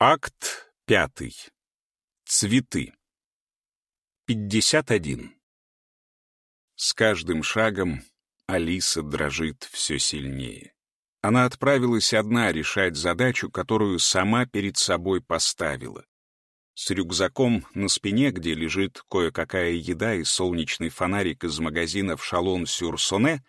Акт пятый. Цветы. 51. С каждым шагом Алиса дрожит все сильнее. Она отправилась одна решать задачу, которую сама перед собой поставила. С рюкзаком на спине, где лежит кое-какая еда и солнечный фонарик из магазина в Шалон-сюр-Соне,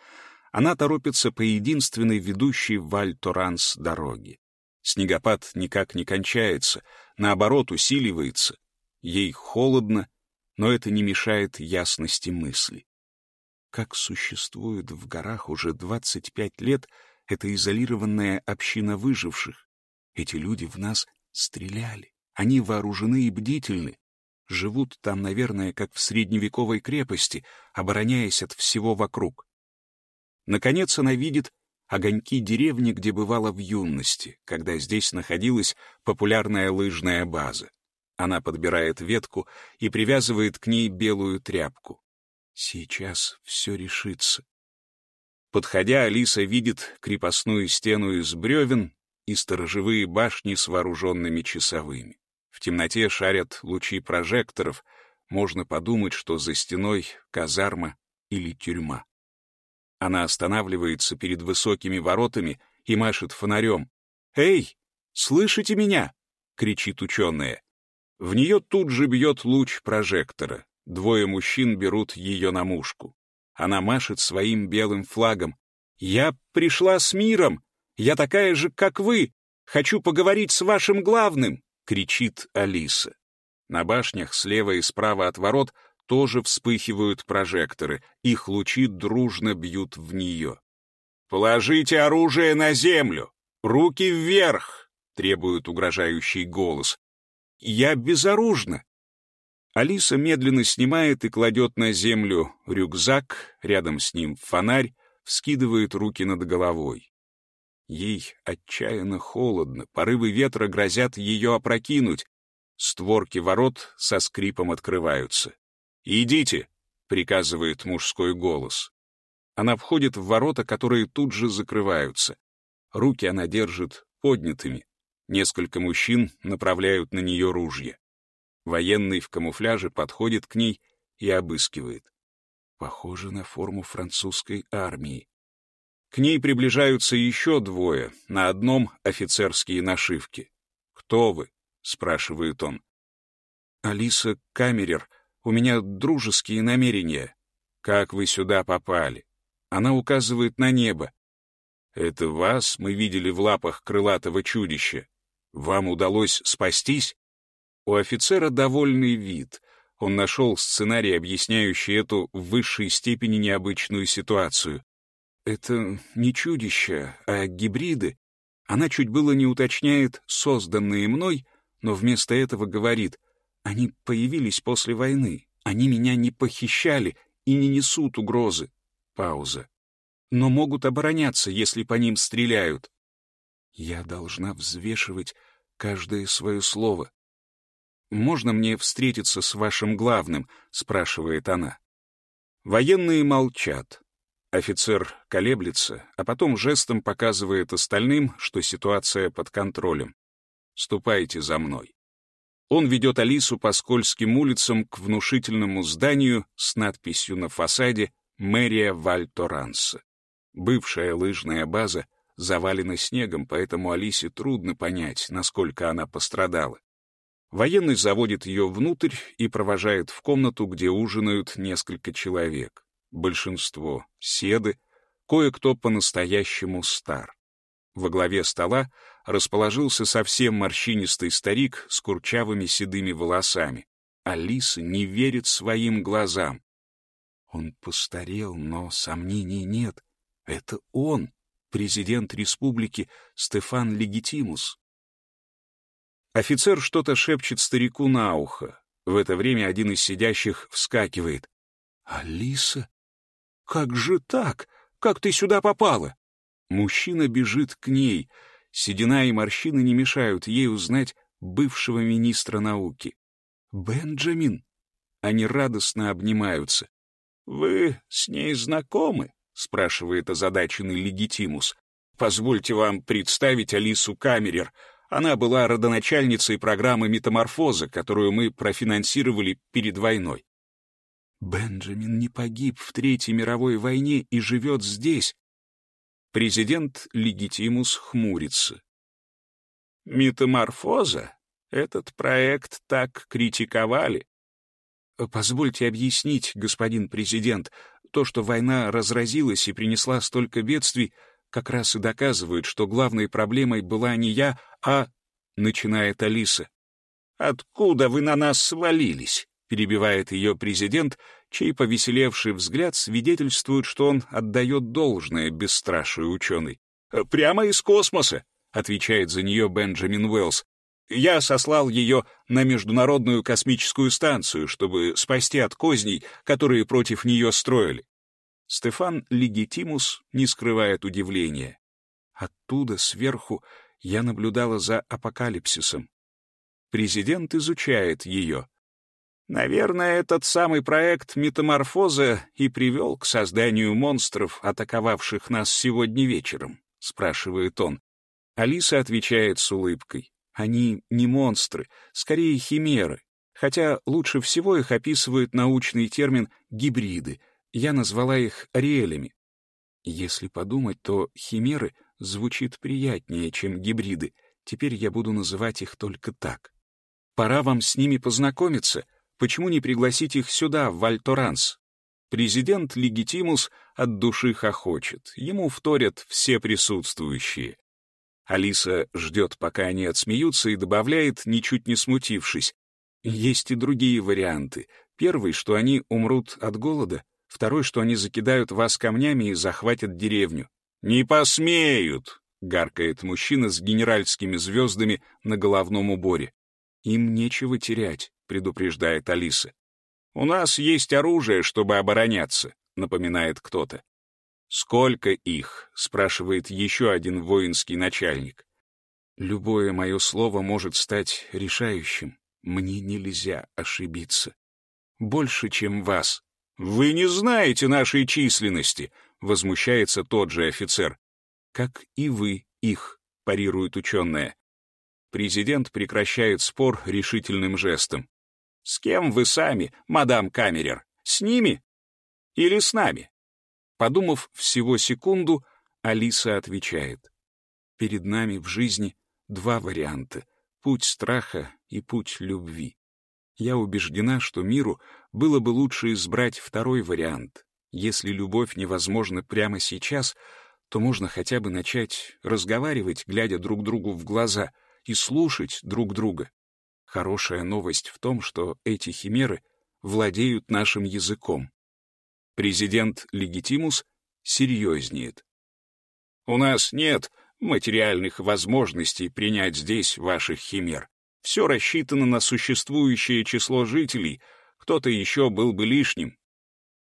она торопится по единственной ведущей в Аль-Торанс дороге. Снегопад никак не кончается, наоборот, усиливается. Ей холодно, но это не мешает ясности мысли. Как существует в горах уже 25 лет эта изолированная община выживших? Эти люди в нас стреляли. Они вооружены и бдительны. Живут там, наверное, как в средневековой крепости, обороняясь от всего вокруг. Наконец она видит огоньки деревни, где бывала в юности, когда здесь находилась популярная лыжная база. Она подбирает ветку и привязывает к ней белую тряпку. Сейчас все решится. Подходя, Алиса видит крепостную стену из бревен и сторожевые башни с вооруженными часовыми. В темноте шарят лучи прожекторов, можно подумать, что за стеной казарма или тюрьма. Она останавливается перед высокими воротами и машет фонарем. «Эй, слышите меня?» — кричит ученая. В нее тут же бьет луч прожектора. Двое мужчин берут ее на мушку. Она машет своим белым флагом. «Я пришла с миром! Я такая же, как вы! Хочу поговорить с вашим главным!» — кричит Алиса. На башнях слева и справа от ворот тоже вспыхивают прожекторы, их лучи дружно бьют в нее. «Положите оружие на землю! Руки вверх!» — требует угрожающий голос. «Я безоружна!» Алиса медленно снимает и кладет на землю рюкзак, рядом с ним фонарь, вскидывает руки над головой. Ей отчаянно холодно, порывы ветра грозят ее опрокинуть. Створки ворот со скрипом открываются. «Идите!» — приказывает мужской голос. Она входит в ворота, которые тут же закрываются. Руки она держит поднятыми. Несколько мужчин направляют на нее ружья. Военный в камуфляже подходит к ней и обыскивает. Похоже на форму французской армии. К ней приближаются еще двое, на одном офицерские нашивки. «Кто вы?» — спрашивает он. «Алиса Камерер», у меня дружеские намерения. Как вы сюда попали? Она указывает на небо. Это вас мы видели в лапах крылатого чудища. Вам удалось спастись? У офицера довольный вид. Он нашел сценарий, объясняющий эту в высшей степени необычную ситуацию. Это не чудища, а гибриды. Она чуть было не уточняет «созданные мной», но вместо этого говорит — они появились после войны. Они меня не похищали и не несут угрозы. Пауза. Но могут обороняться, если по ним стреляют. Я должна взвешивать каждое свое слово. «Можно мне встретиться с вашим главным?» — спрашивает она. Военные молчат. Офицер колеблется, а потом жестом показывает остальным, что ситуация под контролем. «Ступайте за мной». Он ведет Алису по скользким улицам к внушительному зданию с надписью на фасаде «Мэрия Вальторанса». Бывшая лыжная база завалена снегом, поэтому Алисе трудно понять, насколько она пострадала. Военный заводит ее внутрь и провожает в комнату, где ужинают несколько человек. Большинство — седы, кое-кто по-настоящему стар. Во главе стола расположился совсем морщинистый старик с курчавыми седыми волосами. Алиса не верит своим глазам. Он постарел, но сомнений нет. Это он, президент республики Стефан Легитимус. Офицер что-то шепчет старику на ухо. В это время один из сидящих вскакивает. «Алиса? Как же так? Как ты сюда попала?» Мужчина бежит к ней. Седина и морщины не мешают ей узнать бывшего министра науки. «Бенджамин!» Они радостно обнимаются. «Вы с ней знакомы?» — спрашивает озадаченный легитимус. «Позвольте вам представить Алису Камерер. Она была родоначальницей программы «Метаморфоза», которую мы профинансировали перед войной. Бенджамин не погиб в Третьей мировой войне и живет здесь. Президент Легитимус хмурится. Метаморфоза? Этот проект так критиковали. Позвольте объяснить, господин президент, то, что война разразилась и принесла столько бедствий, как раз и доказывает, что главной проблемой была не я, а... Начинает Алиса. «Откуда вы на нас свалились?» перебивает ее президент, чей повеселевший взгляд свидетельствует, что он отдает должное бесстрашию ученый. «Прямо из космоса», — отвечает за нее Бенджамин Уэллс. «Я сослал ее на Международную космическую станцию, чтобы спасти от козней, которые против нее строили. Стефан Легитимус не скрывает удивления. Оттуда, сверху, я наблюдала за апокалипсисом. Президент изучает ее. Наверное, этот самый проект метаморфоза и привел к созданию монстров, атаковавших нас сегодня вечером, спрашивает он. Алиса отвечает с улыбкой. Они не монстры, скорее химеры, хотя лучше всего их описывает научный термин «гибриды», я назвала их ариэлями. Если подумать, то химеры звучит приятнее, чем гибриды. Теперь я буду называть их только так. Пора вам с ними познакомиться. Почему не пригласить их сюда, в Вальторанс? Президент Легитимус от души хохочет. Ему вторят все присутствующие. Алиса ждет, пока они отсмеются, и добавляет, ничуть не смутившись. Есть и другие варианты. Первый, что они умрут от голода, Второй, что они закидают вас камнями и захватят деревню. «Не посмеют!» — гаркает мужчина с генеральскими звездами на головном уборе. «Им нечего терять», — предупреждает Алиса. «У нас есть оружие, чтобы обороняться», — напоминает кто-то. «Сколько их?» — спрашивает еще один воинский начальник. «Любое мое слово может стать решающим. Мне нельзя ошибиться. Больше, чем вас», «Вы не знаете нашей численности», — возмущается тот же офицер. «Как и вы их», — парирует ученая. Президент прекращает спор решительным жестом. «С кем вы сами, мадам Камерер? С ними? Или с нами?» Подумав всего секунду, Алиса отвечает. «Перед нами в жизни два варианта — путь страха и путь любви. Я убеждена, что миру было бы лучше избрать второй вариант. Если любовь невозможна прямо сейчас, то можно хотя бы начать разговаривать, глядя друг другу в глаза, и слушать друг друга. Хорошая новость в том, что эти химеры владеют нашим языком. Президент Легитимус серьезнеет. «У нас нет материальных возможностей принять здесь ваших химер. Все рассчитано на существующее число жителей, кто-то еще был бы лишним.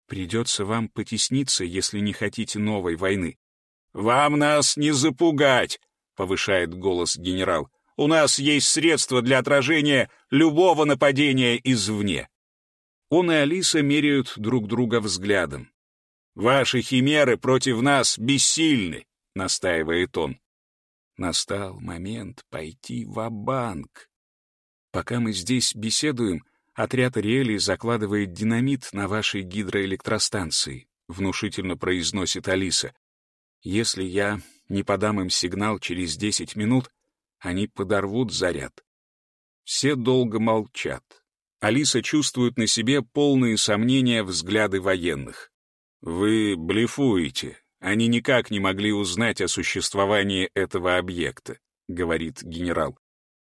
Придется вам потесниться, если не хотите новой войны. «Вам нас не запугать!» — повышает голос генерал. «У нас есть средства для отражения любого нападения извне». Он и Алиса меряют друг друга взглядом. «Ваши химеры против нас бессильны», — настаивает он. Настал момент пойти в банк Пока мы здесь беседуем, отряд Ариэли закладывает динамит на вашей гидроэлектростанции, внушительно произносит Алиса. Если я не подам им сигнал через 10 минут, они подорвут заряд. Все долго молчат. Алиса чувствует на себе полные сомнения взгляды военных. «Вы блефуете. Они никак не могли узнать о существовании этого объекта», — говорит генерал.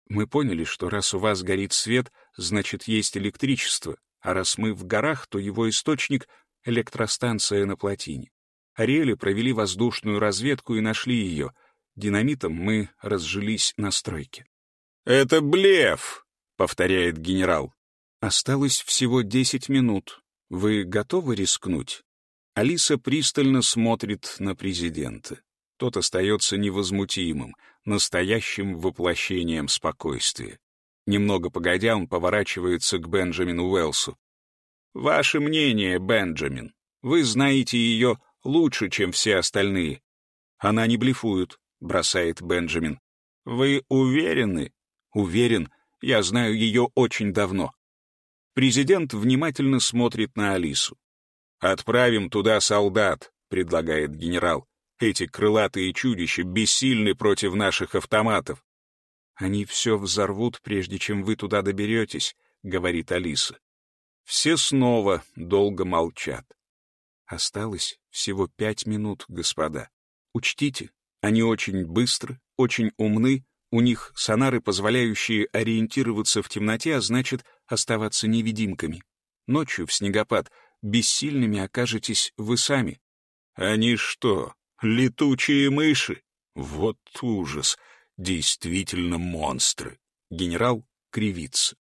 Мы поняли, что раз у вас горит свет, значит, есть электричество, а раз мы в горах, то его источник — электростанция на плотине. Ариэли провели воздушную разведку и нашли ее. Динамитом мы разжились на стройке. «Это блеф!» — повторяет генерал. «Осталось всего десять минут. Вы готовы рискнуть?» Алиса пристально смотрит на президента. Тот остается невозмутимым, настоящим воплощением спокойствия. Немного погодя, он поворачивается к Бенджамину Уэлсу. «Ваше мнение, Бенджамин. Вы знаете ее лучше, чем все остальные». «Она не блефует», — бросает Бенджамин. Вы уверены? Уверен, я знаю ее очень давно. Президент внимательно смотрит на Алису. «Отправим туда солдат», — предлагает генерал. «Эти крылатые чудища бессильны против наших автоматов». «Они все взорвут, прежде чем вы туда доберетесь», — говорит Алиса. Все снова долго молчат. Осталось всего пять минут, господа. Учтите, они очень быстры, очень умны, у них сонары, позволяющие ориентироваться в темноте, а значит, оставаться невидимками. Ночью в снегопад бессильными окажетесь вы сами. Они что, летучие мыши? Вот ужас! Действительно монстры. Генерал кривится.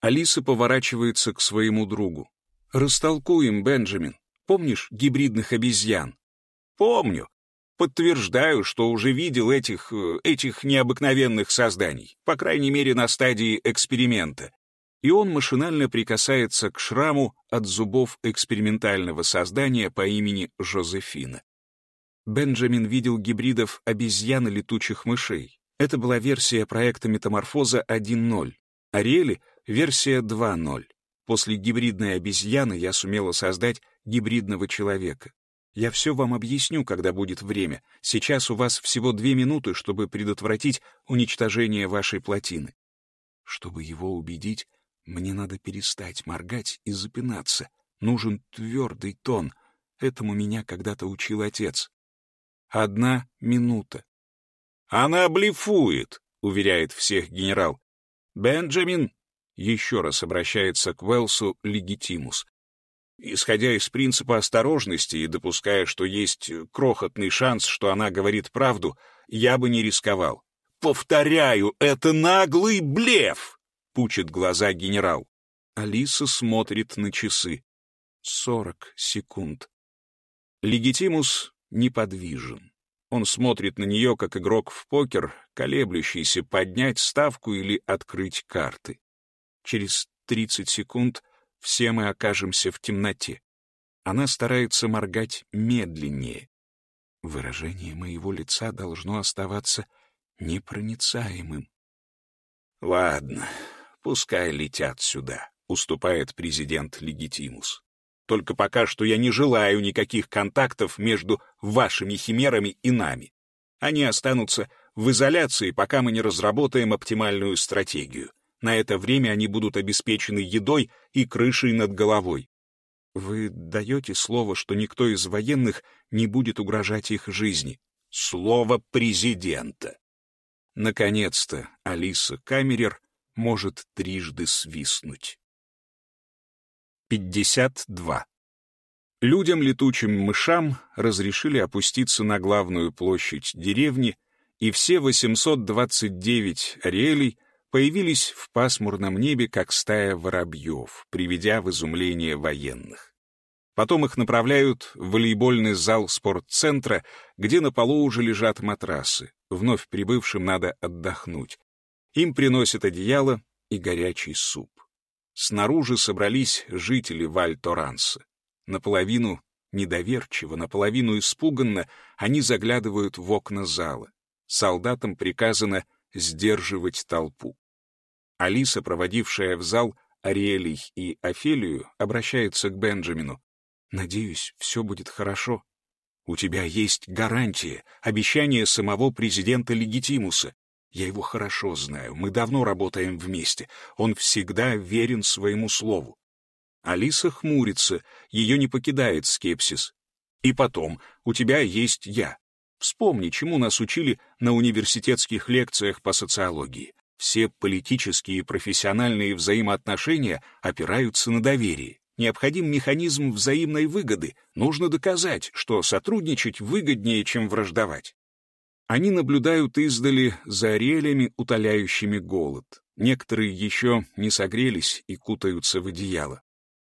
Алиса поворачивается к своему другу. «Растолкуем, Бенджамин. Помнишь гибридных обезьян?» «Помню. Подтверждаю, что уже видел этих... Э, этих необыкновенных созданий, по крайней мере, на стадии эксперимента». И он машинально прикасается к шраму от зубов экспериментального создания по имени Жозефина. Бенджамин видел гибридов обезьян и летучих мышей. Это была версия проекта метаморфоза 1.0. Ариэли — версия 2.0. После гибридной обезьяны я сумела создать гибридного человека. Я все вам объясню, когда будет время. Сейчас у вас всего две минуты, чтобы предотвратить уничтожение вашей плотины. Чтобы его убедить, мне надо перестать моргать и запинаться. Нужен твердый тон. Этому меня когда-то учил отец. Одна минута. «Она блефует», — уверяет всех генерал. «Бенджамин», — еще раз обращается к Уэлсу легитимус, исходя из принципа осторожности и допуская, что есть крохотный шанс, что она говорит правду, я бы не рисковал. «Повторяю, это наглый блеф!» — пучит глаза генерал. Алиса смотрит на часы. Сорок секунд. Легитимус неподвижен. Он смотрит на нее, как игрок в покер, колеблющийся поднять ставку или открыть карты. Через тридцать секунд все мы окажемся в темноте. Она старается моргать медленнее. Выражение моего лица должно оставаться непроницаемым. «Ладно, пускай летят сюда», — уступает президент Легитимус. «Только пока что я не желаю никаких контактов между вашими химерами и нами. Они останутся в изоляции, пока мы не разработаем оптимальную стратегию. На это время они будут обеспечены едой и крышей над головой. Вы даете слово, что никто из военных не будет угрожать их жизни? Слово президента. Наконец-то Алиса Камерер может трижды свистнуть. 52. Людям летучим мышам разрешили опуститься на главную площадь деревни, и все 829 ариэлей — появились в пасмурном небе, как стая воробьев, приведя в изумление военных. Потом их направляют в волейбольный зал спортцентра, где на полу уже лежат матрасы. Вновь прибывшим надо отдохнуть. Им приносят одеяло и горячий суп. Снаружи собрались жители Валь-Торанса. Наполовину недоверчиво, наполовину испуганно они заглядывают в окна зала. Солдатам приказано сдерживать толпу. Алиса, проводившая в зал Ариэлей и Офелию, обращается к Бенджамину. «Надеюсь, все будет хорошо. У тебя есть гарантия, обещание самого президента Легитимуса. Я его хорошо знаю, мы давно работаем вместе. Он всегда верен своему слову». Алиса хмурится, ее не покидает скепсис. «И потом, у тебя есть я. Вспомни, чему нас учили на университетских лекциях по социологии. Все политические и профессиональные взаимоотношения опираются на доверие. Необходим механизм взаимной выгоды. Нужно доказать, что сотрудничать выгоднее, чем враждовать. Они наблюдают издали за арелями, утоляющими голод. Некоторые еще не согрелись и кутаются в одеяло.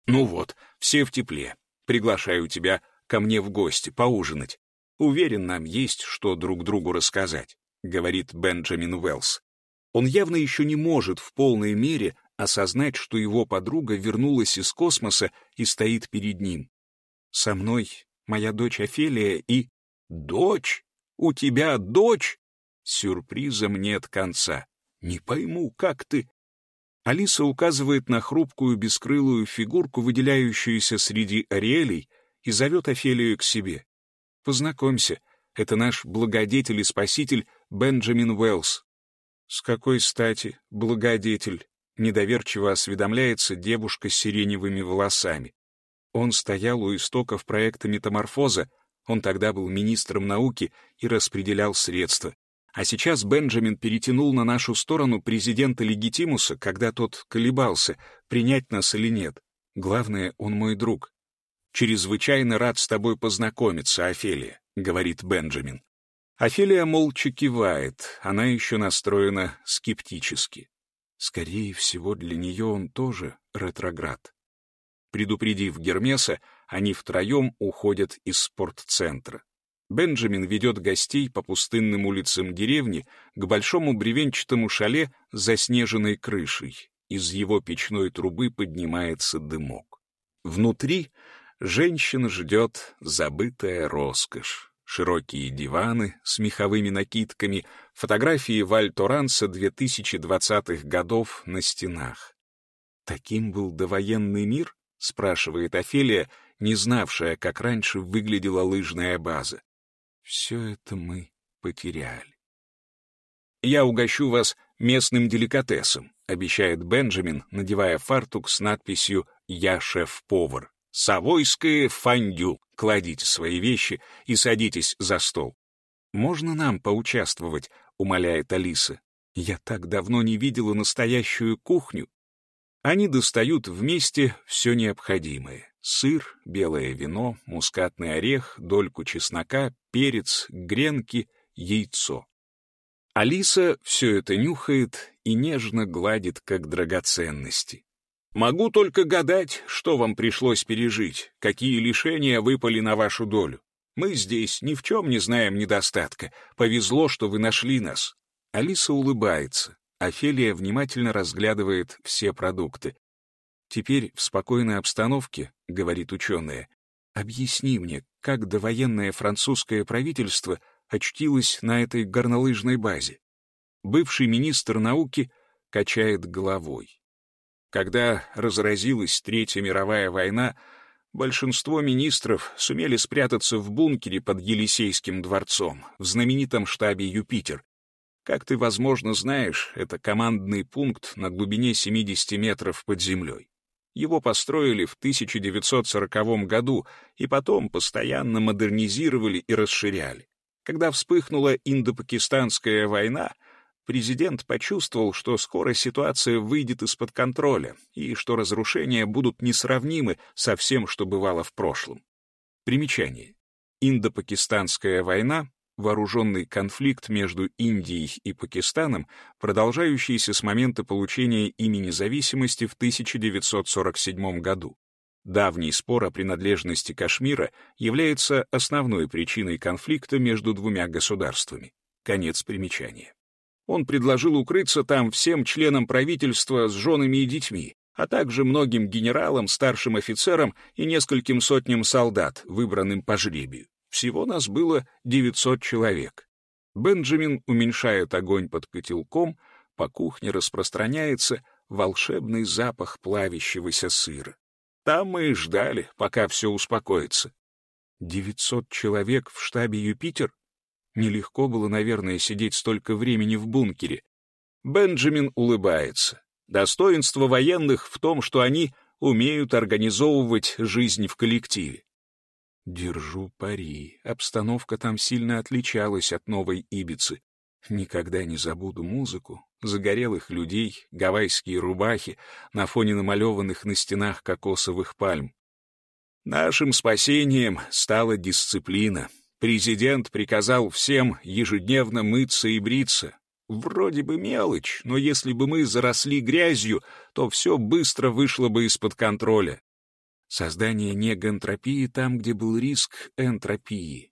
«Ну вот, все в тепле. Приглашаю тебя ко мне в гости поужинать. Уверен, нам есть что друг другу рассказать», — говорит Бенджамин Уэллс. Он явно еще не может в полной мере осознать, что его подруга вернулась из космоса и стоит перед ним. «Со мной моя дочь Офелия и...» «Дочь? У тебя дочь?» Сюрпризом нет конца. Не пойму, как ты... Алиса указывает на хрупкую бескрылую фигурку, выделяющуюся среди ариэлей, и зовет Офелию к себе. «Познакомься, это наш благодетель и спаситель Бенджамин Уэллс». «С какой стати, благодетель?» — недоверчиво осведомляется девушка с сиреневыми волосами. Он стоял у истоков проекта «Метаморфоза», он тогда был министром науки и распределял средства. А сейчас Бенджамин перетянул на нашу сторону президента Легитимуса, когда тот колебался, принять нас или нет. Главное, он мой друг. «Чрезвычайно рад с тобой познакомиться, Офелия», — говорит Бенджамин. Офелия молча кивает, она еще настроена скептически. Скорее всего, для нее он тоже ретроград. Предупредив Гермеса, они втроем уходят из спортцентра. Бенджамин ведет гостей по пустынным улицам деревни к большому бревенчатому шале с заснеженной крышей. Из его печной трубы поднимается дымок. Внутри женщин ждет забытая роскошь. Широкие диваны с меховыми накидками, фотографии Вальторанса 2020-х годов на стенах. Таким был довоенный мир? — спрашивает Офелия, не знавшая, как раньше выглядела лыжная база. «Все это мы потеряли». «Я угощу вас местным деликатесом», — обещает Бенджамин, надевая фартук с надписью «Я шеф-повар». «Савойское фондю». Кладите свои вещи и садитесь за стол. «Можно нам поучаствовать?» — умоляет Алиса. «Я так давно не видела настоящую кухню». Они достают вместе все необходимое. Сыр, белое вино, мускатный орех, дольку чеснока, перец, гренки, яйцо. Алиса все это нюхает и нежно гладит, как драгоценности. «Могу только гадать, что вам пришлось пережить, какие лишения выпали на вашу долю. Мы здесь ни в чем не знаем недостатка. Повезло, что вы нашли нас». Алиса улыбается. Офелия внимательно разглядывает все продукты. «Теперь в спокойной обстановке, — говорит ученая, — объясни мне, как довоенное французское правительство очтилось на этой горнолыжной базе?» Бывший министр науки качает головой. Когда разразилась Третья мировая война, большинство министров сумели спрятаться в бункере под Елисейским дворцом, в знаменитом штабе «Юпитер», как ты, возможно, знаешь, это командный пункт на глубине 70 метров под землей. Его построили в 1940 году и потом постоянно модернизировали и расширяли. Когда вспыхнула Индо-Пакистанская война, президент почувствовал, что скоро ситуация выйдет из-под контроля и что разрушения будут несравнимы со всем, что бывало в прошлом. Примечание. Индо-Пакистанская война вооруженный конфликт между Индией и Пакистаном, продолжающийся с момента получения ими независимости в 1947 году. Давний спор о принадлежности Кашмира является основной причиной конфликта между двумя государствами. Конец примечания. Он предложил укрыться там всем членам правительства с женами и детьми, а также многим генералам, старшим офицерам и нескольким сотням солдат, выбранным по жребию. Всего нас было 900 человек. Бенджамин уменьшает огонь под котелком, по кухне распространяется волшебный запах плавящегося сыра. Там мы и ждали, пока все успокоится. 900 человек в штабе «Юпитер»? Нелегко было, наверное, сидеть столько времени в бункере. Бенджамин улыбается. Достоинство военных в том, что они умеют организовывать жизнь в коллективе. Держу пари. Обстановка там сильно отличалась от новой Ибицы. Никогда не забуду музыку, загорелых людей, гавайские рубахи на фоне намалеванных на стенах кокосовых пальм. Нашим спасением стала дисциплина. Президент приказал всем ежедневно мыться и бриться. Вроде бы мелочь, но если бы мы заросли грязью, то все быстро вышло бы из-под контроля. Создание негантропии там, где был риск энтропии.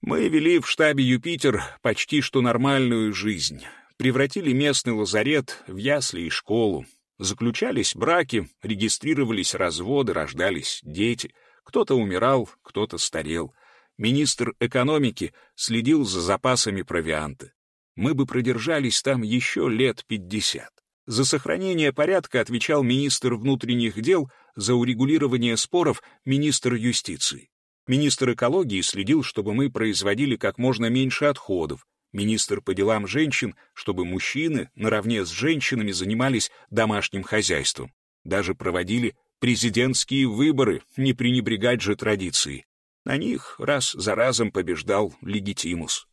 Мы вели в штабе «Юпитер» почти что нормальную жизнь. Превратили местный лазарет в ясли и школу. Заключались браки, регистрировались разводы, рождались дети. Кто-то умирал, кто-то старел. Министр экономики следил за запасами провианта. мы бы продержались там еще лет пятьдесят. За сохранение порядка отвечал министр внутренних дел, за урегулирование споров — министр юстиции. Министр экологии следил, чтобы мы производили как можно меньше отходов, министр по делам женщин, чтобы мужчины наравне с женщинами занимались домашним хозяйством. Даже проводили президентские выборы, не пренебрегать же традиции. На них раз за разом побеждал легитимус.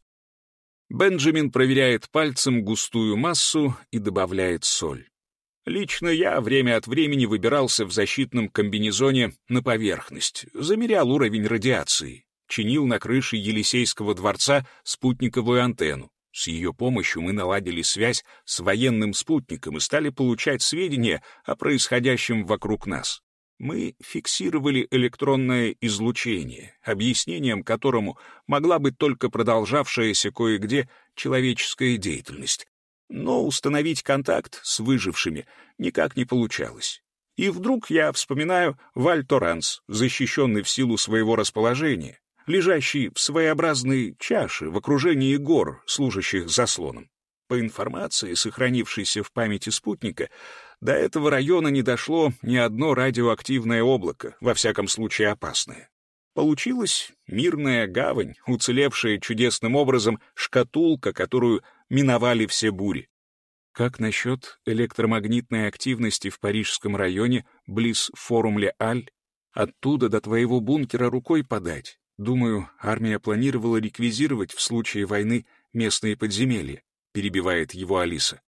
Бенджамин проверяет пальцем густую массу и добавляет соль. Лично я время от времени выбирался в защитном комбинезоне на поверхность, замерял уровень радиации, чинил на крыше Елисейского дворца спутниковую антенну. С ее помощью мы наладили связь с военным спутником и стали получать сведения о происходящем вокруг нас. Мы фиксировали электронное излучение, объяснением которому могла быть только продолжавшаяся кое-где человеческая деятельность. Но установить контакт с выжившими никак не получалось. И вдруг я вспоминаю Валь-Торанс, защищенный в силу своего расположения, лежащий в своеобразной чаше в окружении гор, служащих заслоном. По информации, сохранившейся в памяти спутника, до этого района не дошло ни одно радиоактивное облако, во всяком случае опасное. Получилась мирная гавань, уцелевшая чудесным образом шкатулка, которую миновали все бури. Как насчет электромагнитной активности в парижском районе близ Форум-Ле-Аль? Оттуда до твоего бункера рукой подать. Думаю, армия планировала реквизировать в случае войны местные подземелья, перебивает его Алиса.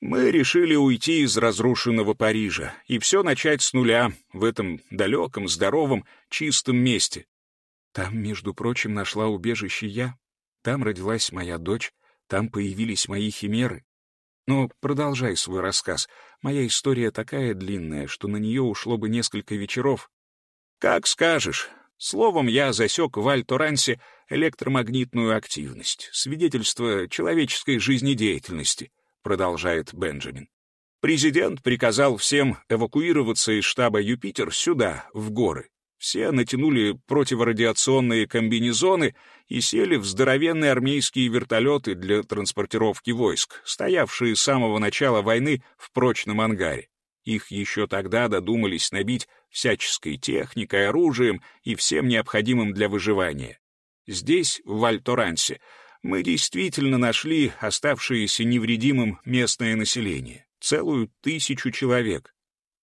Мы решили уйти из разрушенного Парижа и все начать с нуля в этом далеком, здоровом, чистом месте. Там, между прочим, нашла убежище я. Там родилась моя дочь, там появились мои химеры. Но продолжай свой рассказ. Моя история такая длинная, что на нее ушло бы несколько вечеров. Как скажешь. Словом, я засек в Аль-Торансе электромагнитную активность, свидетельство человеческой жизнедеятельности —— продолжает Бенджамин. Президент приказал всем эвакуироваться из штаба «Юпитер» сюда, в горы. Все натянули противорадиационные комбинезоны и сели в здоровенные армейские вертолеты для транспортировки войск, стоявшие с самого начала войны в прочном ангаре. Их еще тогда додумались набить всяческой техникой, оружием и всем необходимым для выживания. Здесь, в Вальторансе, мы действительно нашли оставшееся невредимым местное население, целую тысячу человек.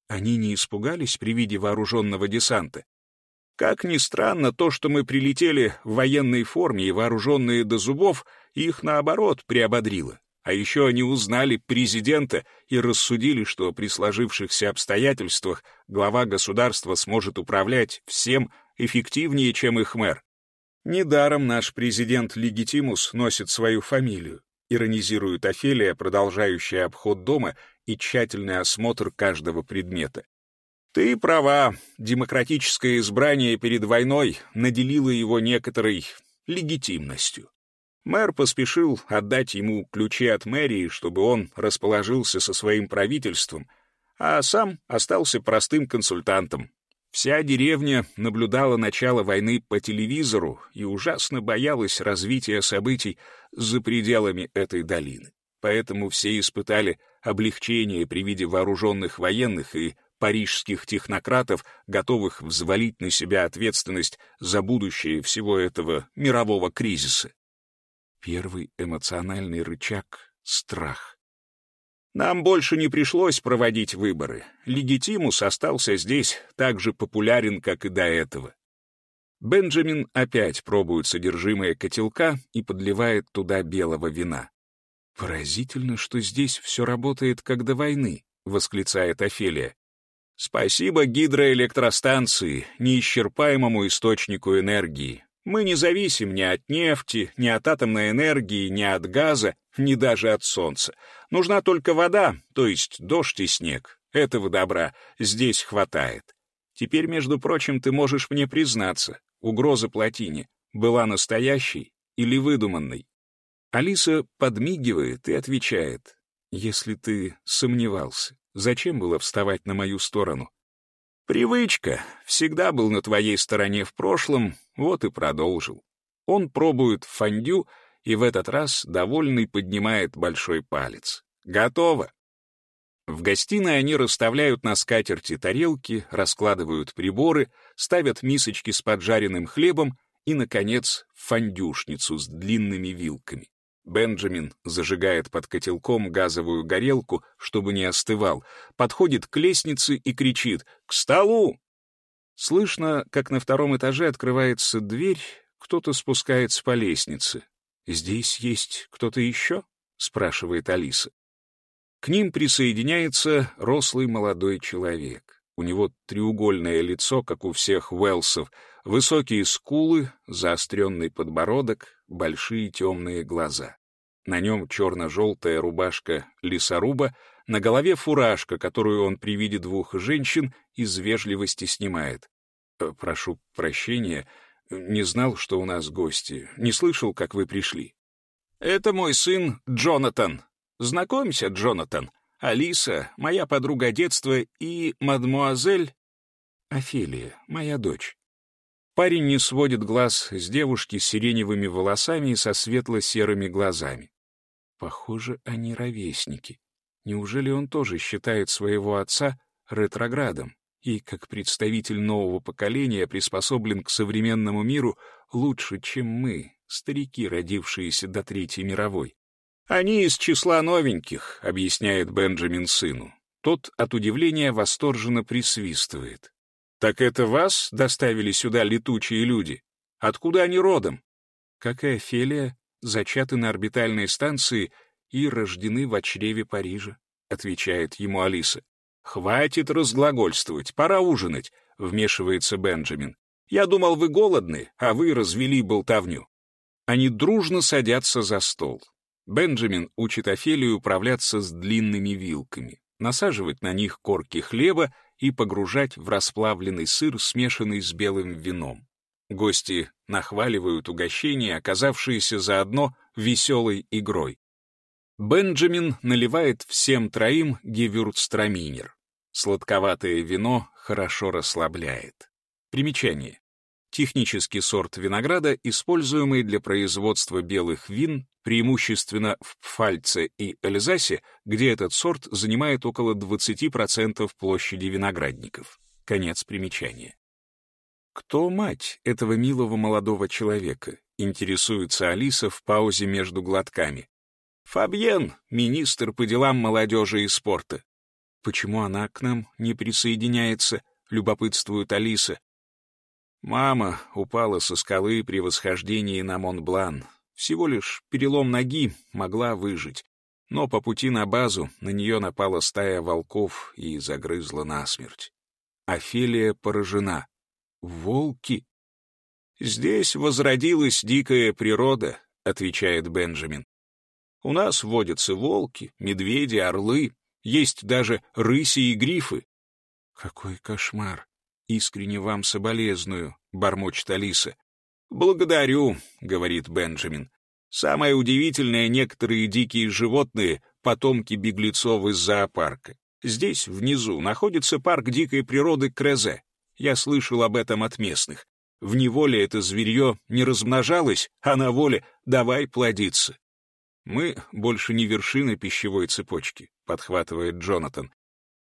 Они не испугались при виде вооруженного десанта. Как ни странно, то, что мы прилетели в военной форме и вооруженные до зубов, их, наоборот, приободрило. А еще они узнали президента и рассудили, что при сложившихся обстоятельствах глава государства сможет управлять всем эффективнее, чем их мэр. Недаром наш президент Легитимус носит свою фамилию, иронизирует Офелия, продолжающая обход дома и тщательный осмотр каждого предмета. Ты права, демократическое избрание перед войной наделило его некоторой легитимностью. Мэр поспешил отдать ему ключи от мэрии, чтобы он расположился со своим правительством, а сам остался простым консультантом, Вся деревня наблюдала начало войны по телевизору и ужасно боялась развития событий за пределами этой долины. Поэтому все испытали облегчение при виде вооруженных военных и парижских технократов, готовых взвалить на себя ответственность за будущее всего этого мирового кризиса. Первый эмоциональный рычаг — страх. Нам больше не пришлось проводить выборы. Легитимус остался здесь так же популярен, как и до этого. Бенджамин опять пробует содержимое котелка и подливает туда белого вина. «Поразительно, что здесь все работает, как до войны», — восклицает Офелия. «Спасибо гидроэлектростанции, неисчерпаемому источнику энергии. Мы не зависим ни от нефти, ни от атомной энергии, ни от газа, ни даже от солнца. Нужна только вода, то есть дождь и снег. Этого добра здесь хватает. Теперь, между прочим, ты можешь мне признаться, угроза плотине была настоящей или выдуманной? Алиса подмигивает и отвечает, если ты сомневался, зачем было вставать на мою сторону? Привычка. Всегда был на твоей стороне в прошлом, вот и продолжил. Он пробует фондю и в этот раз довольный поднимает большой палец. Готово. В гостиной они расставляют на скатерти тарелки, раскладывают приборы, ставят мисочки с поджаренным хлебом и, наконец, фондюшницу с длинными вилками. Бенджамин зажигает под котелком газовую горелку, чтобы не остывал, подходит к лестнице и кричит «К столу!». Слышно, как на втором этаже открывается дверь, кто-то спускается по лестнице. «Здесь есть кто-то еще?» — спрашивает Алиса. К ним присоединяется рослый молодой человек. У него треугольное лицо, как у всех Уэлсов, высокие скулы, заостренный подбородок, большие темные глаза. На нем черно-желтая рубашка лесоруба, на голове фуражка, которую он при виде двух женщин из вежливости снимает. «Э, «Прошу прощения, не знал, что у нас гости, не слышал, как вы пришли». «Это мой сын Джонатан», Знакомься, Джонатан, Алиса, моя подруга детства и мадмуазель Офелия, моя дочь. Парень не сводит глаз с девушки с сиреневыми волосами и со светло-серыми глазами. Похоже, они ровесники. Неужели он тоже считает своего отца ретроградом и, как представитель нового поколения, приспособлен к современному миру лучше, чем мы, старики, родившиеся до Третьей мировой? «Они из числа новеньких», — объясняет Бенджамин сыну. Тот от удивления восторженно присвистывает. «Так это вас доставили сюда летучие люди? Откуда они родом?» Как и Офелия, зачаты на орбитальной станции и рождены в чреве Парижа, отвечает ему Алиса. «Хватит разглагольствовать, пора ужинать», — вмешивается Бенджамин. «Я думал, вы голодны, а вы развели болтовню». Они дружно садятся за стол. Бенджамин учит Офелию управляться с длинными вилками, насаживать на них корки хлеба и погружать в расплавленный сыр, смешанный с белым вином. Гости нахваливают угощения, оказавшиеся заодно веселой игрой. Бенджамин наливает всем троим гевюртстраминер. Сладковатое вино хорошо расслабляет. Примечание. Технический сорт винограда, используемый для производства белых вин, преимущественно в Пфальце и Эльзасе, где этот сорт занимает около 20% площади виноградников. Конец примечания. Кто мать этого милого молодого человека? Интересуется Алиса в паузе между глотками. Фабьен, министр по делам молодежи и спорта. Почему она к нам не присоединяется? Любопытствует Алиса. Мама упала со скалы при восхождении на Монблан. Всего лишь перелом ноги могла выжить. Но по пути на базу на нее напала стая волков и загрызла насмерть. Офелия поражена. «Волки?» «Здесь возродилась дикая природа», — отвечает Бенджамин. «У нас водятся волки, медведи, орлы, есть даже рыси и грифы». «Какой кошмар!» «Искренне вам соболезную», — бормочет Алиса. «Благодарю», — говорит Бенджамин. «Самое удивительное, некоторые дикие животные — потомки беглецов из зоопарка. Здесь, внизу, находится парк дикой природы Крезе. Я слышал об этом от местных. В неволе это зверье не размножалось, а на воле давай плодиться». «Мы больше не вершина пищевой цепочки», — подхватывает Джонатан.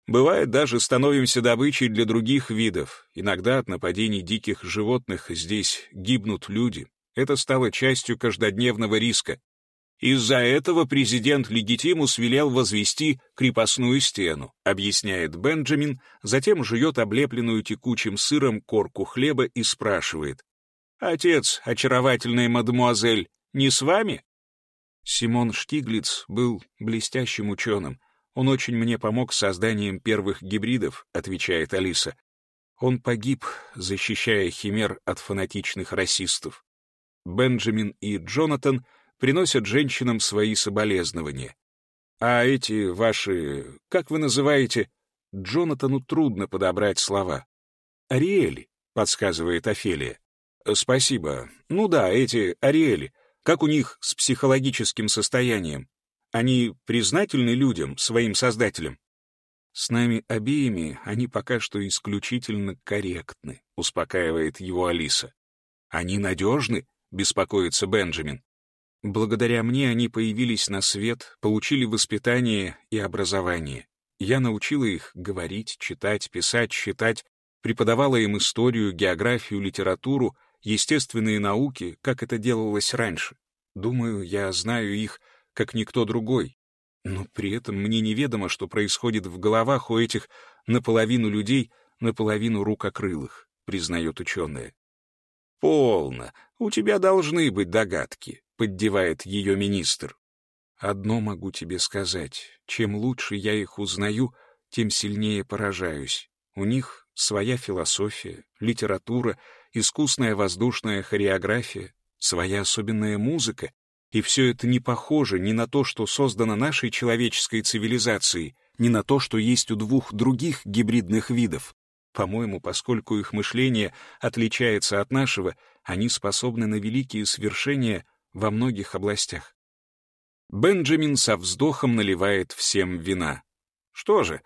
Бывает, даже становимся добычей для других видов. Иногда от нападений диких животных здесь гибнут люди. Это стало частью каждодневного риска. Из-за этого президент Легитимус велел возвести крепостную стену, объясняет Бенджамин, затем жует облепленную текучим сыром корку хлеба и спрашивает. «Отец, очаровательная мадемуазель, не с вами?» Симон Штиглиц был блестящим ученым, он очень мне помог с созданием первых гибридов, отвечает Алиса. Он погиб, защищая химер от фанатичных расистов. Бенджамин и Джонатан приносят женщинам свои соболезнования. А эти ваши, как вы называете, Джонатану трудно подобрать слова. «Ариэли», — подсказывает Офелия. «Спасибо. Ну да, эти Ариэли. Как у них с психологическим состоянием? Они признательны людям, своим создателям. С нами обеими они пока что исключительно корректны, успокаивает его Алиса. Они надежны, беспокоится Бенджамин. Благодаря мне они появились на свет, получили воспитание и образование. Я научила их говорить, читать, писать, считать, преподавала им историю, географию, литературу, естественные науки, как это делалось раньше. Думаю, я знаю их, как никто другой. Но при этом мне неведомо, что происходит в головах у этих наполовину людей, наполовину рукокрылых, признает ученые. «Полно. У тебя должны быть догадки», — поддевает ее министр. «Одно могу тебе сказать. Чем лучше я их узнаю, тем сильнее поражаюсь. У них своя философия, литература, искусная воздушная хореография, своя особенная музыка, и все это не похоже ни на то, что создано нашей человеческой цивилизацией, ни на то, что есть у двух других гибридных видов. По-моему, поскольку их мышление отличается от нашего, они способны на великие свершения во многих областях. Бенджамин со вздохом наливает всем вина. «Что же,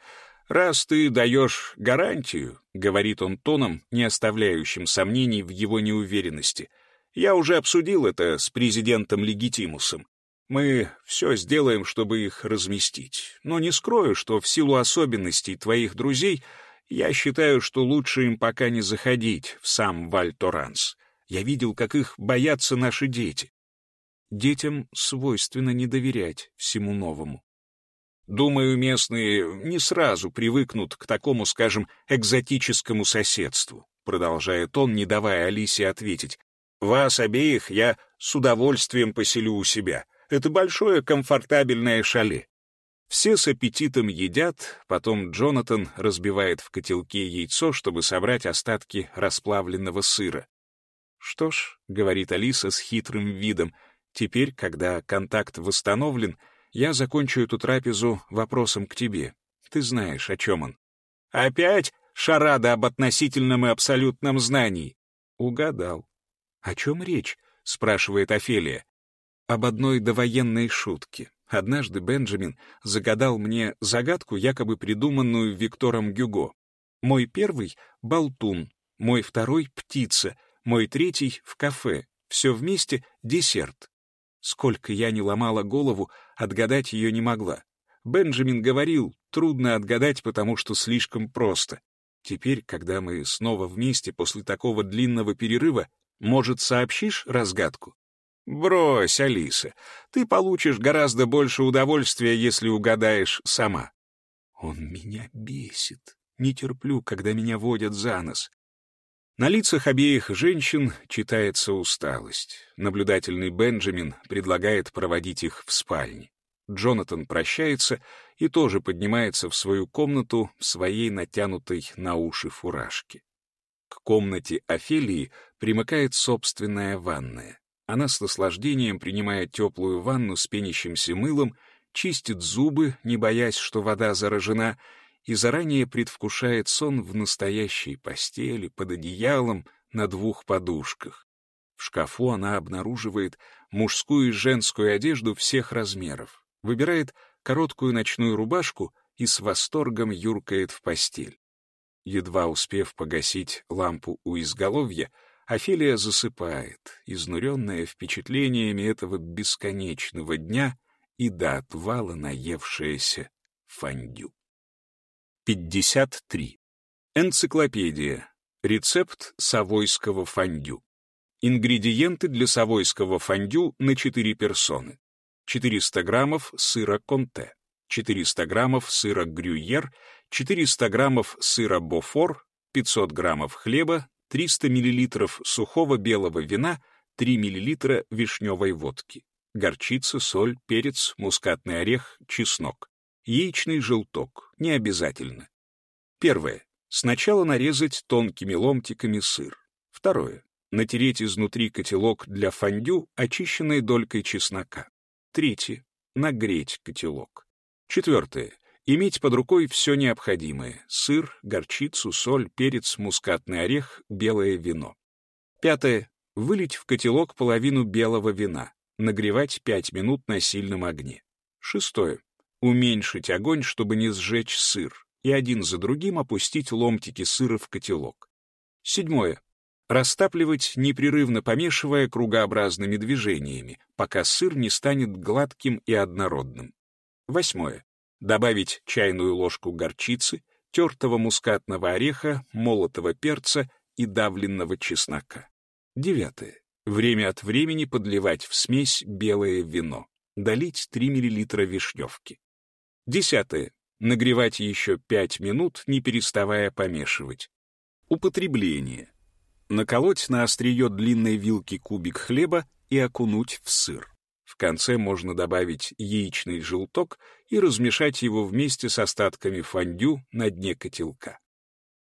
раз ты даешь гарантию», — говорит он тоном, не оставляющим сомнений в его неуверенности, «я уже обсудил это с президентом Легитимусом. Мы все сделаем, чтобы их разместить. Но не скрою, что в силу особенностей твоих друзей — я считаю, что лучше им пока не заходить в сам Вальторанс. Я видел, как их боятся наши дети. Детям свойственно не доверять всему новому. Думаю, местные не сразу привыкнут к такому, скажем, экзотическому соседству, продолжает он, не давая Алисе ответить. Вас обеих я с удовольствием поселю у себя. Это большое комфортабельное шале. Все с аппетитом едят, потом Джонатан разбивает в котелке яйцо, чтобы собрать остатки расплавленного сыра. «Что ж», — говорит Алиса с хитрым видом, — «теперь, когда контакт восстановлен, я закончу эту трапезу вопросом к тебе. Ты знаешь, о чем он». «Опять шарада об относительном и абсолютном знании?» «Угадал». «О чем речь?» — спрашивает Офелия. «Об одной довоенной шутке. Однажды Бенджамин загадал мне загадку, якобы придуманную Виктором Гюго. Мой первый — болтун, мой второй — птица, мой третий — в кафе. Все вместе — десерт. Сколько я не ломала голову, отгадать ее не могла. Бенджамин говорил, трудно отгадать, потому что слишком просто. Теперь, когда мы снова вместе после такого длинного перерыва, может, сообщишь разгадку? «Брось, Алиса, ты получишь гораздо больше удовольствия, если угадаешь сама». «Он меня бесит. Не терплю, когда меня водят за нос». На лицах обеих женщин читается усталость. Наблюдательный Бенджамин предлагает проводить их в спальне. Джонатан прощается и тоже поднимается в свою комнату в своей натянутой на уши фуражке. К комнате Офелии примыкает собственная ванная. Она с наслаждением принимает теплую ванну с пенящимся мылом, чистит зубы, не боясь, что вода заражена, и заранее предвкушает сон в настоящей постели, под одеялом, на двух подушках. В шкафу она обнаруживает мужскую и женскую одежду всех размеров, выбирает короткую ночную рубашку и с восторгом юркает в постель. Едва успев погасить лампу у изголовья, Офелия засыпает, изнуренная впечатлениями этого бесконечного дня и до отвала наевшаяся фондю. 53. Энциклопедия. Рецепт совойского фондю. Ингредиенты для совойского фондю на 4 персоны. 400 граммов сыра конте, 400 граммов сыра грюйер, 400 граммов сыра бофор, 500 граммов хлеба, 300 мл сухого белого вина, 3 мл вишневой водки, горчица, соль, перец, мускатный орех, чеснок, яичный желток, не обязательно. Первое. Сначала нарезать тонкими ломтиками сыр. Второе. Натереть изнутри котелок для фондю, очищенной долькой чеснока. Третье. Нагреть котелок. Четвертое. Иметь под рукой все необходимое — сыр, горчицу, соль, перец, мускатный орех, белое вино. Пятое. Вылить в котелок половину белого вина. Нагревать 5 минут на сильном огне. Шестое. Уменьшить огонь, чтобы не сжечь сыр, и один за другим опустить ломтики сыра в котелок. Седьмое. Растапливать, непрерывно помешивая кругообразными движениями, пока сыр не станет гладким и однородным. Восьмое. Добавить чайную ложку горчицы, тертого мускатного ореха, молотого перца и давленного чеснока. Девятое. Время от времени подливать в смесь белое вино. Долить 3 мл вишневки. Десятое. Нагревать еще 5 минут, не переставая помешивать. Употребление. Наколоть на острие длинной вилки кубик хлеба и окунуть в сыр. В конце можно добавить яичный желток и размешать его вместе с остатками фондю на дне котелка.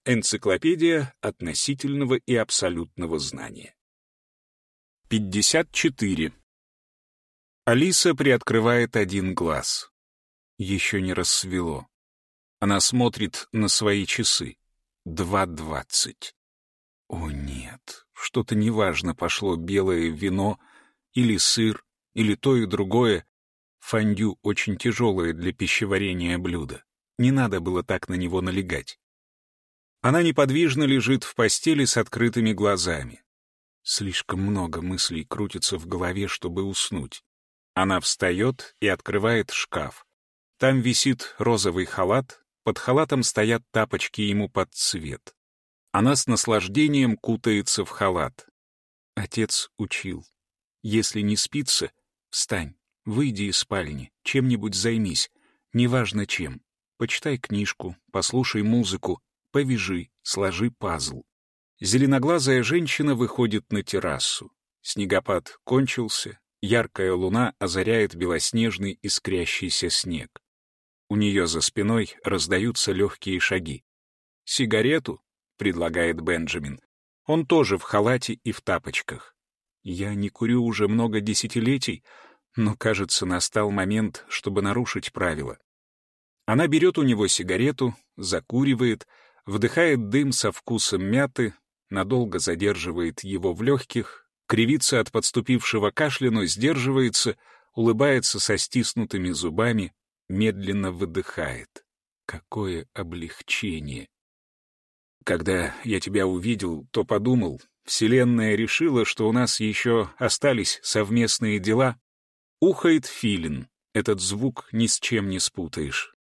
Энциклопедия относительного и абсолютного знания. 54. Алиса приоткрывает один глаз. Еще не рассвело. Она смотрит на свои часы. Два двадцать. О нет, что-то неважно пошло белое вино или сыр, или то и другое. Фондю очень тяжелое для пищеварения блюдо. Не надо было так на него налегать. Она неподвижно лежит в постели с открытыми глазами. Слишком много мыслей крутится в голове, чтобы уснуть. Она встает и открывает шкаф. Там висит розовый халат, под халатом стоят тапочки ему под цвет. Она с наслаждением кутается в халат. Отец учил. Если не спится, встань, выйди из спальни, чем-нибудь займись, неважно чем. Почитай книжку, послушай музыку, повяжи, сложи пазл. Зеленоглазая женщина выходит на террасу. Снегопад кончился, яркая луна озаряет белоснежный искрящийся снег. У нее за спиной раздаются легкие шаги. «Сигарету?» — предлагает Бенджамин. Он тоже в халате и в тапочках. Я не курю уже много десятилетий, но, кажется, настал момент, чтобы нарушить правила. Она берет у него сигарету, закуривает, вдыхает дым со вкусом мяты, надолго задерживает его в легких, кривится от подступившего кашля, но сдерживается, улыбается со стиснутыми зубами, медленно выдыхает. Какое облегчение! Когда я тебя увидел, то подумал, Вселенная решила, что у нас еще остались совместные дела. Ухает филин. Этот звук ни с чем не спутаешь.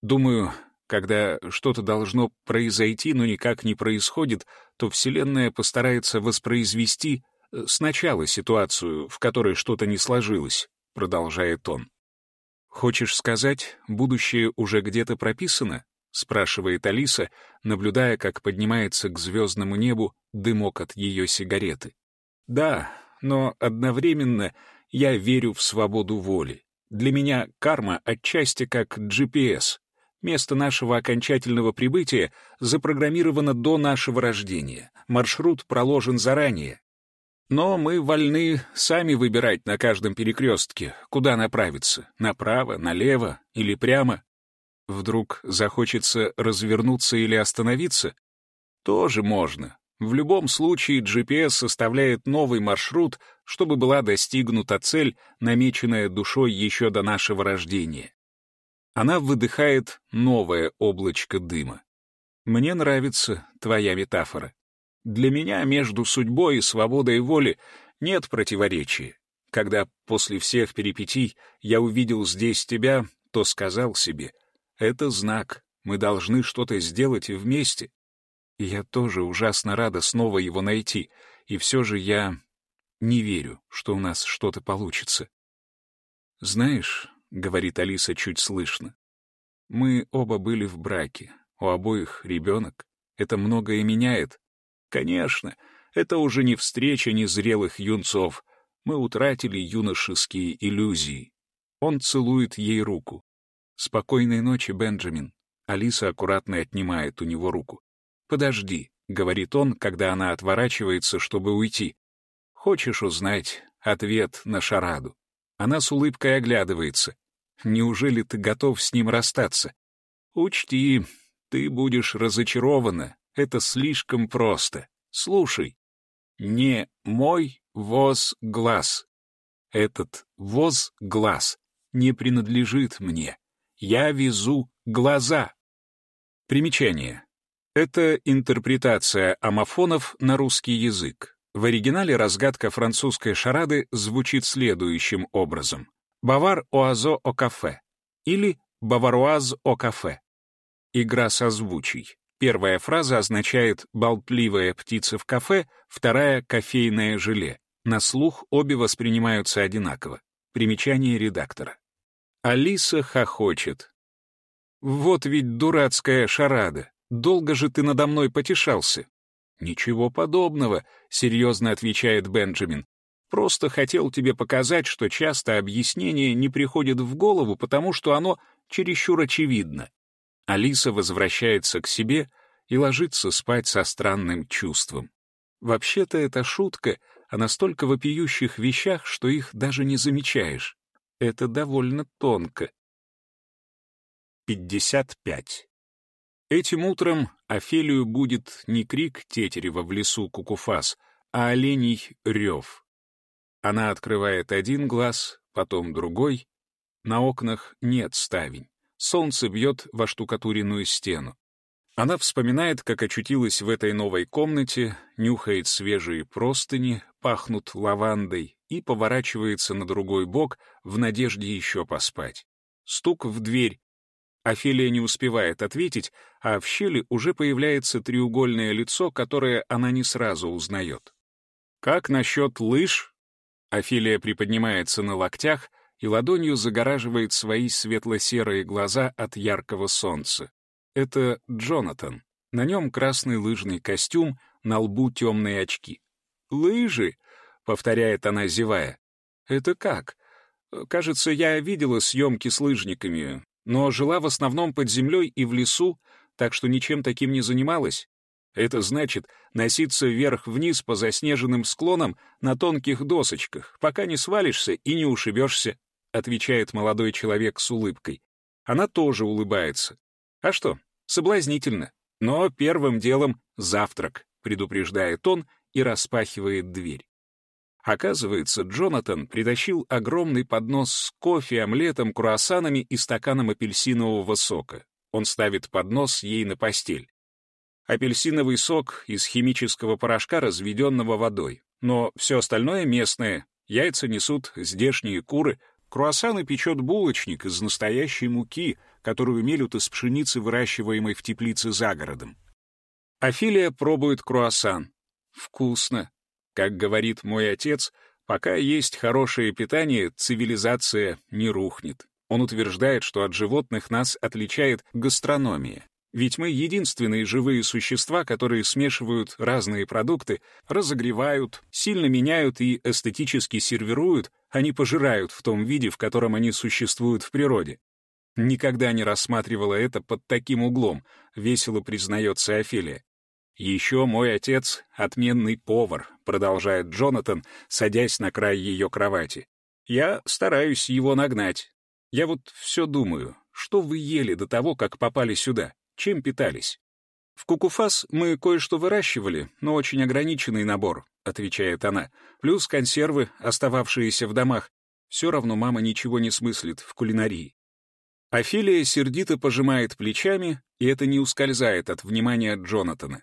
Думаю, когда что-то должно произойти, но никак не происходит, то Вселенная постарается воспроизвести э, сначала ситуацию, в которой что-то не сложилось, продолжает он. «Хочешь сказать, будущее уже где-то прописано?» — спрашивает Алиса, наблюдая, как поднимается к звездному небу дымок от ее сигареты. «Да, но одновременно я верю в свободу воли. Для меня карма отчасти как GPS, Место нашего окончательного прибытия запрограммировано до нашего рождения. Маршрут проложен заранее. Но мы вольны сами выбирать на каждом перекрестке, куда направиться — направо, налево или прямо. Вдруг захочется развернуться или остановиться? Тоже можно. В любом случае GPS составляет новый маршрут, чтобы была достигнута цель, намеченная душой еще до нашего рождения. Она выдыхает новое облачко дыма. Мне нравится твоя метафора. Для меня между судьбой и свободой воли нет противоречия. Когда после всех перипетий я увидел здесь тебя, то сказал себе, это знак, мы должны что-то сделать вместе. И я тоже ужасно рада снова его найти, и все же я не верю, что у нас что-то получится. Знаешь, — говорит Алиса чуть слышно. «Мы оба были в браке, у обоих ребенок. Это многое меняет. Конечно, это уже не встреча незрелых юнцов. Мы утратили юношеские иллюзии. Он целует ей руку. «Спокойной ночи, Бенджамин». Алиса аккуратно отнимает у него руку. «Подожди», — говорит он, когда она отворачивается, чтобы уйти. «Хочешь узнать ответ на шараду?» Она с улыбкой оглядывается. Неужели ты готов с ним расстаться? Учти, ты будешь разочарована. Это слишком просто. Слушай. Не мой воз-глаз. Этот воз-глаз не принадлежит мне. Я везу глаза. Примечание. Это интерпретация амофонов на русский язык. В оригинале разгадка французской шарады звучит следующим образом. «Бавар оазо о кафе» или «Баваруаз о кафе». Игра созвучий. Первая фраза означает «болтливая птица в кафе», вторая — «кофейное желе». На слух обе воспринимаются одинаково. Примечание редактора. Алиса хохочет. «Вот ведь дурацкая шарада. Долго же ты надо мной потешался». «Ничего подобного», — серьезно отвечает Бенджамин. «Просто хотел тебе показать, что часто объяснение не приходит в голову, потому что оно чересчур очевидно. Алиса возвращается к себе и ложится спать со странным чувством. Вообще-то это шутка о настолько вопиющих вещах, что их даже не замечаешь. Это довольно тонко. 55. Этим утром Офелию будет не крик Тетерева в лесу Кукуфас, а оленей рев. Она открывает один глаз, потом другой. На окнах нет ставень. Солнце бьет во штукатуренную стену. Она вспоминает, как очутилась в этой новой комнате, нюхает свежие простыни, пахнут лавандой и поворачивается на другой бок в надежде еще поспать. Стук в дверь. Офелия не успевает ответить, а в щели уже появляется треугольное лицо, которое она не сразу узнает. «Как насчет лыж?» Офелия приподнимается на локтях — и ладонью загораживает свои светло-серые глаза от яркого солнца. Это Джонатан. На нем красный лыжный костюм, на лбу темные очки. «Лыжи?» — повторяет она, зевая. «Это как? Кажется, я видела съемки с лыжниками, но жила в основном под землей и в лесу, так что ничем таким не занималась. Это значит носиться вверх-вниз по заснеженным склонам на тонких досочках, пока не свалишься и не ушибешься отвечает молодой человек с улыбкой. Она тоже улыбается. А что, соблазнительно. Но первым делом завтрак, предупреждает он и распахивает дверь. Оказывается, Джонатан притащил огромный поднос с кофе, омлетом, круассанами и стаканом апельсинового сока. Он ставит поднос ей на постель. Апельсиновый сок из химического порошка, разведенного водой. Но все остальное местное. Яйца несут здешние куры, Круассаны печет булочник из настоящей муки, которую мелют из пшеницы, выращиваемой в теплице за городом. Афилия пробует круассан. Вкусно. Как говорит мой отец, пока есть хорошее питание, цивилизация не рухнет. Он утверждает, что от животных нас отличает гастрономия. Ведь мы единственные живые существа, которые смешивают разные продукты, разогревают, сильно меняют и эстетически сервируют, а не пожирают в том виде, в котором они существуют в природе. Никогда не рассматривала это под таким углом, весело признается Офелия. «Еще мой отец — отменный повар», — продолжает Джонатан, садясь на край ее кровати. «Я стараюсь его нагнать. Я вот все думаю, что вы ели до того, как попали сюда? Чем питались? В Кукуфас мы кое-что выращивали, но очень ограниченный набор, отвечает она. Плюс консервы, остававшиеся в домах. Все равно мама ничего не смыслит в кулинарии. Офелия сердито пожимает плечами, и это не ускользает от внимания Джонатана.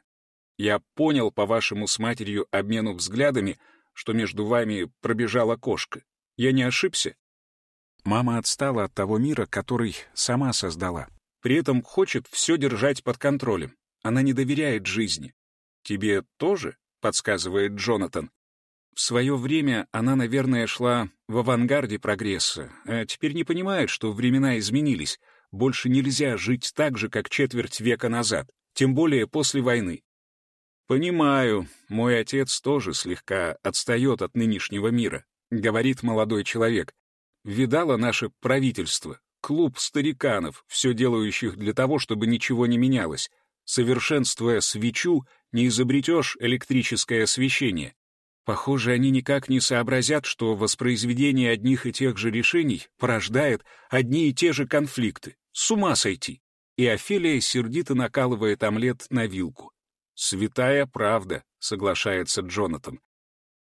Я понял по вашему с матерью обмену взглядами, что между вами пробежала кошка. Я не ошибся? Мама отстала от того мира, который сама создала. При этом хочет все держать под контролем. Она не доверяет жизни. «Тебе тоже?» — подсказывает Джонатан. В свое время она, наверное, шла в авангарде прогресса, а теперь не понимает, что времена изменились. Больше нельзя жить так же, как четверть века назад, тем более после войны. «Понимаю, мой отец тоже слегка отстает от нынешнего мира», — говорит молодой человек. «Видало наше правительство, клуб стариканов, все делающих для того, чтобы ничего не менялось. Совершенствуя свечу, не изобретешь электрическое освещение. Похоже, они никак не сообразят, что воспроизведение одних и тех же решений порождает одни и те же конфликты. С ума сойти. И Офелия сердито накалывает омлет на вилку. «Святая правда», — соглашается Джонатан.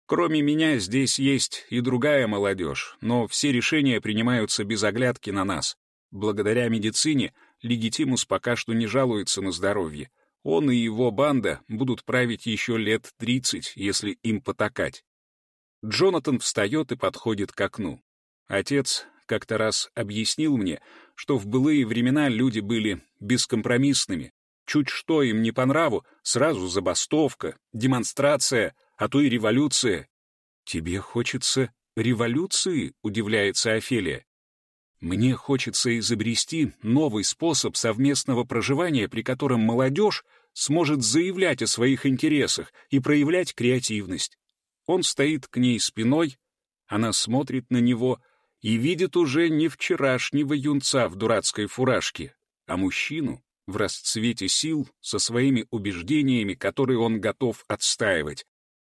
Кроме меня здесь есть и другая молодежь, но все решения принимаются без оглядки на нас. Благодаря медицине Легитимус пока что не жалуется на здоровье. Он и его банда будут править еще лет тридцать, если им потакать. Джонатан встает и подходит к окну. Отец как-то раз объяснил мне, что в былые времена люди были бескомпромиссными. Чуть что им не по нраву, сразу забастовка, демонстрация, а то и революция. «Тебе хочется революции?» — удивляется Офелия. «Мне хочется изобрести новый способ совместного проживания, при котором молодежь сможет заявлять о своих интересах и проявлять креативность. Он стоит к ней спиной, она смотрит на него и видит уже не вчерашнего юнца в дурацкой фуражке, а мужчину в расцвете сил со своими убеждениями, которые он готов отстаивать.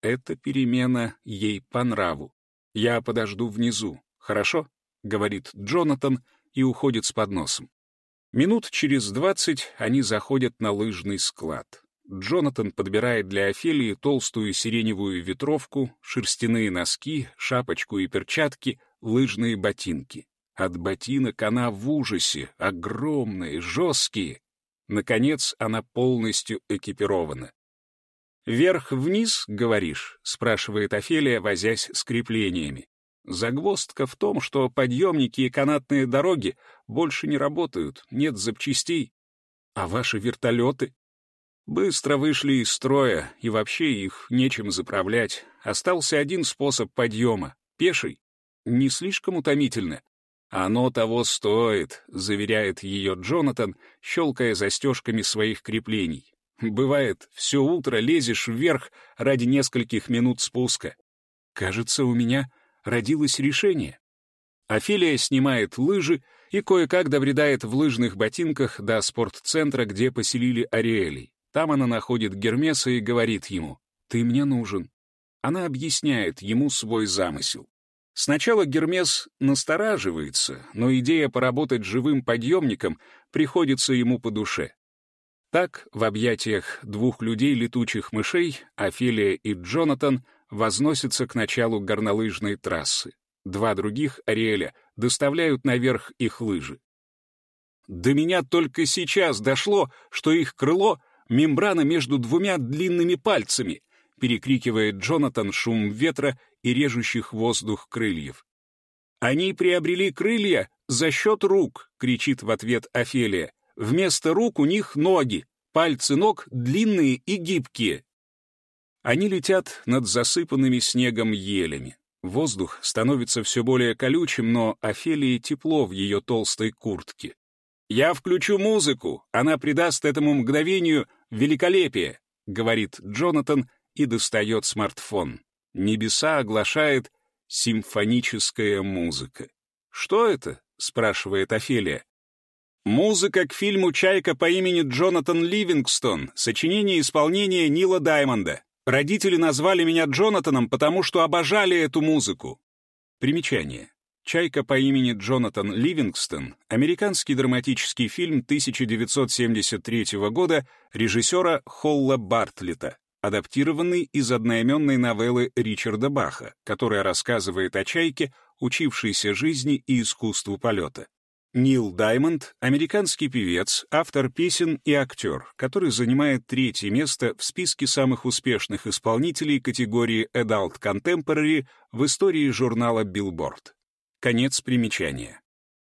Эта перемена ей по нраву. «Я подожду внизу, хорошо?» — говорит Джонатан и уходит с подносом. Минут через двадцать они заходят на лыжный склад. Джонатан подбирает для Офелии толстую сиреневую ветровку, шерстяные носки, шапочку и перчатки, лыжные ботинки. От ботинок она в ужасе, огромные, жесткие. Наконец, она полностью экипирована. «Вверх-вниз, говоришь?» — спрашивает Офелия, возясь с креплениями. Загвоздка в том, что подъемники и канатные дороги больше не работают, нет запчастей. А ваши вертолеты? Быстро вышли из строя, и вообще их нечем заправлять. Остался один способ подъема — пеший. Не слишком утомительно. «Оно того стоит», — заверяет ее Джонатан, щелкая застежками своих креплений. «Бывает, все утро лезешь вверх ради нескольких минут спуска. Кажется, у меня родилось решение». Офелия снимает лыжи и кое-как добредает в лыжных ботинках до спортцентра, где поселили Ариэлей. Там она находит Гермеса и говорит ему «Ты мне нужен». Она объясняет ему свой замысел. Сначала Гермес настораживается, но идея поработать живым подъемником приходится ему по душе. Так, в объятиях двух людей-летучих мышей, Офелия и Джонатан возносятся к началу горнолыжной трассы. Два других, Ариэля, доставляют наверх их лыжи. До меня только сейчас дошло, что их крыло — мембрана между двумя длинными пальцами, перекрикивает Джонатан шум ветра и режущих воздух крыльев. «Они приобрели крылья за счет рук», — кричит в ответ Офелия. «Вместо рук у них ноги, пальцы ног длинные и гибкие». Они летят над засыпанными снегом елями. Воздух становится все более колючим, но Офелии тепло в ее толстой куртке. «Я включу музыку, она придаст этому мгновению великолепие», — говорит Джонатан и достает смартфон. Небеса оглашает симфоническая музыка. «Что это?» — спрашивает Офелия. «Музыка к фильму «Чайка» по имени Джонатан Ливингстон, сочинение исполнение Нила Даймонда. Родители назвали меня Джонатаном, потому что обожали эту музыку». Примечание. «Чайка» по имени Джонатан Ливингстон — американский драматический фильм 1973 года режиссера Холла Бартлета адаптированный из одноименной новеллы Ричарда Баха, которая рассказывает о чайке, учившейся жизни и искусству полета. Нил Даймонд — американский певец, автор песен и актер, который занимает третье место в списке самых успешных исполнителей категории Adult Contemporary в истории журнала Billboard. Конец примечания.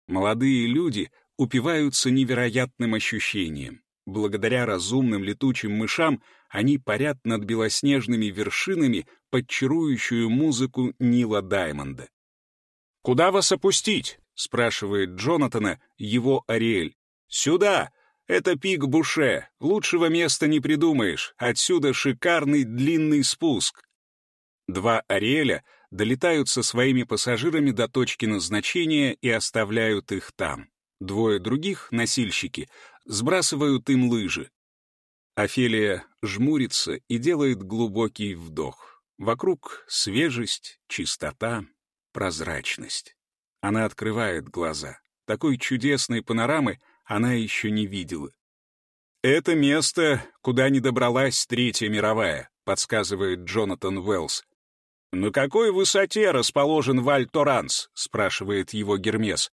Молодые люди упиваются невероятным ощущением. Благодаря разумным летучим мышам они парят над белоснежными вершинами под музыку Нила Даймонда. «Куда вас опустить?» — спрашивает Джонатана его Ариэль. «Сюда! Это пик Буше. Лучшего места не придумаешь. Отсюда шикарный длинный спуск». Два Ариэля долетают со своими пассажирами до точки назначения и оставляют их там. Двое других, носильщики, сбрасывают им лыжи. Офелия жмурится и делает глубокий вдох. Вокруг свежесть, чистота, прозрачность. Она открывает глаза. Такой чудесной панорамы она еще не видела. «Это место, куда не добралась Третья мировая», — подсказывает Джонатан Уэллс. «На какой высоте расположен Валь-Торанс?» — спрашивает его Гермес.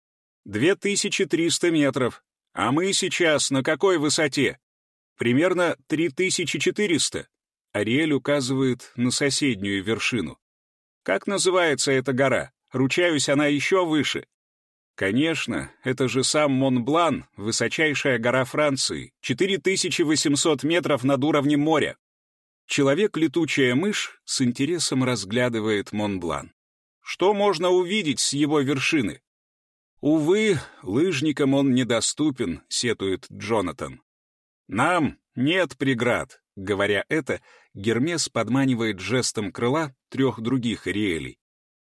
«Две тысячи триста метров. А мы сейчас на какой высоте?» Примерно 3400. Ариэль указывает на соседнюю вершину. Как называется эта гора? Ручаюсь, она еще выше. Конечно, это же сам Монблан, высочайшая гора Франции, 4800 метров над уровнем моря. Человек-летучая мышь с интересом разглядывает Монблан. Что можно увидеть с его вершины? Увы, лыжникам он недоступен, сетует Джонатан. Нам нет преград. Говоря это, Гермес подманивает жестом крыла трех других Риэлей.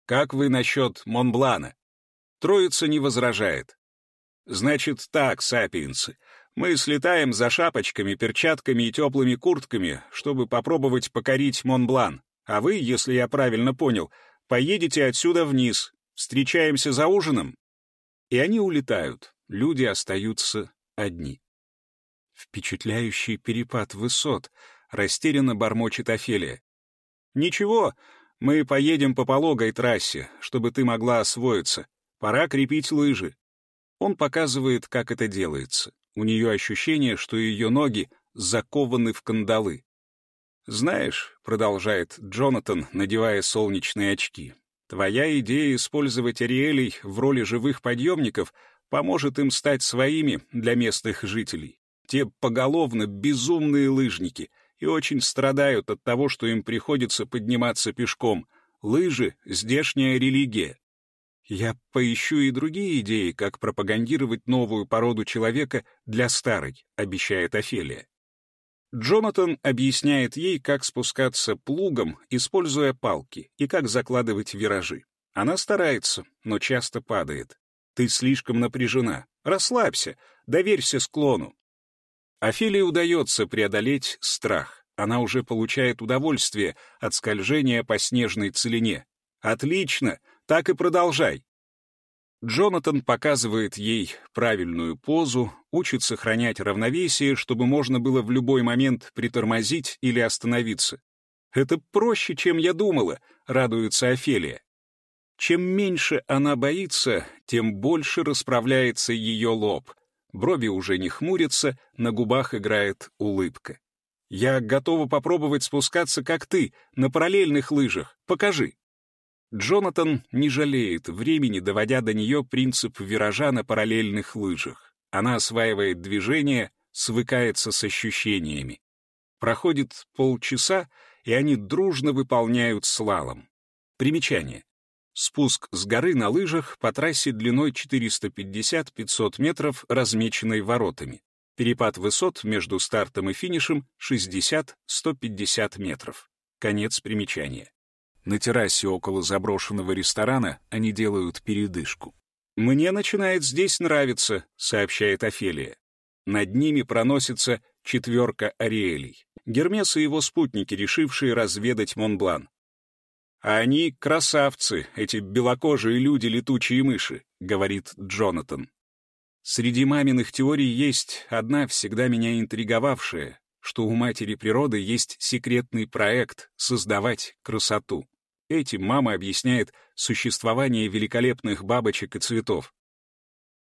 Как вы насчет Монблана? Троица не возражает. Значит так, сапиенсы, мы слетаем за шапочками, перчатками и теплыми куртками, чтобы попробовать покорить Монблан. А вы, если я правильно понял, поедете отсюда вниз. Встречаемся за ужином. И они улетают. Люди остаются одни. Впечатляющий перепад высот, растерянно бормочет Офелия. Ничего, мы поедем по пологой трассе, чтобы ты могла освоиться. Пора крепить лыжи. Он показывает, как это делается. У нее ощущение, что ее ноги закованы в кандалы. «Знаешь», — продолжает Джонатан, надевая солнечные очки, «твоя идея использовать Ариэлей в роли живых подъемников поможет им стать своими для местных жителей. Те поголовно безумные лыжники и очень страдают от того, что им приходится подниматься пешком. Лыжи — здешняя религия. Я поищу и другие идеи, как пропагандировать новую породу человека для старой, обещает Офелия. Джонатан объясняет ей, как спускаться плугом, используя палки, и как закладывать виражи. Она старается, но часто падает. Ты слишком напряжена. Расслабься, доверься склону. Офелии удается преодолеть страх. Она уже получает удовольствие от скольжения по снежной целине. Отлично! Так и продолжай. Джонатан показывает ей правильную позу, учит сохранять равновесие, чтобы можно было в любой момент притормозить или остановиться. «Это проще, чем я думала», — радуется Офелия. Чем меньше она боится, тем больше расправляется ее лоб. Брови уже не хмурятся, на губах играет улыбка. «Я готова попробовать спускаться, как ты, на параллельных лыжах. Покажи». Джонатан не жалеет времени, доводя до нее принцип виража на параллельных лыжах. Она осваивает движение, свыкается с ощущениями. Проходит полчаса, и они дружно выполняют слалом. Примечание. Спуск с горы на лыжах по трассе длиной 450-500 метров, размеченной воротами. Перепад высот между стартом и финишем 60-150 метров. Конец примечания. На террасе около заброшенного ресторана они делают передышку. «Мне начинает здесь нравиться», — сообщает Офелия. Над ними проносится четверка Ариэлей. Гермес и его спутники, решившие разведать Монблан. «А они красавцы, эти белокожие люди-летучие мыши», — говорит Джонатан. Среди маминых теорий есть одна, всегда меня интриговавшая, что у матери природы есть секретный проект — создавать красоту. Этим мама объясняет существование великолепных бабочек и цветов.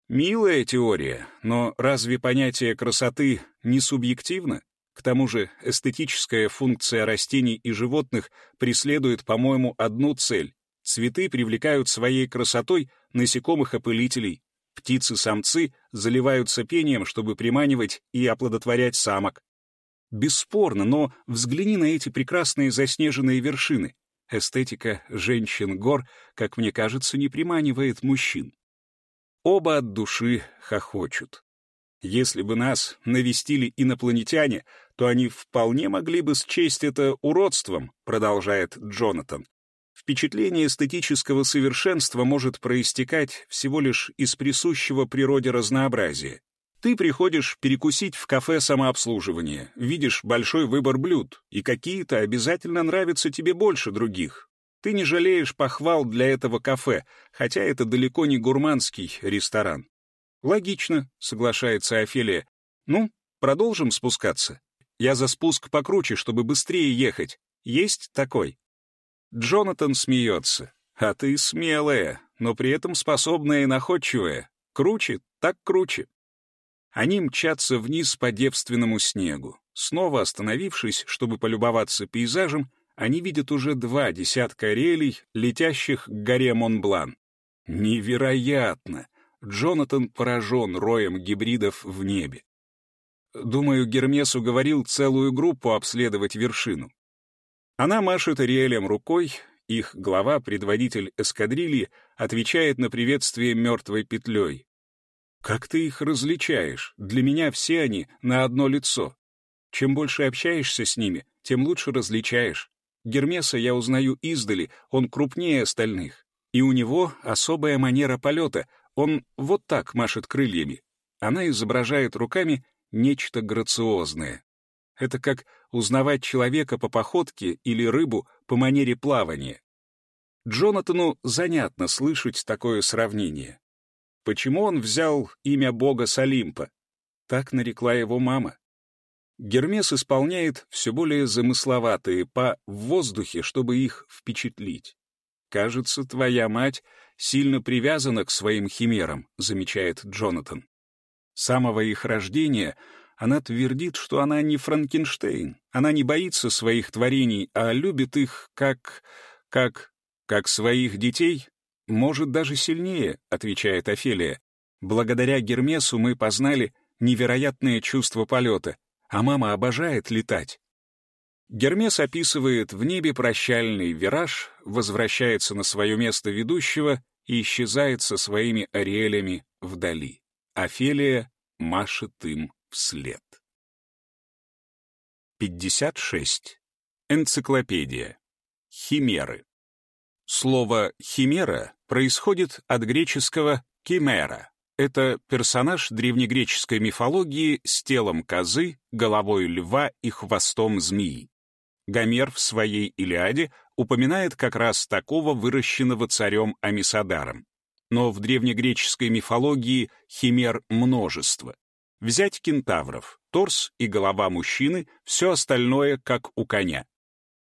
Милая теория, но разве понятие красоты не субъективно? К тому же эстетическая функция растений и животных преследует, по-моему, одну цель. Цветы привлекают своей красотой насекомых-опылителей. Птицы-самцы заливаются пением, чтобы приманивать и оплодотворять самок. Бесспорно, но взгляни на эти прекрасные заснеженные вершины. Эстетика женщин-гор, как мне кажется, не приманивает мужчин. Оба от души хохочут. Если бы нас навестили инопланетяне, то они вполне могли бы счесть это уродством, продолжает Джонатан. Впечатление эстетического совершенства может проистекать всего лишь из присущего природе разнообразия. Ты приходишь перекусить в кафе самообслуживания, видишь большой выбор блюд, и какие-то обязательно нравятся тебе больше других. Ты не жалеешь похвал для этого кафе, хотя это далеко не гурманский ресторан. Логично, соглашается Офелия. Ну, продолжим спускаться. Я за спуск покруче, чтобы быстрее ехать. Есть такой? Джонатан смеется. А ты смелая, но при этом способная и находчивая. Круче, так круче. Они мчатся вниз по девственному снегу. Снова остановившись, чтобы полюбоваться пейзажем, они видят уже два десятка релей, летящих к горе Монблан. Невероятно! Джонатан поражен роем гибридов в небе. Думаю, Гермес уговорил целую группу обследовать вершину. Она машет Ариэлем рукой, их глава, предводитель эскадрильи, отвечает на приветствие мертвой петлей. «Как ты их различаешь? Для меня все они на одно лицо. Чем больше общаешься с ними, тем лучше различаешь. Гермеса я узнаю издали, он крупнее остальных. И у него особая манера полета, он вот так машет крыльями. Она изображает руками нечто грациозное. Это как узнавать человека по походке или рыбу по манере плавания. Джонатану занятно слышать такое сравнение. Почему он взял имя бога с Олимпа? Так нарекла его мама. Гермес исполняет все более замысловатые па в воздухе, чтобы их впечатлить. «Кажется, твоя мать сильно привязана к своим химерам», — замечает Джонатан. Самого их рождения она твердит, что она не Франкенштейн. Она не боится своих творений, а любит их как... как... как своих детей. Может, даже сильнее, отвечает Офелия. Благодаря Гермесу мы познали невероятное чувство полета, а мама обожает летать. Гермес описывает в небе прощальный вираж, возвращается на свое место ведущего и исчезает со своими ариэлями вдали. Офелия машет им вслед. 56. Энциклопедия. Химеры. Слово «химера» происходит от греческого «кимера». Это персонаж древнегреческой мифологии с телом козы, головой льва и хвостом змеи. Гомер в своей «Илиаде» упоминает как раз такого выращенного царем Амисадаром. Но в древнегреческой мифологии химер множество. Взять кентавров, торс и голова мужчины, все остальное как у коня.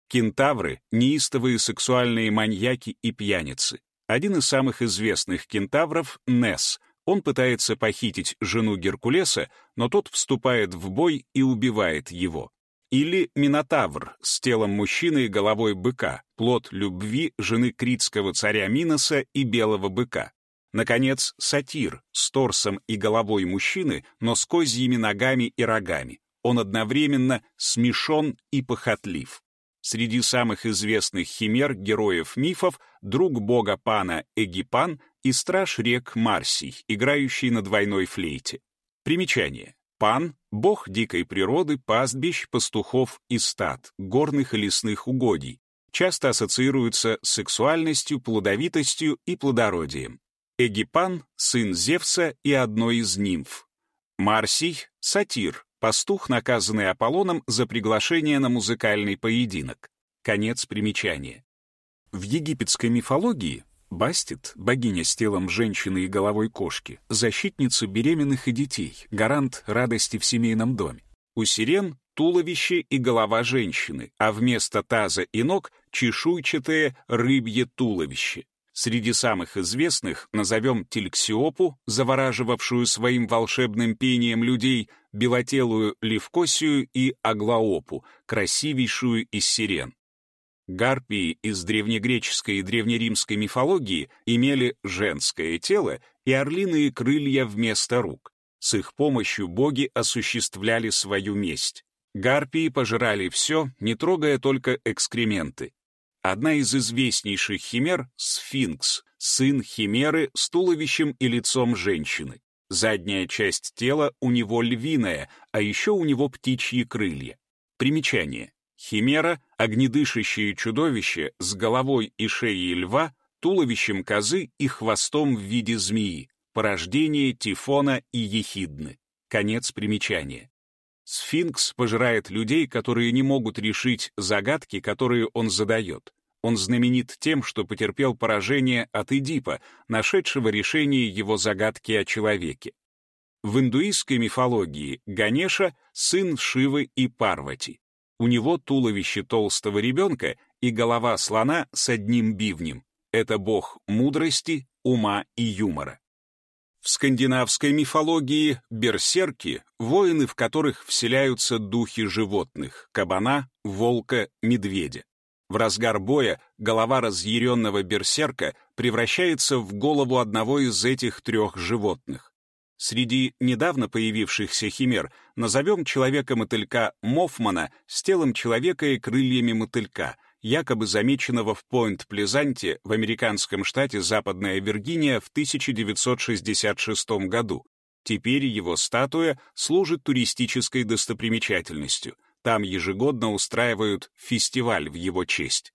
Кентавры — неистовые сексуальные маньяки и пьяницы. Один из самых известных кентавров — Несс. Он пытается похитить жену Геркулеса, но тот вступает в бой и убивает его. Или Минотавр с телом мужчины и головой быка, плод любви жены критского царя Миноса и белого быка. Наконец, сатир с торсом и головой мужчины, но с козьими ногами и рогами. Он одновременно смешон и похотлив. Среди самых известных химер героев мифов друг бога Пана Эгипан и страж рек Марсий, играющий на двойной флейте. Примечание. Пан — бог дикой природы, пастбищ, пастухов и стад, горных и лесных угодий, часто ассоциируется с сексуальностью, плодовитостью и плодородием. Эгипан — сын Зевса и одной из нимф. Марсий — сатир, Пастух, наказанный Аполлоном за приглашение на музыкальный поединок. Конец примечания. В египетской мифологии Бастит, богиня с телом женщины и головой кошки, защитница беременных и детей, гарант радости в семейном доме. У сирен — туловище и голова женщины, а вместо таза и ног — чешуйчатое рыбье туловище. Среди самых известных назовем Тельксиопу, завораживавшую своим волшебным пением людей, белотелую Левкосию и Аглаопу, красивейшую из сирен. Гарпии из древнегреческой и древнеримской мифологии имели женское тело и орлиные крылья вместо рук. С их помощью боги осуществляли свою месть. Гарпии пожирали все, не трогая только экскременты. Одна из известнейших химер — сфинкс, сын химеры с туловищем и лицом женщины. Задняя часть тела у него львиная, а еще у него птичьи крылья. Примечание. Химера — огнедышащее чудовище с головой и шеей льва, туловищем козы и хвостом в виде змеи, порождение Тифона и Ехидны. Конец примечания. Сфинкс пожирает людей, которые не могут решить загадки, которые он задает. Он знаменит тем, что потерпел поражение от Эдипа, нашедшего решение его загадки о человеке. В индуистской мифологии Ганеша — сын Шивы и Парвати. У него туловище толстого ребенка и голова слона с одним бивнем. Это бог мудрости, ума и юмора. В скандинавской мифологии берсерки — воины, в которых вселяются духи животных — кабана, волка, медведя. В разгар боя голова разъяренного берсерка превращается в голову одного из этих трех животных. Среди недавно появившихся химер назовем человека-мотылька Мофмана с телом человека и крыльями мотылька, якобы замеченного в Пойнт-Плезанте в американском штате Западная Виргиния в 1966 году. Теперь его статуя служит туристической достопримечательностью. Там ежегодно устраивают фестиваль в его честь.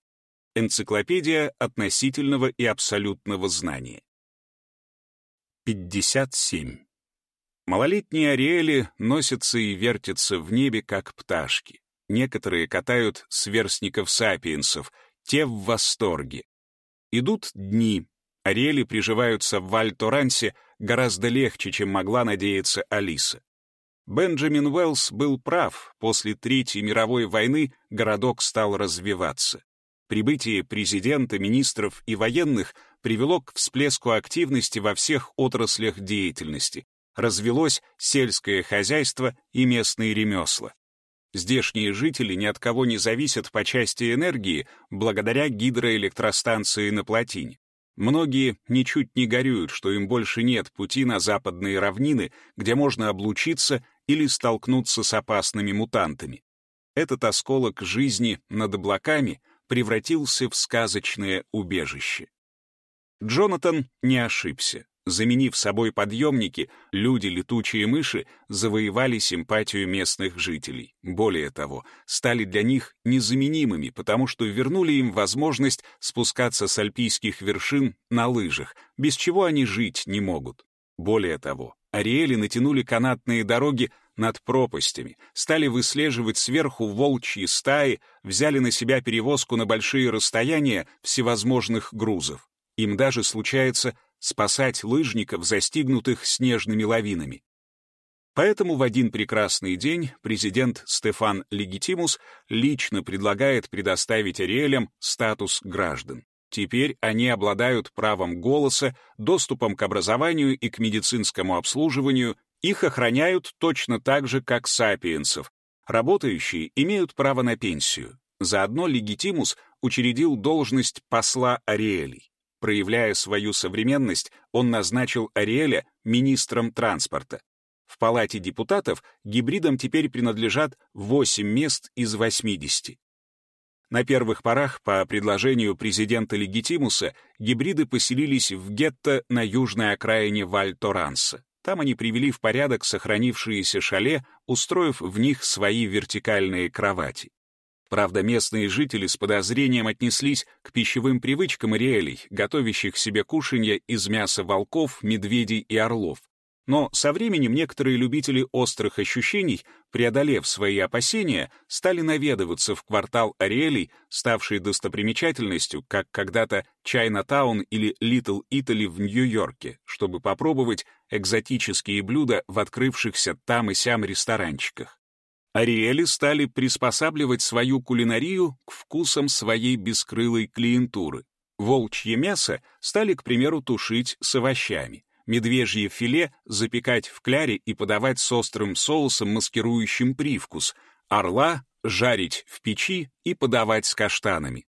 Энциклопедия относительного и абсолютного знания. 57. Малолетние ариэли носятся и вертятся в небе, как пташки. Некоторые катают сверстников-сапиенсов, те в восторге. Идут дни. Ариэли приживаются в Вальторансе гораздо легче, чем могла надеяться Алиса. Бенджамин Уэллс был прав, после Третьей мировой войны городок стал развиваться. Прибытие президента, министров и военных привело к всплеску активности во всех отраслях деятельности, развелось сельское хозяйство и местные ремесла. Здешние жители ни от кого не зависят по части энергии благодаря гидроэлектростанции на плотине. Многие ничуть не горюют, что им больше нет пути на западные равнины, где можно облучиться или столкнуться с опасными мутантами. Этот осколок жизни над облаками превратился в сказочное убежище. Джонатан не ошибся. Заменив собой подъемники, люди-летучие мыши завоевали симпатию местных жителей. Более того, стали для них незаменимыми, потому что вернули им возможность спускаться с альпийских вершин на лыжах, без чего они жить не могут. Более того, ариэли натянули канатные дороги над пропастями, стали выслеживать сверху волчьи стаи, взяли на себя перевозку на большие расстояния всевозможных грузов. Им даже случается спасать лыжников, застигнутых снежными лавинами. Поэтому в один прекрасный день президент Стефан Легитимус лично предлагает предоставить Ариэлям статус граждан. Теперь они обладают правом голоса, доступом к образованию и к медицинскому обслуживанию, их охраняют точно так же, как сапиенсов. Работающие имеют право на пенсию. Заодно Легитимус учредил должность посла Ариэлей. Проявляя свою современность, он назначил Ариэля министром транспорта. В Палате депутатов гибридам теперь принадлежат 8 мест из 80. На первых порах, по предложению президента Легитимуса, гибриды поселились в гетто на южной окраине Валь-Торанса. Там они привели в порядок сохранившиеся шале, устроив в них свои вертикальные кровати. Правда, местные жители с подозрением отнеслись к пищевым привычкам ириэлей, готовящих себе кушанье из мяса волков, медведей и орлов. Но со временем некоторые любители острых ощущений, преодолев свои опасения, стали наведываться в квартал Ариэлей, ставший достопримечательностью, как когда-то Чайна-таун или Литл Итали в Нью-Йорке, чтобы попробовать экзотические блюда в открывшихся там и сям ресторанчиках. Ариэли стали приспосабливать свою кулинарию к вкусам своей бескрылой клиентуры. Волчье мясо стали, к примеру, тушить с овощами, медвежье филе запекать в кляре и подавать с острым соусом, маскирующим привкус, орла жарить в печи и подавать с каштанами.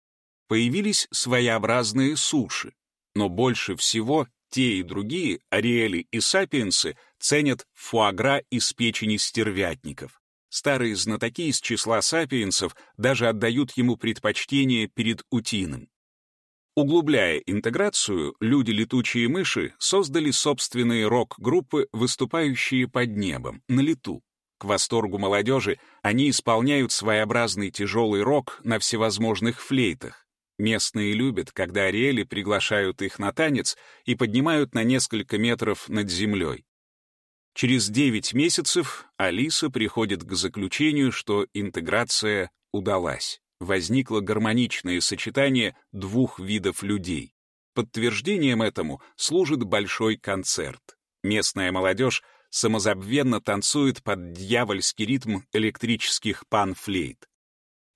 Появились своеобразные суши, но больше всего те и другие, ариэли и сапиенсы, ценят фуагра из печени стервятников. Старые знатоки из числа сапиенсов даже отдают ему предпочтение перед утиным. Углубляя интеграцию, люди-летучие мыши создали собственные рок-группы, выступающие под небом, на лету. К восторгу молодежи они исполняют своеобразный тяжелый рок на всевозможных флейтах. Местные любят, когда ариэли приглашают их на танец и поднимают на несколько метров над землей. Через 9 месяцев Алиса приходит к заключению, что интеграция удалась. Возникло гармоничное сочетание двух видов людей. Подтверждением этому служит большой концерт. Местная молодежь самозабвенно танцует под дьявольский ритм электрических панфлейт.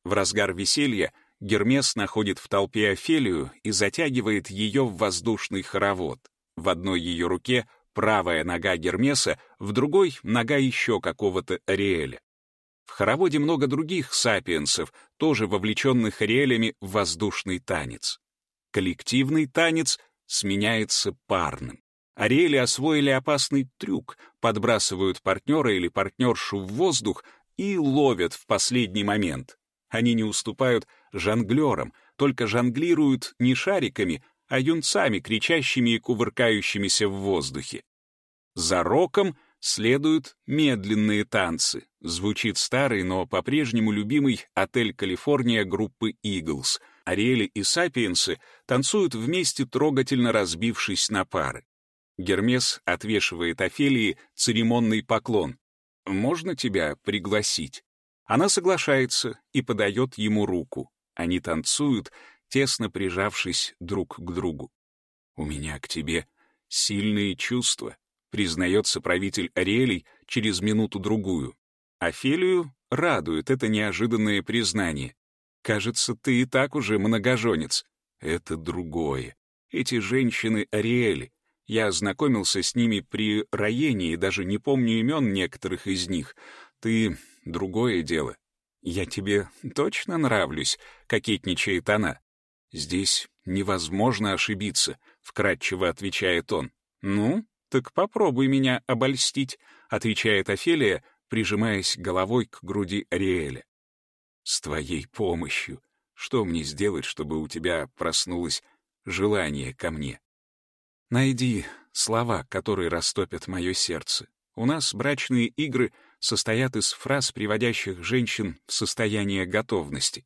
В разгар веселья Гермес находит в толпе Офелию и затягивает ее в воздушный хоровод. В одной ее руке правая нога Гермеса, в другой — нога еще какого-то Ариэля. Хороводе много других сапиенсов, тоже вовлеченных Ариэлями в воздушный танец. Коллективный танец сменяется парным. Ариэли освоили опасный трюк, подбрасывают партнера или партнершу в воздух и ловят в последний момент. Они не уступают жонглерам, только жонглируют не шариками, а юнцами, кричащими и кувыркающимися в воздухе. За роком следуют медленные танцы. Звучит старый, но по-прежнему любимый «Отель Калифорния» группы «Иглс». Ариэли и Сапиенсы танцуют вместе, трогательно разбившись на пары. Гермес отвешивает Офелии церемонный поклон. «Можно тебя пригласить?» Она соглашается и подает ему руку. Они танцуют, тесно прижавшись друг к другу. «У меня к тебе сильные чувства», признается правитель Ариэлей через минуту-другую. Офелию радует это неожиданное признание. «Кажется, ты и так уже многоженец». Это другое. Эти женщины Ариэли. Я ознакомился с ними при роении даже не помню имен некоторых из них. Ты — другое дело. Я тебе точно нравлюсь, — кокетничает она. Здесь невозможно ошибиться, — вкратчиво отвечает он. Ну, так попробуй меня обольстить, — отвечает Офелия, прижимаясь головой к груди Ариэля. С твоей помощью. Что мне сделать, чтобы у тебя проснулось желание ко мне? Найди слова, которые растопят мое сердце. У нас брачные игры состоят из фраз, приводящих женщин в состояние готовности.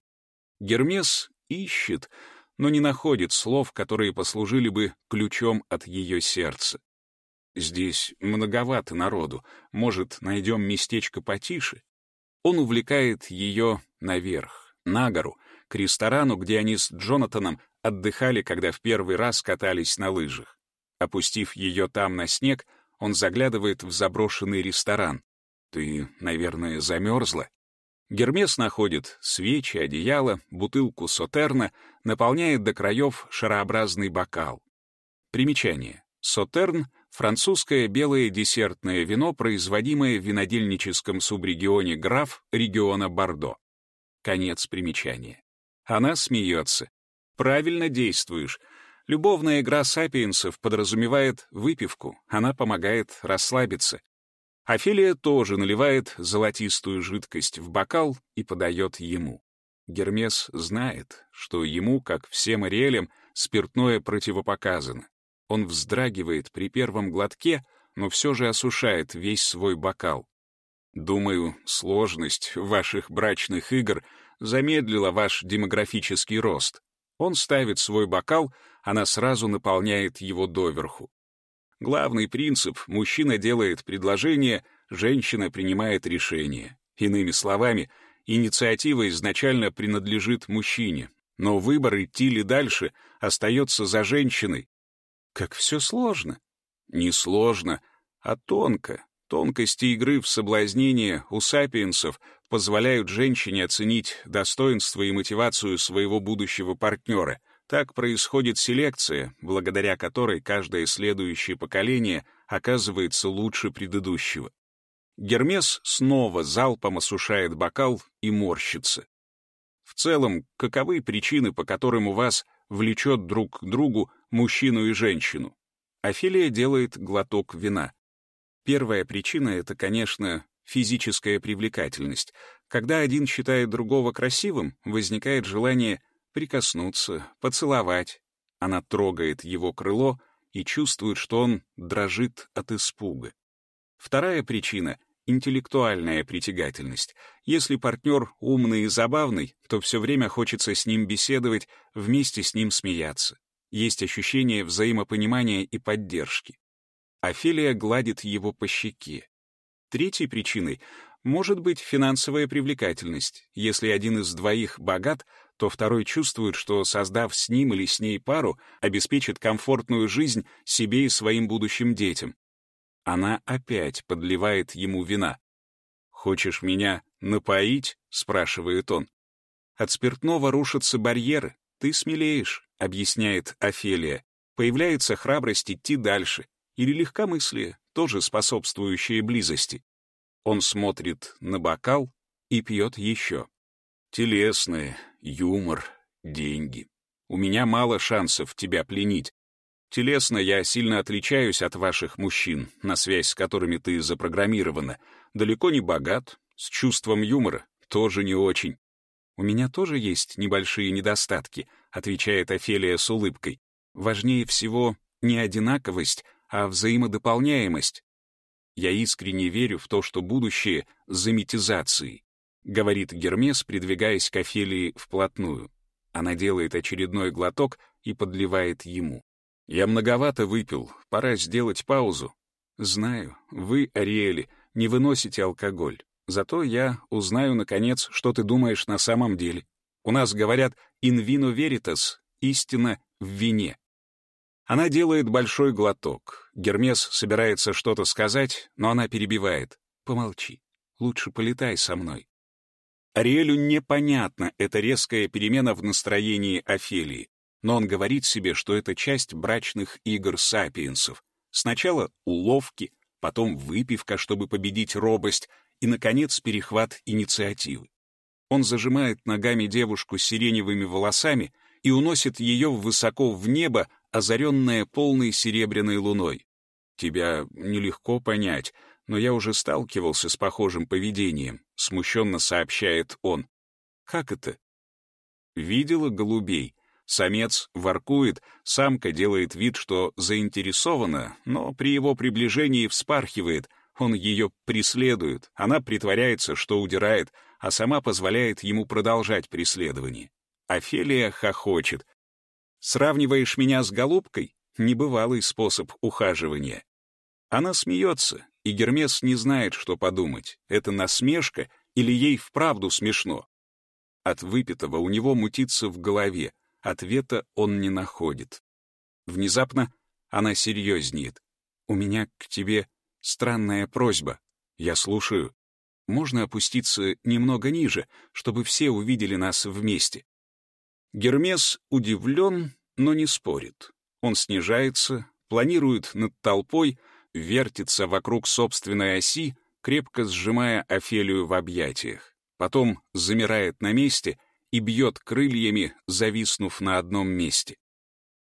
Гермес ищет, но не находит слов, которые послужили бы ключом от ее сердца. Здесь многовато народу, может, найдем местечко потише? Он увлекает ее наверх, на гору, к ресторану, где они с Джонатаном отдыхали, когда в первый раз катались на лыжах. Опустив ее там на снег, он заглядывает в заброшенный ресторан. «Ты, наверное, замерзла?» Гермес находит свечи, одеяло, бутылку сотерна, наполняет до краев шарообразный бокал. Примечание. Сотерн — французское белое десертное вино, производимое в винодельническом субрегионе Граф региона Бордо. Конец примечания. Она смеется. «Правильно действуешь. Любовная игра сапиенсов подразумевает выпивку, она помогает расслабиться. Офелия тоже наливает золотистую жидкость в бокал и подает ему. Гермес знает, что ему, как всем Ариэлям, спиртное противопоказано. Он вздрагивает при первом глотке, но все же осушает весь свой бокал. Думаю, сложность ваших брачных игр замедлила ваш демографический рост. Он ставит свой бокал, она сразу наполняет его доверху. Главный принцип — мужчина делает предложение, женщина принимает решение. Иными словами, инициатива изначально принадлежит мужчине, но выбор идти ли дальше остается за женщиной. Как все сложно. Не сложно, а тонко. Тонкости игры в соблазнение у сапиенсов позволяют женщине оценить достоинство и мотивацию своего будущего партнера. Так происходит селекция, благодаря которой каждое следующее поколение оказывается лучше предыдущего. Гермес снова залпом осушает бокал и морщится. В целом, каковы причины, по которым у вас влечет друг к другу мужчину и женщину? Афилия делает глоток вина. Первая причина — это, конечно, физическая привлекательность. Когда один считает другого красивым, возникает желание прикоснуться, поцеловать. Она трогает его крыло и чувствует, что он дрожит от испуга. Вторая причина — интеллектуальная притягательность. Если партнер умный и забавный, то все время хочется с ним беседовать, вместе с ним смеяться. Есть ощущение взаимопонимания и поддержки. Офелия гладит его по щеке. Третьей причиной может быть финансовая привлекательность. Если один из двоих богат, то второй чувствует, что, создав с ним или с ней пару, обеспечит комфортную жизнь себе и своим будущим детям. Она опять подливает ему вина. «Хочешь меня напоить?» — спрашивает он. «От спиртного рушатся барьеры. Ты смелеешь», — объясняет Офелия. Появляется храбрость идти дальше. Или легкомыслие, тоже способствующее близости. Он смотрит на бокал и пьет еще. Телесное, юмор, деньги. У меня мало шансов тебя пленить. Телесно я сильно отличаюсь от ваших мужчин, на связь с которыми ты запрограммирована. Далеко не богат, с чувством юмора тоже не очень. У меня тоже есть небольшие недостатки, отвечает Офелия с улыбкой. Важнее всего не одинаковость, а взаимодополняемость. Я искренне верю в то, что будущее — за метизацией, говорит Гермес, придвигаясь к Офелии вплотную. Она делает очередной глоток и подливает ему. «Я многовато выпил, пора сделать паузу. Знаю, вы, Ариэли, не выносите алкоголь. Зато я узнаю, наконец, что ты думаешь на самом деле. У нас говорят «in vino veritas» — истина в вине. Она делает большой глоток. Гермес собирается что-то сказать, но она перебивает. «Помолчи. Лучше полетай со мной». Ариэлю непонятна эта резкая перемена в настроении Офелии, но он говорит себе, что это часть брачных игр сапиенсов. Сначала уловки, потом выпивка, чтобы победить робость, и, наконец, перехват инициативы. Он зажимает ногами девушку с сиреневыми волосами и уносит ее высоко в небо, озаренная полной серебряной луной. Тебя нелегко понять, но я уже сталкивался с похожим поведением, смущенно сообщает он. Как это? Видела голубей. Самец воркует, самка делает вид, что заинтересована, но при его приближении вспархивает, он ее преследует, она притворяется, что удирает, а сама позволяет ему продолжать преследование. Офелия хохочет, Сравниваешь меня с голубкой? Небывалый способ ухаживания. Она смеется, и Гермес не знает, что подумать. Это насмешка или ей вправду смешно? От выпитого у него мутится в голове, ответа он не находит. Внезапно она серьезнеет. «У меня к тебе странная просьба. Я слушаю. Можно опуститься немного ниже, чтобы все увидели нас вместе?» Гермес удивлен, но не спорит. Он снижается, планирует над толпой, вертится вокруг собственной оси, крепко сжимая Офелию в объятиях. Потом замирает на месте и бьет крыльями, зависнув на одном месте.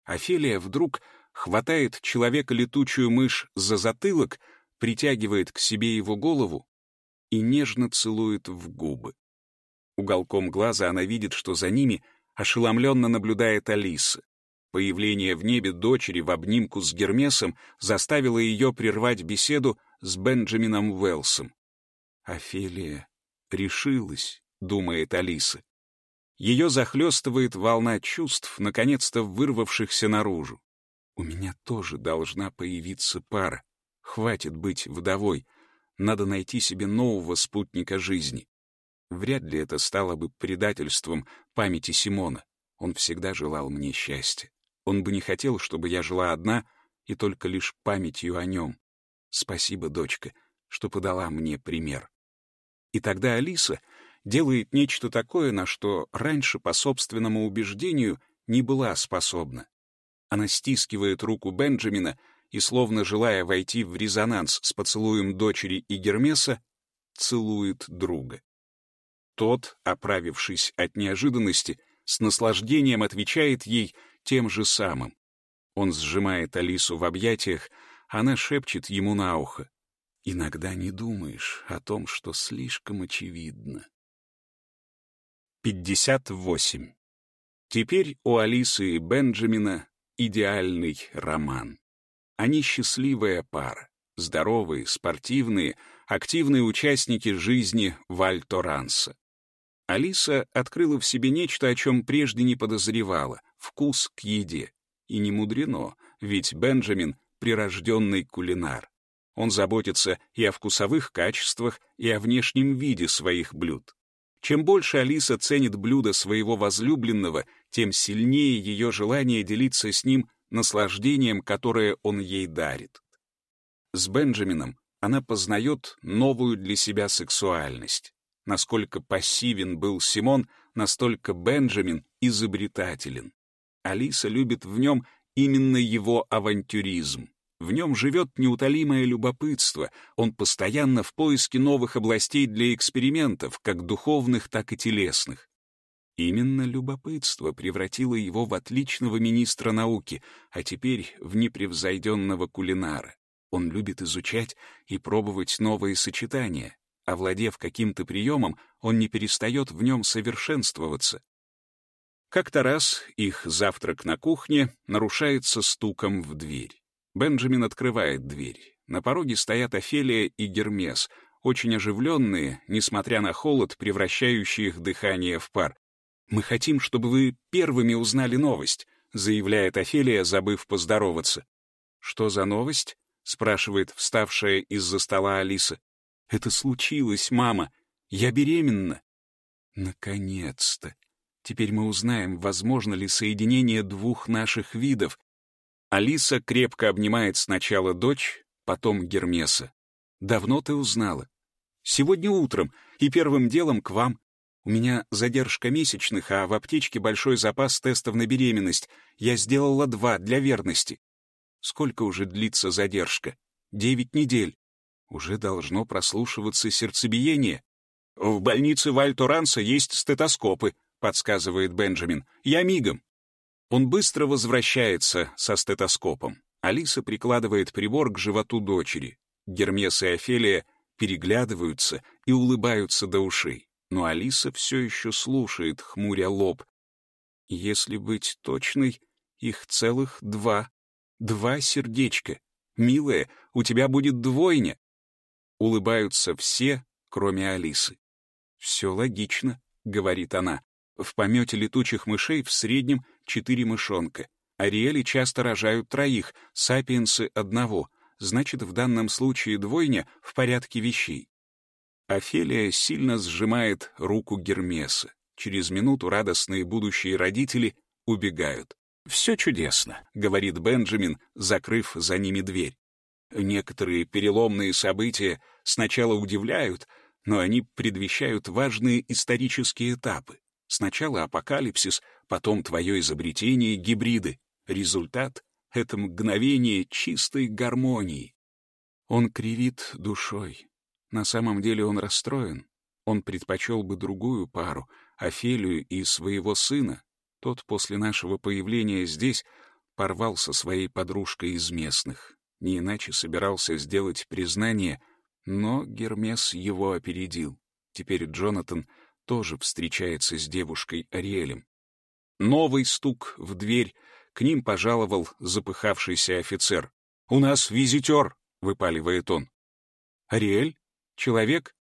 Офелия вдруг хватает человека-летучую мышь за затылок, притягивает к себе его голову и нежно целует в губы. Уголком глаза она видит, что за ними — ошеломленно наблюдает Алиса. Появление в небе дочери в обнимку с Гермесом заставило ее прервать беседу с Бенджамином Уэлсом. «Офелия решилась», — думает Алиса. Ее захлестывает волна чувств, наконец-то вырвавшихся наружу. «У меня тоже должна появиться пара. Хватит быть вдовой. Надо найти себе нового спутника жизни. Вряд ли это стало бы предательством памяти Симона. Он всегда желал мне счастья. Он бы не хотел, чтобы я жила одна и только лишь памятью о нем. Спасибо, дочка, что подала мне пример. И тогда Алиса делает нечто такое, на что раньше, по собственному убеждению, не была способна. Она стискивает руку Бенджамина и, словно желая войти в резонанс с поцелуем дочери и Гермеса, целует друга. Тот, оправившись от неожиданности, с наслаждением отвечает ей тем же самым. Он сжимает Алису в объятиях, она шепчет ему на ухо. «Иногда не думаешь о том, что слишком очевидно». 58. Теперь у Алисы и Бенджамина идеальный роман. Они счастливая пара, здоровые, спортивные, активные участники жизни Вальторанса. Алиса открыла в себе нечто, о чем прежде не подозревала — вкус к еде. И не мудрено, ведь Бенджамин — прирожденный кулинар. Он заботится и о вкусовых качествах, и о внешнем виде своих блюд. Чем больше Алиса ценит блюда своего возлюбленного, тем сильнее ее желание делиться с ним наслаждением, которое он ей дарит. С Бенджамином она познает новую для себя сексуальность. Насколько пассивен был Симон, настолько Бенджамин изобретателен. Алиса любит в нем именно его авантюризм. В нем живет неутолимое любопытство, он постоянно в поиске новых областей для экспериментов, как духовных, так и телесных. Именно любопытство превратило его в отличного министра науки, а теперь в непревзойденного кулинара. Он любит изучать и пробовать новые сочетания. Овладев каким-то приемом, он не перестает в нем совершенствоваться. Как-то раз их завтрак на кухне нарушается стуком в дверь. Бенджамин открывает дверь. На пороге стоят Офелия и Гермес, очень оживленные, несмотря на холод, превращающий их дыхание в пар. «Мы хотим, чтобы вы первыми узнали новость», — заявляет Офелия, забыв поздороваться. «Что за новость?» — спрашивает вставшая из-за стола Алиса. «Это случилось, мама. Я беременна». «Наконец-то! Теперь мы узнаем, возможно ли соединение двух наших видов». Алиса крепко обнимает сначала дочь, потом Гермеса. «Давно ты узнала?» «Сегодня утром, и первым делом к вам. У меня задержка месячных, а в аптечке большой запас тестов на беременность. Я сделала два для верности. Сколько уже длится задержка? Девять недель. Уже должно прослушиваться сердцебиение. В больнице Вальторанса есть стетоскопы, подсказывает Бенджамин. Я мигом. Он быстро возвращается со стетоскопом. Алиса прикладывает прибор к животу дочери. Гермес и Офелия переглядываются и улыбаются до ушей но Алиса все еще слушает, хмуря лоб. Если быть точной, их целых два. Два сердечка. Милая, у тебя будет двойня. Улыбаются все, кроме Алисы. «Все логично», — говорит она. В помете летучих мышей в среднем четыре мышонка. Ариэли часто рожают троих, сапиенсы — одного. Значит, в данном случае двойня в порядке вещей. Офелия сильно сжимает руку Гермеса. Через минуту радостные будущие родители убегают. «Все чудесно», — говорит Бенджамин, закрыв за ними дверь. Некоторые переломные события сначала удивляют, но они предвещают важные исторические этапы. Сначала апокалипсис, потом твое изобретение, гибриды. Результат — это мгновение чистой гармонии. Он кривит душой, на самом деле он расстроен. Он предпочел бы другую пару, Офелию и своего сына. Тот после нашего появления здесь порвал со своей подружкой из местных. Не иначе собирался сделать признание, но Гермес его опередил. Теперь Джонатан тоже встречается с девушкой Ариэлем. Новый стук в дверь. К ним пожаловал запыхавшийся офицер. «У нас визитер!» — выпаливает он. «Ариэль?» Человек?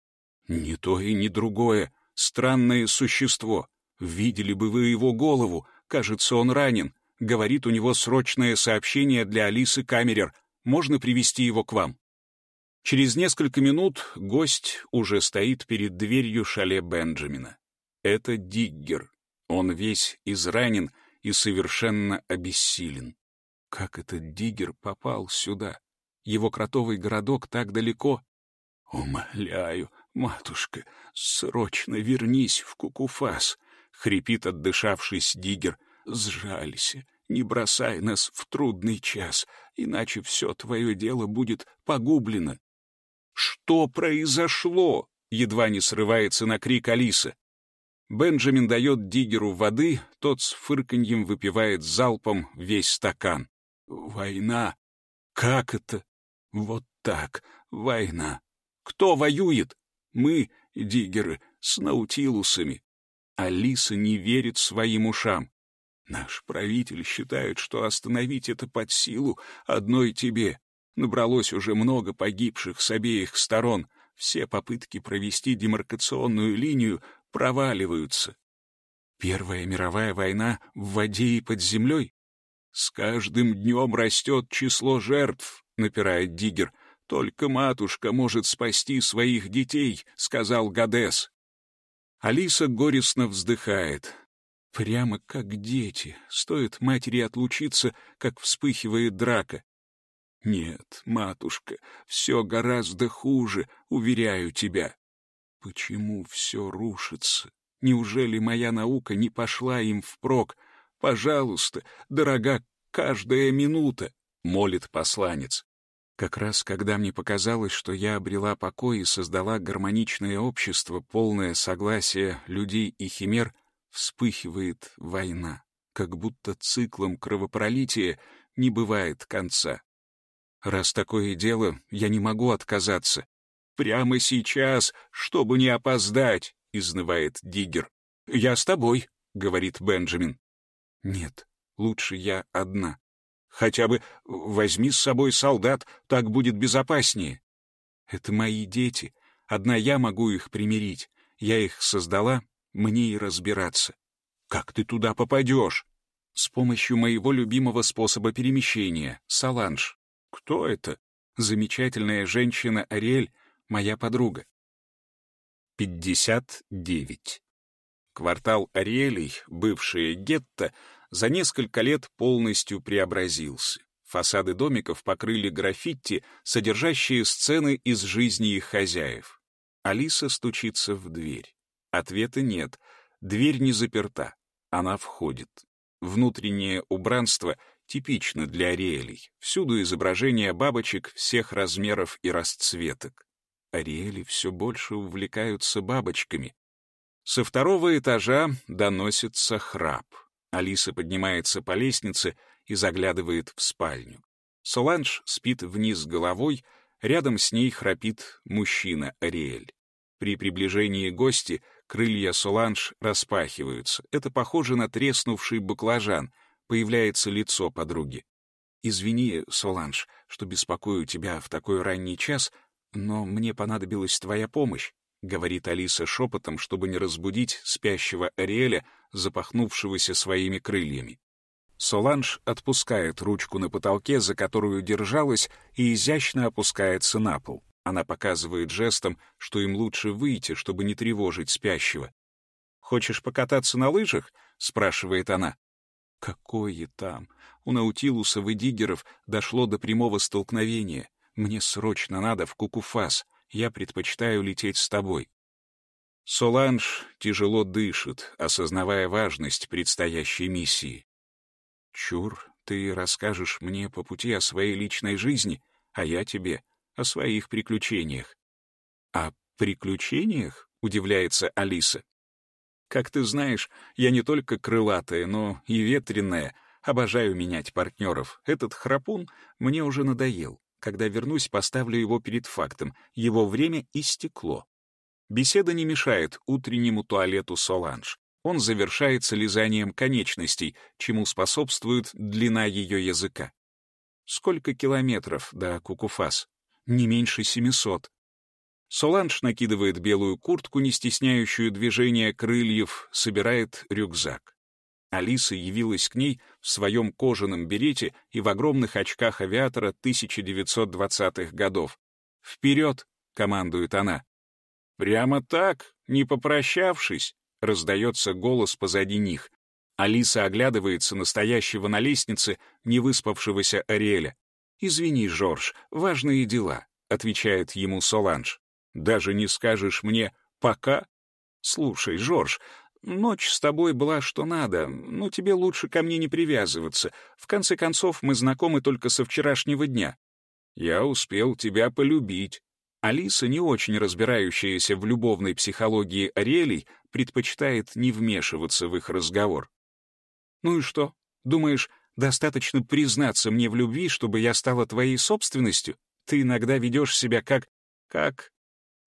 Не то и не другое. Странное существо. Видели бы вы его голову. Кажется, он ранен. Говорит, у него срочное сообщение для Алисы Камерер. Можно привести его к вам? Через несколько минут гость уже стоит перед дверью шале Бенджамина. Это Диггер. Он весь изранен и совершенно обессилен. Как этот Диггер попал сюда? Его кротовый городок так далеко. «Умоляю, матушка, срочно вернись в Кукуфас!» — хрипит отдышавшись Дигер. «Сжалься, не бросай нас в трудный час, иначе все твое дело будет погублено». «Что произошло?» — едва не срывается на крик Алиса. Бенджамин дает Дигеру воды, тот с фырканьем выпивает залпом весь стакан. «Война! Как это? Вот так, война!» Кто воюет? Мы, диггеры, с наутилусами. Алиса не верит своим ушам. Наш правитель считает, что остановить это под силу одной тебе. Набралось уже много погибших с обеих сторон. Все попытки провести демаркационную линию проваливаются. Первая мировая война в воде и под землей? С каждым днем растет число жертв, напирает Диггер. «Только матушка может спасти своих детей», — сказал Гадес. Алиса горестно вздыхает. Прямо как дети. Стоит матери отлучиться, как вспыхивает драка. Нет, матушка, все гораздо хуже, уверяю тебя. Почему все рушится? Неужели моя наука не пошла им впрок? Пожалуйста, дорога каждая минута. молит посланец. Как раз когда мне показалось, что я обрела покой и создала гармоничное общество, полное согласия людей и химер, вспыхивает война, как будто циклом кровопролития не бывает конца. Раз такое дело, я не могу отказаться. Прямо сейчас, чтобы не опоздать, изнывает Диггер. Я с тобой, говорит Бенджамин. Нет, лучше я одна. Хотя бы возьми с собой солдат, так будет безопаснее. Это мои дети. Одна я могу их примирить. Я их создала, мне и разбираться. Как ты туда попадешь? С помощью моего любимого способа перемещения — Саланж. Кто это? Замечательная женщина Ариэль, моя подруга. 59. Квартал Ариэлей, бывшее гетто, за несколько лет полностью преобразился. Фасады домиков покрыли граффити, содержащие сцены из жизни их хозяев. Алиса стучится в дверь. Ответа нет. Дверь не заперта. Она входит. Внутреннее убранство типично для ариэлей. Всюду изображения бабочек всех размеров и расцветок. Ариэли все больше увлекаются бабочками. Со второго этажа доносится храп. Алиса поднимается по лестнице и заглядывает в спальню. Соланж спит вниз головой, рядом с ней храпит мужчина Ариэль. При приближении гости крылья Соланж распахиваются. Это похоже на треснувший баклажан. Появляется лицо подруги. «Извини, Соланж, что беспокою тебя в такой ранний час, но мне понадобилась твоя помощь. — говорит Алиса шепотом, чтобы не разбудить спящего Ариэля, запахнувшегося своими крыльями. Соланж отпускает ручку на потолке, за которую держалась, и изящно опускается на пол. Она показывает жестом, что им лучше выйти, чтобы не тревожить спящего. «Хочешь покататься на лыжах?» — спрашивает она. «Какое там? У Наутилусов и Диггеров дошло до прямого столкновения. Мне срочно надо в Кукуфас. Я предпочитаю лететь с тобой. Соланж тяжело дышит, осознавая важность предстоящей миссии. Чур, ты расскажешь мне по пути о своей личной жизни, а я тебе о своих приключениях. О приключениях? Удивляется Алиса. Как ты знаешь, я не только крылатая, но и ветреная. Обожаю менять партнеров. Этот храпун мне уже надоел. Когда вернусь, поставлю его перед фактом. Его время истекло. Беседа не мешает утреннему туалету Соланж. Он завершается лизанием конечностей, чему способствует длина ее языка. Сколько километров до Кукуфас? Не меньше 700. Соланж накидывает белую куртку, не стесняющую движения крыльев, собирает рюкзак. Алиса явилась к ней в своем кожаном берете и в огромных очках авиатора 1920-х годов. «Вперед!» — командует она. «Прямо так, не попрощавшись?» — раздается голос позади них. Алиса оглядывается настоящего на лестнице невыспавшегося Ариэля. «Извини, Жорж, важные дела», — отвечает ему Соланж. «Даже не скажешь мне «пока»?» «Слушай, Жорж, Ночь с тобой была что надо, но тебе лучше ко мне не привязываться. В конце концов, мы знакомы только со вчерашнего дня. Я успел тебя полюбить. Алиса, не очень разбирающаяся в любовной психологии Ариэлей, предпочитает не вмешиваться в их разговор. Ну и что? Думаешь, достаточно признаться мне в любви, чтобы я стала твоей собственностью? Ты иногда ведешь себя как... как...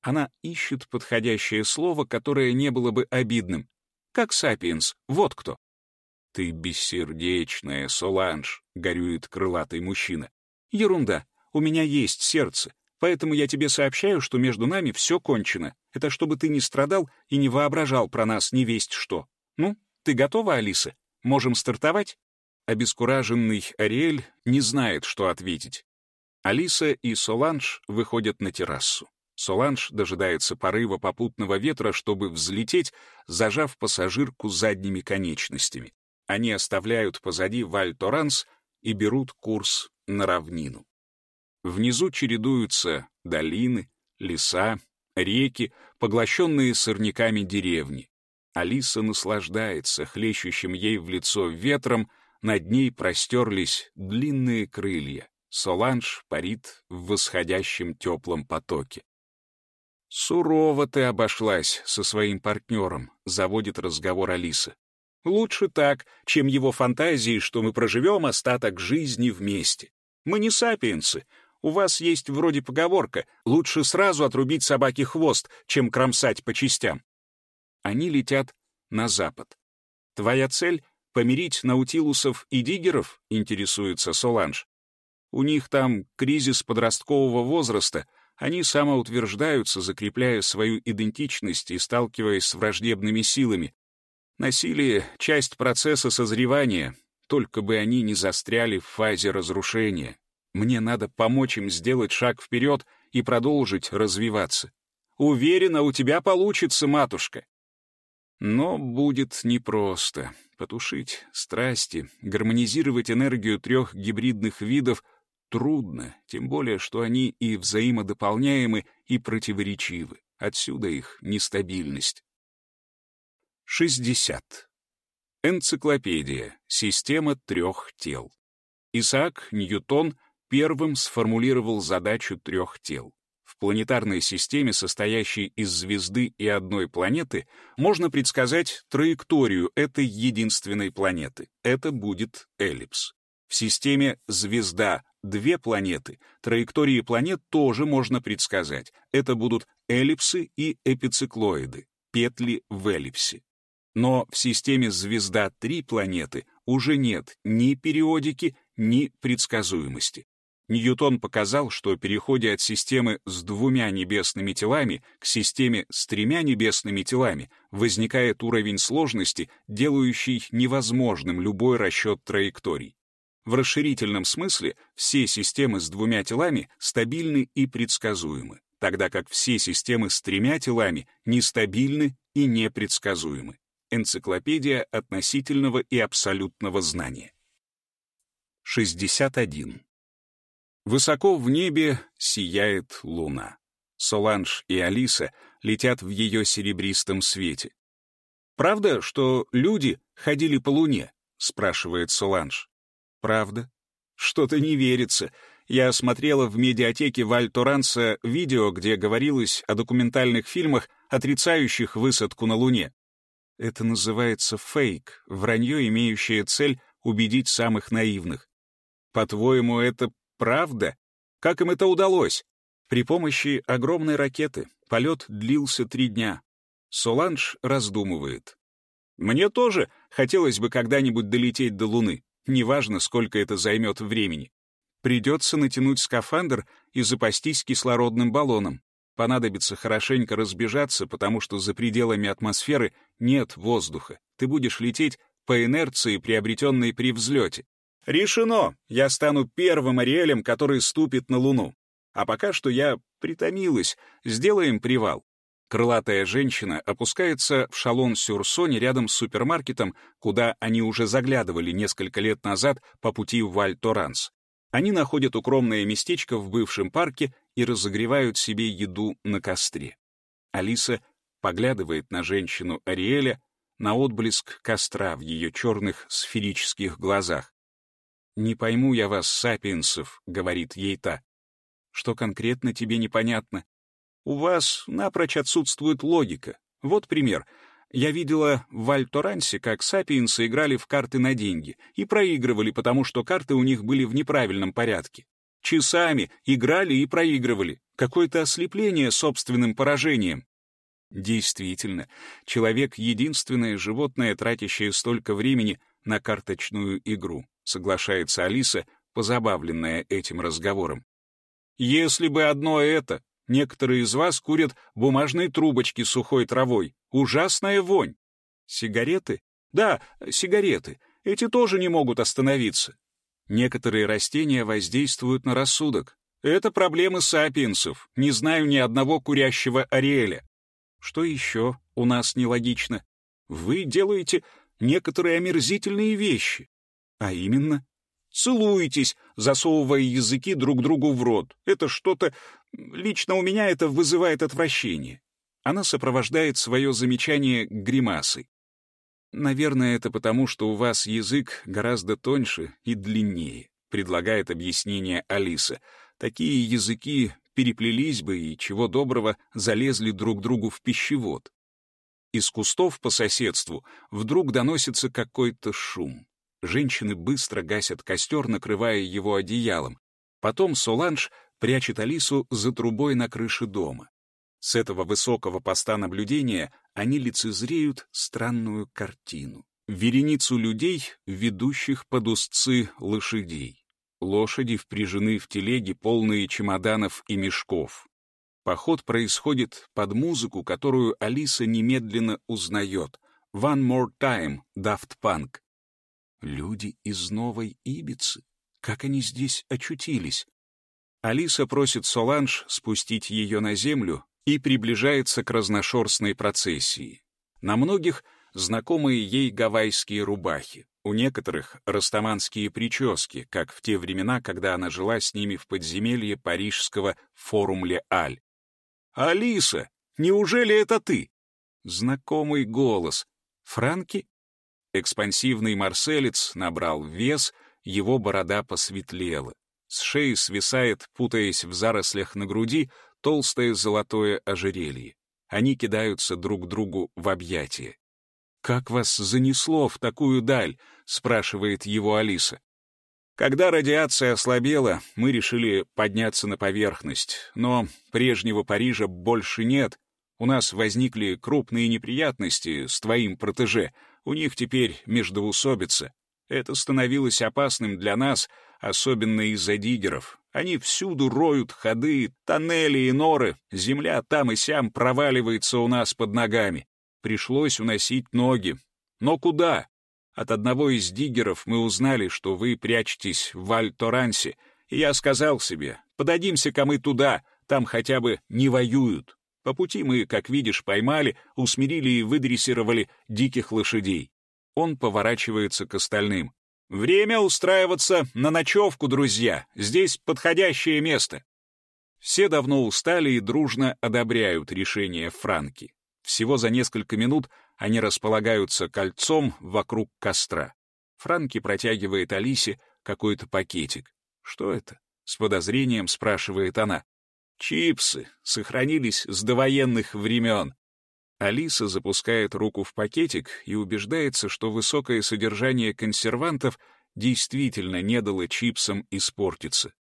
Она ищет подходящее слово, которое не было бы обидным как Сапиенс, вот кто. «Ты бессердечная, Соланж», — горюет крылатый мужчина. «Ерунда, у меня есть сердце, поэтому я тебе сообщаю, что между нами все кончено. Это чтобы ты не страдал и не воображал про нас не весть что. Ну, ты готова, Алиса? Можем стартовать?» Обескураженный Ариэль не знает, что ответить. Алиса и Соланж выходят на террасу. Соланж дожидается порыва попутного ветра, чтобы взлететь, зажав пассажирку задними конечностями. Они оставляют позади Валь-Торанс и берут курс на равнину. Внизу чередуются долины, леса, реки, поглощенные сорняками деревни. Алиса наслаждается хлещущим ей в лицо ветром, над ней простерлись длинные крылья. Соланж парит в восходящем теплом потоке. «Сурово ты обошлась со своим партнером», — заводит разговор Алиса. «Лучше так, чем его фантазии, что мы проживем остаток жизни вместе. Мы не сапиенсы. У вас есть вроде поговорка «лучше сразу отрубить собаке хвост, чем кромсать по частям». Они летят на запад. Твоя цель — помирить наутилусов и диггеров, интересуется Соланж. У них там кризис подросткового возраста, они самоутверждаются, закрепляя свою идентичность и сталкиваясь с враждебными силами. Насилие — часть процесса созревания, только бы они не застряли в фазе разрушения. Мне надо помочь им сделать шаг вперед и продолжить развиваться. Уверена, у тебя получится, матушка. Но будет непросто. Потушить страсти, гармонизировать энергию трех гибридных видов — трудно, тем более, что они и взаимодополняемы, и противоречивы. Отсюда их нестабильность. 60. Энциклопедия. Система трех тел. Исаак Ньютон первым сформулировал задачу трех тел. В планетарной системе, состоящей из звезды и одной планеты, можно предсказать траекторию этой единственной планеты. Это будет эллипс. В системе звезда две планеты, траектории планет тоже можно предсказать. Это будут эллипсы и эпициклоиды, петли в эллипсе. Но в системе звезда три планеты уже нет ни периодики, ни предсказуемости. Ньютон показал, что переходе от системы с двумя небесными телами к системе с тремя небесными телами возникает уровень сложности, делающий невозможным любой расчет траекторий. В расширительном смысле все системы с двумя телами стабильны и предсказуемы, тогда как все системы с тремя телами нестабильны и непредсказуемы. Энциклопедия относительного и абсолютного знания. 61. Высоко в небе сияет луна. Соланж и Алиса летят в ее серебристом свете. «Правда, что люди ходили по луне?» — спрашивает Соланж. Правда? Что-то не верится. Я смотрела в медиатеке Валь видео, где говорилось о документальных фильмах, отрицающих высадку на Луне. Это называется фейк, вранье, имеющее цель убедить самых наивных. По-твоему, это правда? Как им это удалось? При помощи огромной ракеты. Полет длился три дня. Соланж раздумывает. Мне тоже хотелось бы когда-нибудь долететь до Луны. Неважно, сколько это займет времени. Придется натянуть скафандр и запастись кислородным баллоном. Понадобится хорошенько разбежаться, потому что за пределами атмосферы нет воздуха. Ты будешь лететь по инерции, приобретенной при взлете. Решено! Я стану первым Ариэлем, который ступит на Луну. А пока что я притомилась. Сделаем привал. Крылатая женщина опускается в шалон-сюрсоне рядом с супермаркетом, куда они уже заглядывали несколько лет назад по пути в Валь-Торанс. Они находят укромное местечко в бывшем парке и разогревают себе еду на костре. Алиса поглядывает на женщину Ариэля, на отблеск костра в ее черных сферических глазах. «Не пойму я вас, сапиенсов», — говорит ей та. «Что конкретно тебе непонятно?» У вас напрочь отсутствует логика. Вот пример. Я видела в Альторансе, как сапиенсы играли в карты на деньги и проигрывали, потому что карты у них были в неправильном порядке. Часами играли и проигрывали. Какое-то ослепление собственным поражением. Действительно, человек — единственное животное, тратящее столько времени на карточную игру, соглашается Алиса, позабавленная этим разговором. Если бы одно это, Некоторые из вас курят бумажные трубочки с сухой травой. Ужасная вонь. Сигареты? Да, сигареты. Эти тоже не могут остановиться. Некоторые растения воздействуют на рассудок. Это проблемы сапиенсов. Не знаю ни одного курящего Ариэля. Что еще у нас нелогично? Вы делаете некоторые омерзительные вещи. А именно, целуетесь, засовывая языки друг другу в рот. Это что-то Лично у меня это вызывает отвращение. Она сопровождает свое замечание гримасой. Наверное, это потому, что у вас язык гораздо тоньше и длиннее, предлагает объяснение Алиса. Такие языки переплелись бы и, чего доброго, залезли друг другу в пищевод. Из кустов по соседству вдруг доносится какой-то шум. Женщины быстро гасят костер, накрывая его одеялом. Потом Соланж прячет Алису за трубой на крыше дома. С этого высокого поста наблюдения они лицезреют странную картину. Вереницу людей, ведущих под узцы лошадей. Лошади впряжены в телеги, полные чемоданов и мешков. Поход происходит под музыку, которую Алиса немедленно узнает. «One More Time» Daft Punk. Люди из Новой Ибицы. Как они здесь очутились? Алиса просит Соланж спустить ее на землю и приближается к разношерстной процессии. На многих знакомые ей гавайские рубахи, у некоторых растаманские прически, как в те времена, когда она жила с ними в подземелье парижского Форум-Ле-Аль. «Алиса, неужели это ты?» Знакомый голос. «Франки?» Экспансивный марселец набрал вес, его борода посветлела. С шеи свисает, путаясь в зарослях на груди, толстое золотое ожерелье. Они кидаются друг другу в объятия. «Как вас занесло в такую даль?» — спрашивает его Алиса. Когда радиация ослабела, мы решили подняться на поверхность, но прежнего Парижа больше нет. У нас возникли крупные неприятности с твоим протеже, у них теперь междоусобица. Это становилось опасным для нас, особенно из-за диггеров. Они всюду роют ходы, тоннели и норы, земля там и сям проваливается у нас под ногами. Пришлось уносить ноги. Но куда? От одного из диггеров мы узнали, что вы прячетесь в Аль-Торансе, и я сказал себе, подадимся-ка мы туда, там хотя бы не воюют. По пути мы, как видишь, поймали, усмирили и выдрессировали диких лошадей. Он поворачивается к остальным. «Время устраиваться на ночевку, друзья. Здесь подходящее место». Все давно устали и дружно одобряют решение Франки. Всего за несколько минут они располагаются кольцом вокруг костра. Франки протягивает Алисе какой-то пакетик. «Что это?» — с подозрением спрашивает она. «Чипсы. Сохранились с довоенных времен». Алиса запускает руку в пакетик и убеждается, что высокое содержание консервантов действительно не дало чипсам испортиться.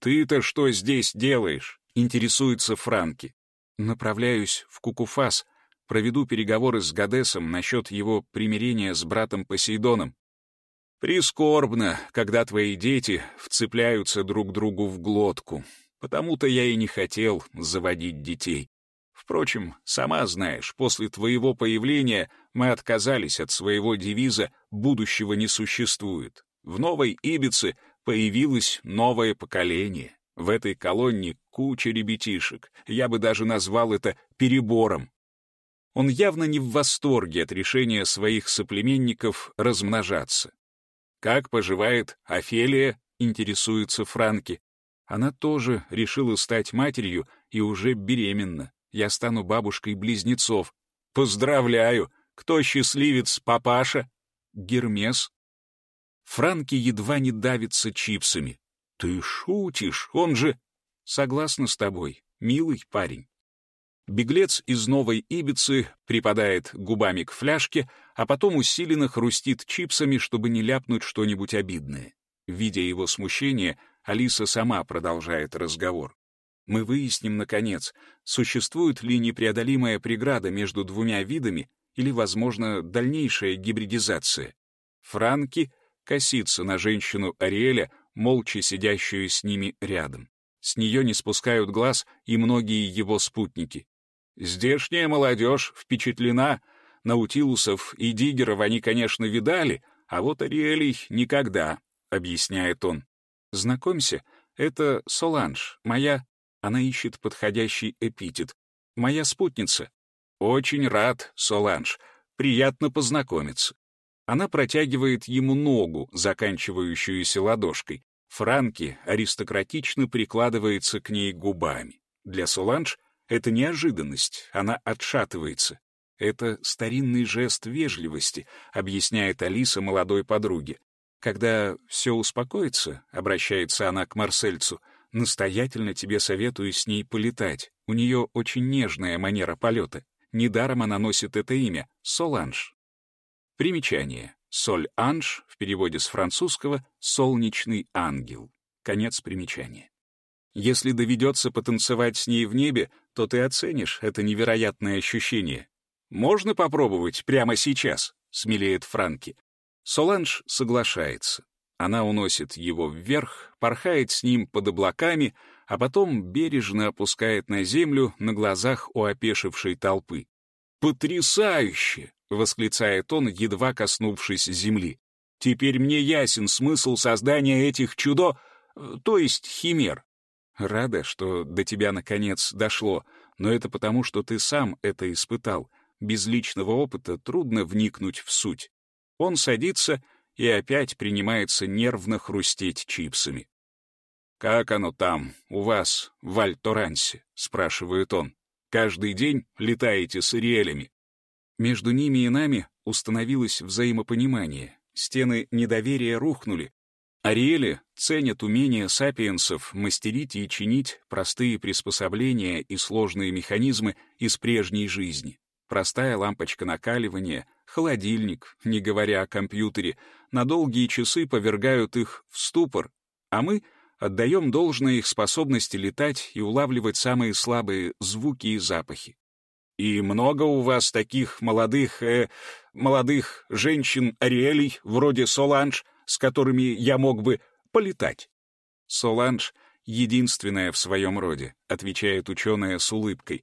«Ты-то что здесь делаешь?» — интересуется Франки. «Направляюсь в Кукуфас», проведу переговоры с Гадесом насчет его примирения с братом Посейдоном. Прискорбно, когда твои дети вцепляются друг другу в глотку. Потому-то я и не хотел заводить детей. Впрочем, сама знаешь, после твоего появления мы отказались от своего девиза «будущего не существует». В Новой Ибице появилось новое поколение. В этой колонне куча ребятишек. Я бы даже назвал это перебором. Он явно не в восторге от решения своих соплеменников размножаться. «Как поживает Офелия?» — интересуется Франки. Она тоже решила стать матерью и уже беременна. Я стану бабушкой близнецов. Поздравляю! Кто счастливец, папаша? Гермес. Франки едва не давится чипсами. Ты шутишь, он же... Согласна с тобой, милый парень. Беглец из Новой Ибицы припадает губами к фляжке, а потом усиленно хрустит чипсами, чтобы не ляпнуть что-нибудь обидное. Видя его смущение, Алиса сама продолжает разговор. Мы выясним, наконец, существует ли непреодолимая преграда между двумя видами или, возможно, дальнейшая гибридизация. Франки косится на женщину Ариэля, молча сидящую с ними рядом. С нее не спускают глаз и многие его спутники. Здешняя молодежь впечатлена. Наутилусов и диггеров они, конечно, видали, а вот Ариэлей никогда, — объясняет он. Знакомься, это Соланж, моя... Она ищет подходящий эпитет. Моя спутница. Очень рад, Соланж. Приятно познакомиться. Она протягивает ему ногу, заканчивающуюся ладошкой. Франки аристократично прикладывается к ней губами. Для Соланж — это неожиданность, она отшатывается. Это старинный жест вежливости, объясняет Алиса молодой подруге. Когда все успокоится, обращается она к Марсельцу, настоятельно тебе советую с ней полетать. У нее очень нежная манера полета. Недаром она носит это имя — Соланж. Примечание. Соль-анж в переводе с французского «солнечный ангел». Конец примечания. Если доведется потанцевать с ней в небе, то ты оценишь это невероятное ощущение. «Можно попробовать прямо сейчас?» — смелеет Франки. Соланж соглашается. Она уносит его вверх, порхает с ним под облаками, а потом бережно опускает на землю на глазах у опешившей толпы. «Потрясающе!» — восклицает он, едва коснувшись земли. «Теперь мне ясен смысл создания этих чудо... то есть химер. Рада, что до тебя наконец дошло, но это потому, что ты сам это испытал — без личного опыта трудно вникнуть в суть. Он садится и опять принимается нервно хрустеть чипсами. «Как оно там, у вас, в Альторансе?» — спрашивает он. «Каждый день летаете с Ириэлями?» Между ними и нами установилось взаимопонимание. Стены недоверия рухнули. Ариэли ценят умение сапиенсов мастерить и чинить простые приспособления и сложные механизмы из прежней жизни. Простая лампочка накаливания, холодильник, не говоря о компьютере, на долгие часы повергают их в ступор, а мы отдаем должное их способности летать и улавливать самые слабые звуки и запахи. И много у вас таких молодых, э, молодых женщин-ариэлей, вроде Соланж, с которыми я мог бы полетать. Соланж — единственная в своем роде, отвечает ученая с улыбкой.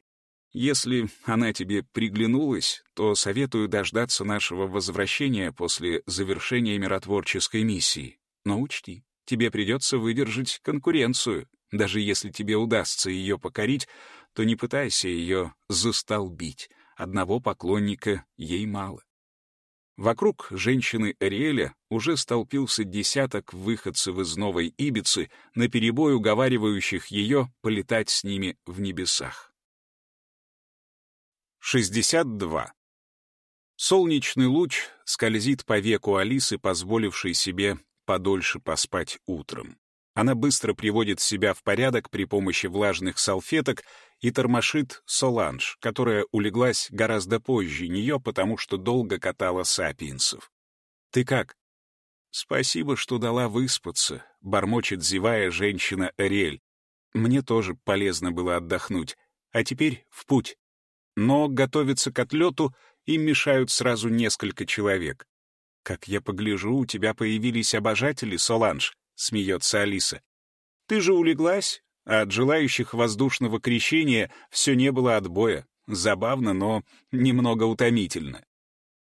Если она тебе приглянулась, то советую дождаться нашего возвращения после завершения миротворческой миссии. Но учти, тебе придется выдержать конкуренцию. Даже если тебе удастся ее покорить, то не пытайся ее застолбить. Одного поклонника ей мало. Вокруг женщины Эриэля уже столпился десяток выходцев из Новой Ибицы, наперебой уговаривающих ее полетать с ними в небесах. 62. Солнечный луч скользит по веку Алисы, позволившей себе подольше поспать утром. Она быстро приводит себя в порядок при помощи влажных салфеток и тормошит Соланж, которая улеглась гораздо позже нее, потому что долго катала сапиенсов. «Ты как?» «Спасибо, что дала выспаться», — бормочет зевая женщина Эриэль. «Мне тоже полезно было отдохнуть. А теперь в путь». Но готовиться к отлету им мешают сразу несколько человек. «Как я погляжу, у тебя появились обожатели, Соланж», — смеется Алиса. «Ты же улеглась, а от желающих воздушного крещения все не было отбоя. Забавно, но немного утомительно».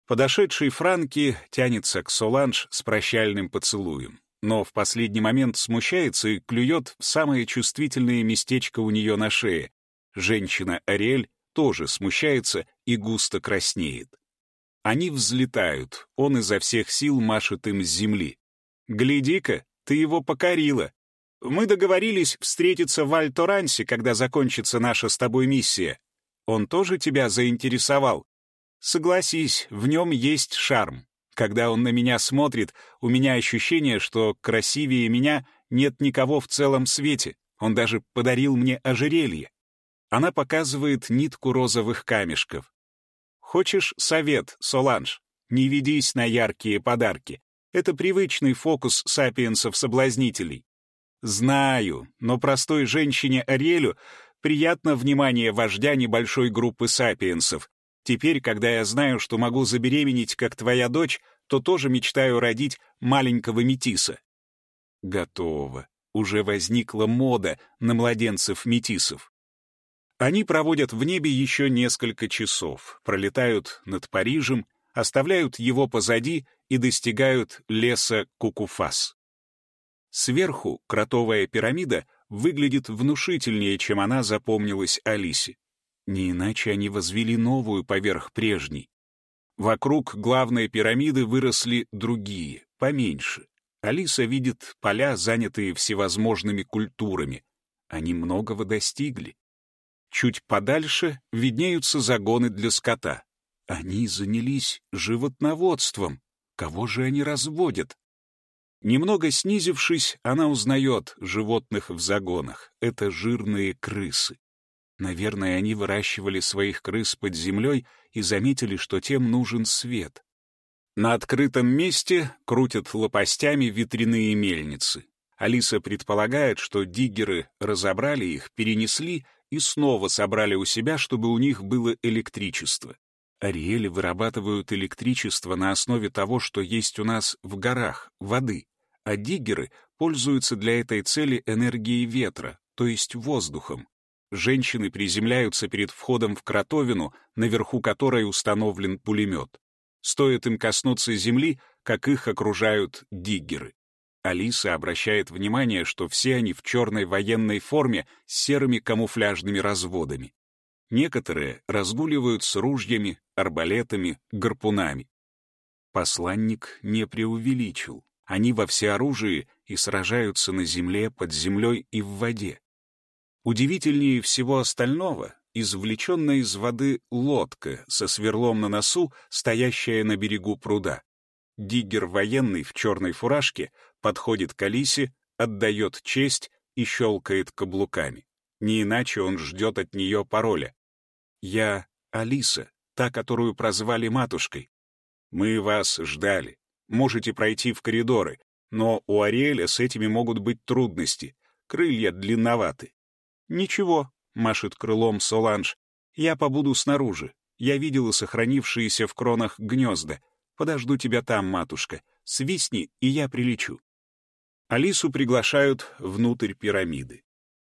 Подошедший Франки тянется к Соланж с прощальным поцелуем, но в последний момент смущается и клюет в самое чувствительное местечко у нее на шее. Женщина Ариэль тоже смущается и густо краснеет. Они взлетают, он изо всех сил машет им с земли. «Гляди-ка, ты его покорила. Мы договорились встретиться в Альторансе, когда закончится наша с тобой миссия. Он тоже тебя заинтересовал? Согласись, в нем есть шарм. Когда он на меня смотрит, у меня ощущение, что красивее меня нет никого в целом свете. Он даже подарил мне ожерелье. Она показывает нитку розовых камешков. Хочешь совет, Соланж? Не ведись на яркие подарки. Это привычный фокус сапиенсов-соблазнителей. Знаю, но простой женщине Ариэлю приятно внимание вождя небольшой группы сапиенсов. Теперь, когда я знаю, что могу забеременеть, как твоя дочь, то тоже мечтаю родить маленького метиса. Готово. Уже возникла мода на младенцев-метисов. Они проводят в небе еще несколько часов, пролетают над Парижем, оставляют его позади и достигают леса Кукуфас. Сверху кротовая пирамида выглядит внушительнее, чем она запомнилась Алисе. Не иначе они возвели новую поверх прежней. Вокруг главной пирамиды выросли другие, поменьше. Алиса видит поля, занятые всевозможными культурами. Они многого достигли. Чуть подальше виднеются загоны для скота. Они занялись животноводством. Кого же они разводят? Немного снизившись, она узнает животных в загонах. Это жирные крысы. Наверное, они выращивали своих крыс под землей и заметили, что тем нужен свет. На открытом месте крутят лопастями ветряные мельницы. Алиса предполагает, что диггеры разобрали их, перенесли и снова собрали у себя, чтобы у них было электричество. Ариэли вырабатывают электричество на основе того, что есть у нас в горах, воды, а диггеры пользуются для этой цели энергией ветра, то есть воздухом. Женщины приземляются перед входом в кротовину, наверху которой установлен пулемет. Стоит им коснуться земли, как их окружают диггеры. Алиса обращает внимание, что все они в черной военной форме с серыми камуфляжными разводами. Некоторые разгуливают с ружьями, арбалетами, гарпунами. Посланник не преувеличил. Они во всеоружии и сражаются на земле, под землей и в воде. Удивительнее всего остального извлеченная из воды лодка со сверлом на носу, стоящая на берегу пруда. Диггер военный в черной фуражке подходит к Алисе, отдает честь и щелкает каблуками. Не иначе он ждет от нее пароля. «Я Алиса, та, которую прозвали матушкой. Мы вас ждали. Можете пройти в коридоры, но у Ариэля с этими могут быть трудности. Крылья длинноваты». «Ничего», — машет крылом Соланж. «Я побуду снаружи. Я видела сохранившиеся в кронах гнезда. Подожду тебя там, матушка. Свистни, и я прилечу». Алису приглашают внутрь пирамиды.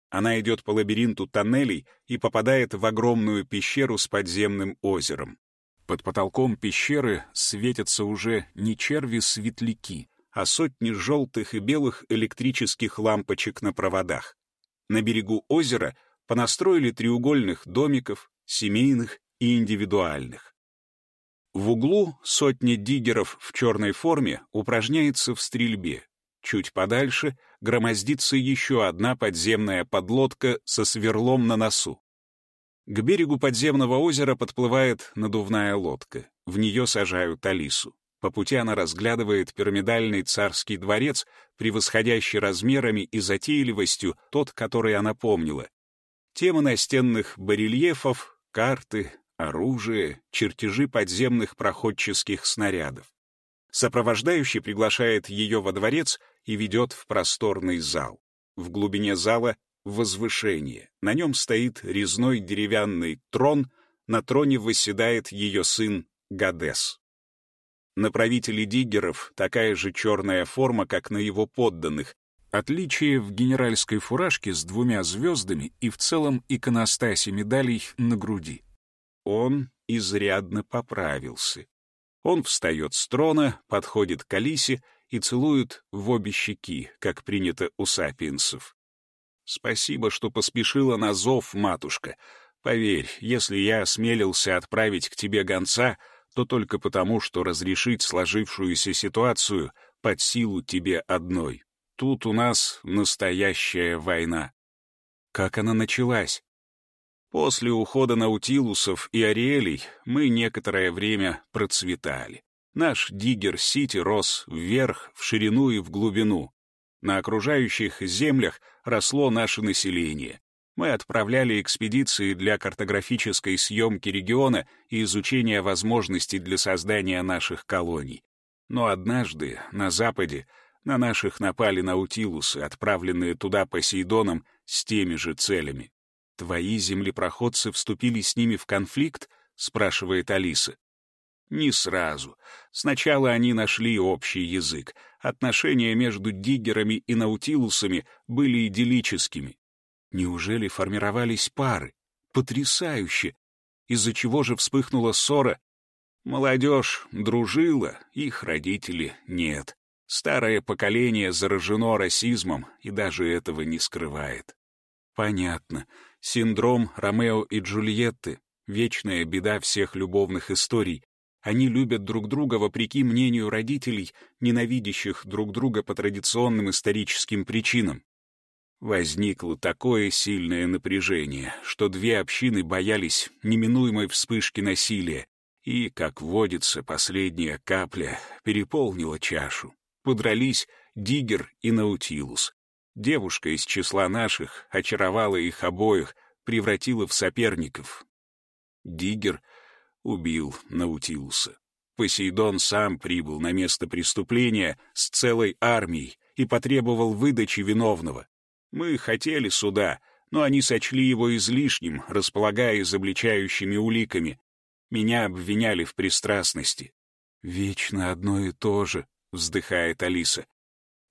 Она идет по лабиринту тоннелей и попадает в огромную пещеру с подземным озером. Под потолком пещеры светятся уже не черви-светляки, а сотни желтых и белых электрических лампочек на проводах. На берегу озера понастроили треугольных домиков, семейных и индивидуальных. В углу сотня диггеров в черной форме упражняется в стрельбе, Чуть подальше громоздится еще одна подземная подлодка со сверлом на носу. К берегу подземного озера подплывает надувная лодка. В нее сажают Алису. По пути она разглядывает пирамидальный царский дворец, превосходящий размерами и затейливостью тот, который она помнила. Темы настенных барельефов, карты, оружие, чертежи подземных проходческих снарядов. Сопровождающий приглашает ее во дворец и ведет в просторный зал. В глубине зала — возвышение. На нем стоит резной деревянный трон, на троне восседает ее сын Гадес. На правителе диггеров такая же черная форма, как на его подданных. Отличие в генеральской фуражке с двумя звездами и в целом иконостасе медалей на груди. Он изрядно поправился. Он встает с трона, подходит к Алисе и целует в обе щеки, как принято у сапиенсов. «Спасибо, что поспешила на зов, матушка. Поверь, если я осмелился отправить к тебе гонца, то только потому, что разрешить сложившуюся ситуацию под силу тебе одной. Тут у нас настоящая война». Как она началась? После ухода Наутилусов и Ариэлей мы некоторое время процветали. Наш Диггер-Сити рос вверх, в ширину и в глубину. На окружающих землях росло наше население. Мы отправляли экспедиции для картографической съемки региона и изучения возможностей для создания наших колоний. Но однажды на Западе на наших напали наутилусы, отправленные туда Посейдоном с теми же целями. «Твои землепроходцы вступили с ними в конфликт?» — спрашивает Алиса. Не сразу. Сначала они нашли общий язык. Отношения между диггерами и наутилусами были идиллическими. Неужели формировались пары? Потрясающе! Из-за чего же вспыхнула ссора? Молодежь дружила, их родители нет. Старое поколение заражено расизмом и даже этого не скрывает. Понятно. Синдром Ромео и Джульетты — вечная беда всех любовных историй. Они любят друг друга вопреки мнению родителей, ненавидящих друг друга по традиционным историческим причинам. Возникло такое сильное напряжение, что две общины боялись неминуемой вспышки насилия, И, как водится, последняя капля переполнила чашу. Подрались Диггер и Наутилус. Девушка из числа наших очаровала их обоих, превратила в соперников. Диггер убил Наутилуса. Посейдон сам прибыл на место преступления с целой армией и потребовал выдачи виновного. Мы хотели суда, но они сочли его излишним, располагая изобличающими уликами. Меня обвиняли в пристрастности. «Вечно одно и то же», — вздыхает Алиса.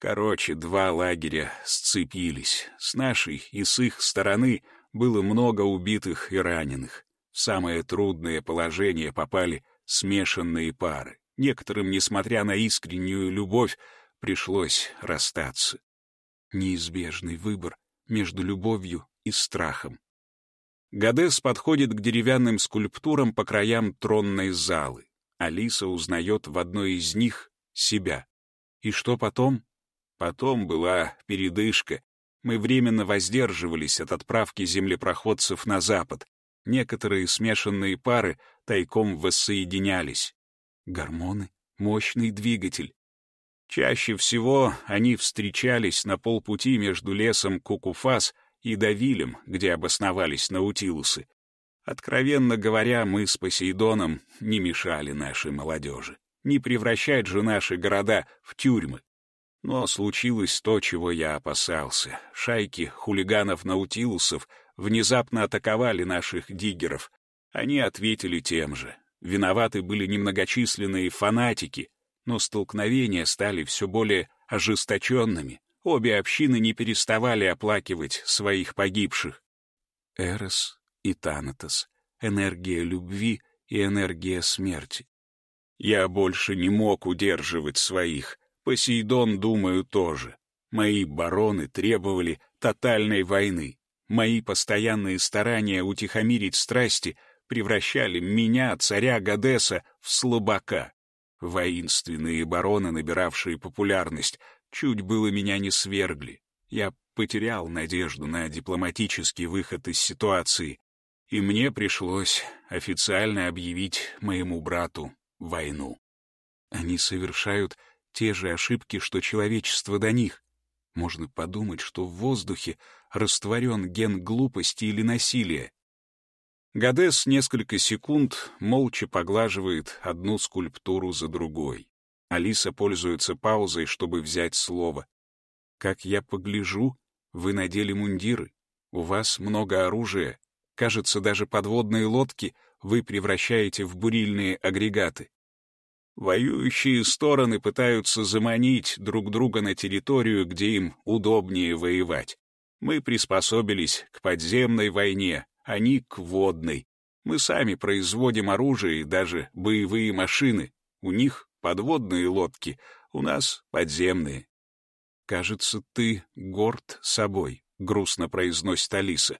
Короче, два лагеря сцепились. С нашей и с их стороны было много убитых и раненых. В самое трудное положение попали смешанные пары. Некоторым, несмотря на искреннюю любовь, пришлось расстаться. Неизбежный выбор между любовью и страхом. Гадес подходит к деревянным скульптурам по краям тронной залы. Алиса узнает в одной из них себя. И что потом? Потом была передышка. Мы временно воздерживались от отправки землепроходцев на запад. Некоторые смешанные пары тайком воссоединялись. Гормоны — мощный двигатель. Чаще всего они встречались на полпути между лесом Кукуфас и Давилем, где обосновались наутилусы. Откровенно говоря, мы с Посейдоном не мешали нашей молодежи. Не превращать же наши города в тюрьмы. Но случилось то, чего я опасался. Шайки хулиганов-наутилусов внезапно атаковали наших диггеров. Они ответили тем же. Виноваты были немногочисленные фанатики, но столкновения стали все более ожесточенными. Обе общины не переставали оплакивать своих погибших. Эрос и Танатос, энергия любви и энергия смерти. Я больше не мог удерживать своих. Посейдон, думаю, тоже. Мои бароны требовали тотальной войны. Мои постоянные старания утихомирить страсти превращали меня, царя Гадеса, в слабака. Воинственные бароны, набиравшие популярность, чуть было меня не свергли. Я потерял надежду на дипломатический выход из ситуации, и мне пришлось официально объявить моему брату войну. Они совершают те же ошибки, что человечество до них. Можно подумать, что в воздухе растворен ген глупости или насилия. Гадес несколько секунд молча поглаживает одну скульптуру за другой. Алиса пользуется паузой, чтобы взять слово. «Как я погляжу, вы надели мундиры. У вас много оружия. Кажется, даже подводные лодки вы превращаете в бурильные агрегаты. Воюющие стороны пытаются заманить друг друга на территорию, где им удобнее воевать. Мы приспособились к подземной войне, они к водной. Мы сами производим оружие и даже боевые машины. У них подводные лодки, у нас подземные. «Кажется, ты горд собой», — грустно произносит Алиса.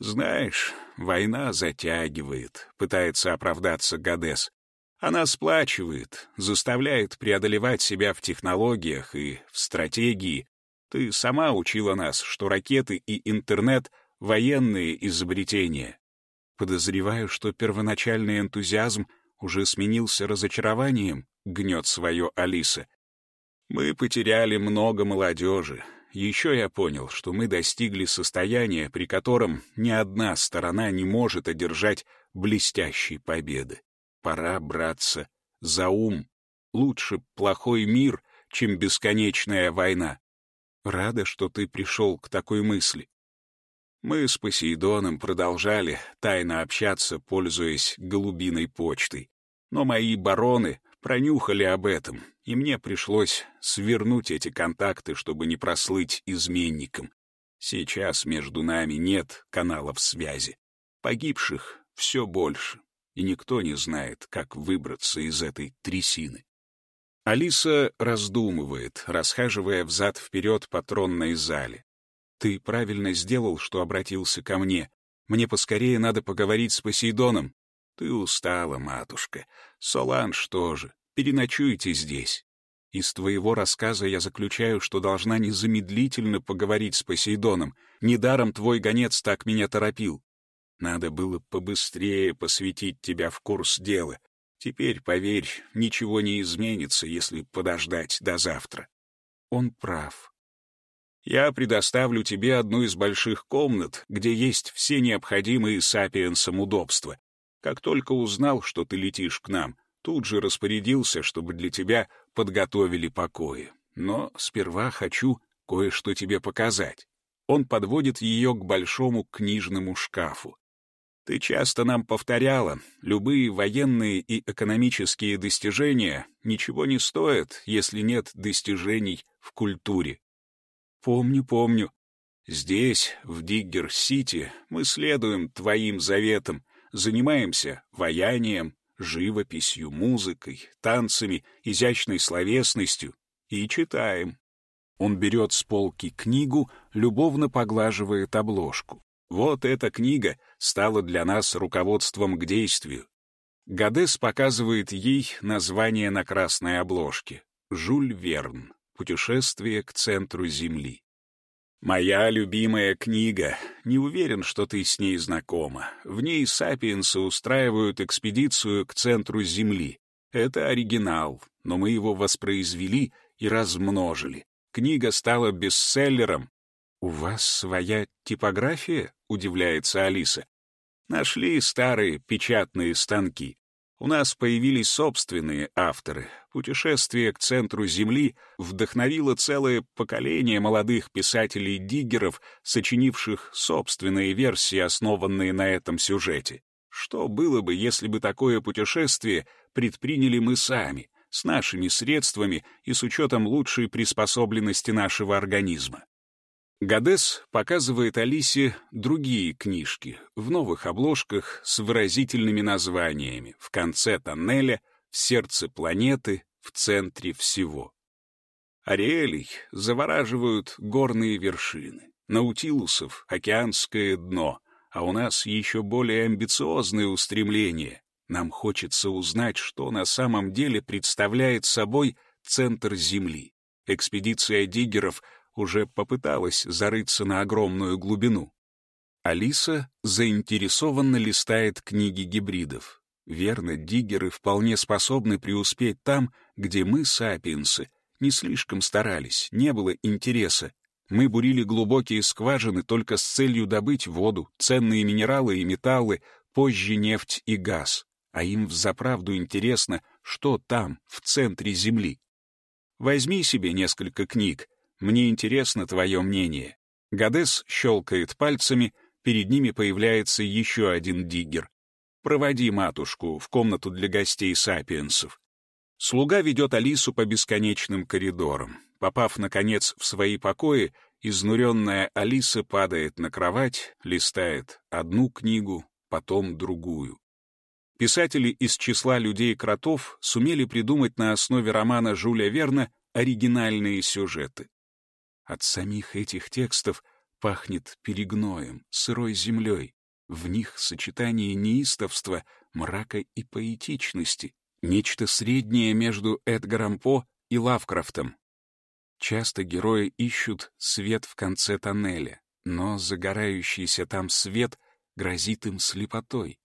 «Знаешь, война затягивает», — пытается оправдаться Гадес. «Она сплачивает, заставляет преодолевать себя в технологиях и в стратегии. Ты сама учила нас, что ракеты и интернет военные изобретения. Подозреваю, что первоначальный энтузиазм уже сменился разочарованием, гнет свое Алиса. Мы потеряли много молодежи. Еще я понял, что мы достигли состояния, при котором ни одна сторона не может одержать блестящей победы. Пора браться за ум. Лучше плохой мир, чем бесконечная война. Рада, что ты пришел к такой мысли. Мы с Посейдоном продолжали тайно общаться, пользуясь голубиной почтой. Но мои бароны пронюхали об этом, и мне пришлось свернуть эти контакты, чтобы не прослыть изменником. Сейчас между нами нет каналов связи. Погибших все больше, и никто не знает, как выбраться из этой трясины. Алиса раздумывает, расхаживая взад-вперед по тронной зале. Ты правильно сделал, что обратился ко мне. Мне поскорее надо поговорить с Посейдоном. Ты устала, матушка. Соланж тоже. Переночуйте здесь. Из твоего рассказа я заключаю, что должна незамедлительно поговорить с Посейдоном. Недаром твой гонец так меня торопил. Надо было побыстрее посвятить тебя в курс дела. Теперь, поверь, ничего не изменится, если подождать до завтра. Он прав. Я предоставлю тебе одну из больших комнат, где есть все необходимые сапиенсам удобства. Как только узнал, что ты летишь к нам, тут же распорядился, чтобы для тебя подготовили покои. Но сперва хочу кое-что тебе показать. Он подводит ее к большому книжному шкафу. Ты часто нам повторяла, любые военные и экономические достижения ничего не стоят, если нет достижений в культуре. Помню, помню. Здесь, в Диггер-Сити, мы следуем твоим заветам, занимаемся ваянием, живописью, музыкой, танцами, изящной словесностью и читаем. Он берет с полки книгу, любовно поглаживает обложку. Вот эта книга стала для нас руководством к действию. Гадес показывает ей название на красной обложке. «Жюль Верн. Путешествие к центру Земли». «Моя любимая книга. Не уверен, что ты с ней знакома. В ней сапиенсы устраивают экспедицию к центру Земли. Это оригинал, но мы его воспроизвели и размножили. Книга стала бестселлером. «У вас своя типография?» — удивляется Алиса. «Нашли старые печатные станки. У нас появились собственные авторы. Путешествие к центру Земли вдохновило целое поколение молодых писателей-диггеров, сочинивших собственные версии, основанные на этом сюжете. Что было бы, если бы такое путешествие предприняли мы сами, с нашими средствами и с учетом лучшей приспособленности нашего организма? Гадес показывает Алисе другие книжки в новых обложках с выразительными названиями «В конце тоннеля», «В сердце планеты», «В центре всего». Ариэлей завораживают горные вершины, наутилусов — океанское дно, а у нас еще более амбициозные устремления. Нам хочется узнать, что на самом деле представляет собой центр Земли. Экспедиция диггеров — уже попыталась зарыться на огромную глубину. Алиса заинтересованно листает книги гибридов. Верно, диггеры вполне способны преуспеть там, где мы, сапиенсы, не слишком старались, не было интереса. Мы бурили глубокие скважины только с целью добыть воду, ценные минералы и металлы, позже нефть и газ. А им взаправду интересно, что там, в центре Земли. Возьми себе несколько книг, мне интересно твое мнение». Гадес щелкает пальцами, перед ними появляется еще один диггер. «Проводи матушку в комнату для гостей сапиенсов». Слуга ведет Алису по бесконечным коридорам. Попав, наконец, в свои покои, изнуренная Алиса падает на кровать, листает одну книгу, потом другую. Писатели из числа людей-кротов сумели придумать на основе романа Жюля Верна оригинальные сюжеты. От самих этих текстов пахнет перегноем, сырой землей. В них сочетание неистовства, мрака и поэтичности, нечто среднее между Эдгаром По и Лавкрафтом. Часто герои ищут свет в конце тоннеля, но загорающийся там свет грозит им слепотой.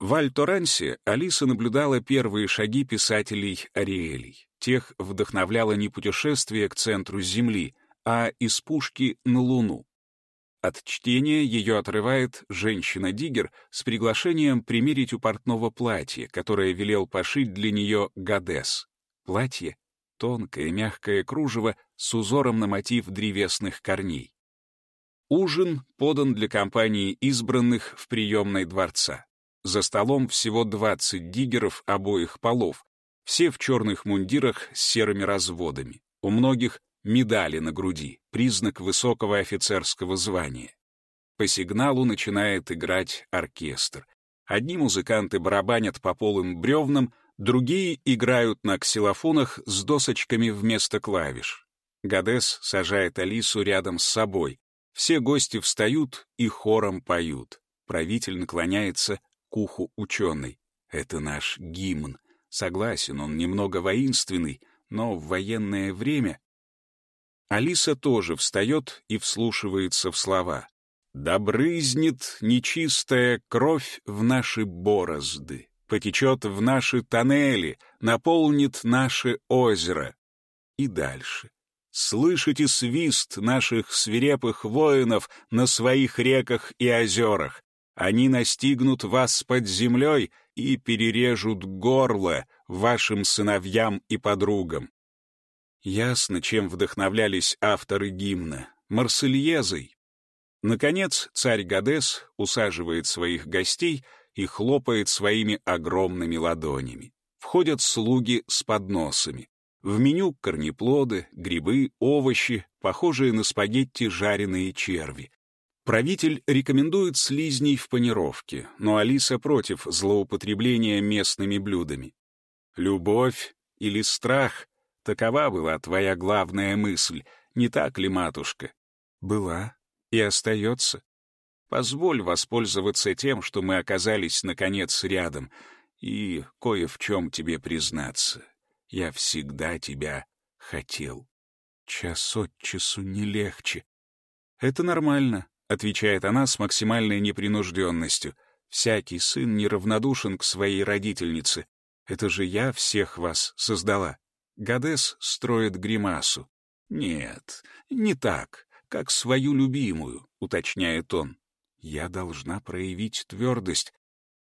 В Аль-Торансе Алиса наблюдала первые шаги писателей-ариэлей. Тех вдохновляло не путешествие к центру Земли, а из пушки на Луну. От чтения ее отрывает женщина-диггер с приглашением примерить у портного платье, которое велел пошить для нее Гадес. Платье — тонкое мягкое кружево с узором на мотив древесных корней. Ужин подан для компании избранных в приемной дворца. За столом всего 20 диггеров обоих полов, все в черных мундирах с серыми разводами. У многих медали на груди, признак высокого офицерского звания. По сигналу начинает играть оркестр. Одни музыканты барабанят по полым бревнам, другие играют на ксилофонах с досочками вместо клавиш. Гадес сажает Алису рядом с собой. Все гости встают и хором поют. Правитель наклоняется к уху ученый. Это наш гимн. Согласен, он немного воинственный, но в военное время... Алиса тоже встает и вслушивается в слова. Да нечистая кровь в наши борозды, потечет в наши тоннели, наполнит наше озеро. И дальше. Слышите свист наших свирепых воинов на своих реках и озерах. Они настигнут вас под землей и перережут горло вашим сыновьям и подругам. Ясно, чем вдохновлялись авторы гимна. Марсельезой. Наконец, царь Гадес усаживает своих гостей и хлопает своими огромными ладонями. Входят слуги с подносами. В меню корнеплоды, грибы, овощи, похожие на спагетти жареные черви. Правитель рекомендует слизней в панировке, но Алиса против злоупотребления местными блюдами. «Любовь или страх?» — такова была твоя главная мысль, не так ли, матушка? Была и остается. Позволь воспользоваться тем, что мы оказались, наконец, рядом, и кое в чем тебе признаться. Я всегда тебя хотел. Час от часу не легче. Это нормально, — отвечает она с максимальной непринужденностью. Всякий сын неравнодушен к своей родительнице. Это же я всех вас создала. Гадес строит гримасу. Нет, не так, как свою любимую, уточняет он. Я должна проявить твердость.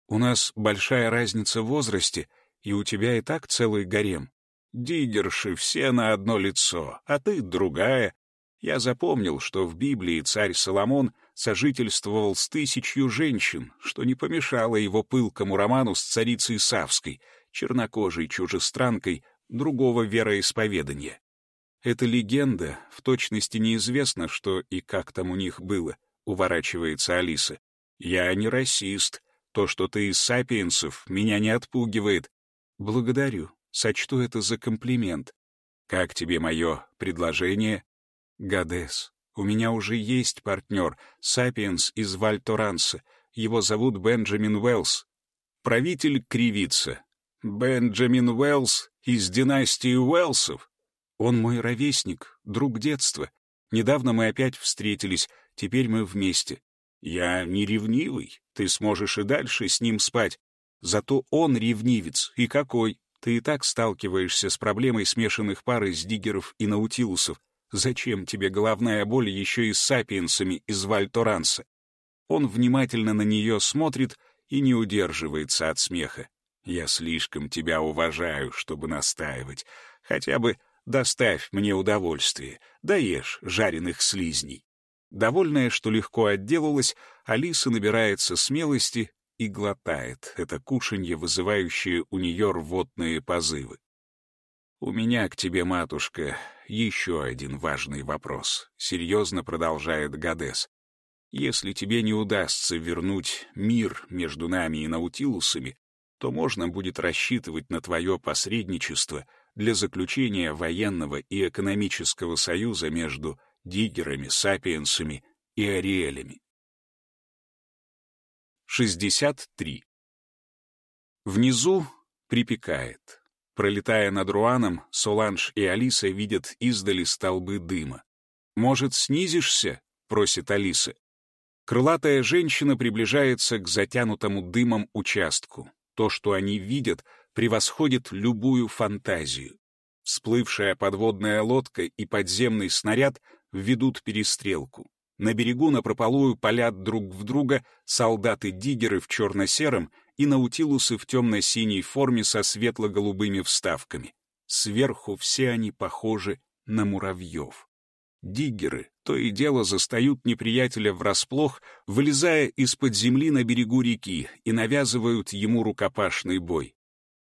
У нас большая разница в возрасте — и у тебя и так целый гарем. Диггерши все на одно лицо, а ты другая. Я запомнил, что в Библии царь Соломон сожительствовал с тысячью женщин, что не помешало его пылкому роману с царицей Савской, чернокожей чужестранкой другого вероисповедания. Эта легенда, в точности неизвестно, что и как там у них было, уворачивается Алиса. Я не расист. То, что ты из сапиенсов, меня не отпугивает. «Благодарю. Сочту это за комплимент. Как тебе мое предложение?» «Гадес, у меня уже есть партнер, Сапиенс из Вальторанса. Его зовут Бенджамин Уэллс. Правитель кривится. Бенджамин Уэллс из династии Уэллсов. Он мой ровесник, друг детства. Недавно мы опять встретились, теперь мы вместе. Я не ревнивый, ты сможешь и дальше с ним спать. Зато он ревнивец, и какой. Ты и так сталкиваешься с проблемой смешанных пар из диггеров и наутилусов. Зачем тебе головная боль еще и с сапиенсами из Вальторанса? Он внимательно на нее смотрит и не удерживается от смеха. Я слишком тебя уважаю, чтобы настаивать. Хотя бы доставь мне удовольствие, даешь жареных слизней. Довольная, что легко отделалась, Алиса набирается смелости и глотает это кушанье, вызывающее у нее рвотные позывы. «У меня к тебе, матушка, еще один важный вопрос», — серьезно продолжает Гадес. «Если тебе не удастся вернуть мир между нами и наутилусами, то можно будет рассчитывать на твое посредничество для заключения военного и экономического союза между диггерами, сапиенсами и ариэлями. 63. Внизу припекает. Пролетая над Руаном, Соланж и Алиса видят издали столбы дыма. «Может, снизишься?» — просит Алиса. Крылатая женщина приближается к затянутому дымом участку. То, что они видят, превосходит любую фантазию. Всплывшая подводная лодка и подземный снаряд ведут перестрелку. На берегу напропалую палят друг в друга солдаты-диггеры в черно-сером и наутилусы в темно-синей форме со светло-голубыми вставками. Сверху все они похожи на муравьев. Диггеры то и дело застают неприятеля врасплох, вылезая из-под земли на берегу реки и навязывают ему рукопашный бой.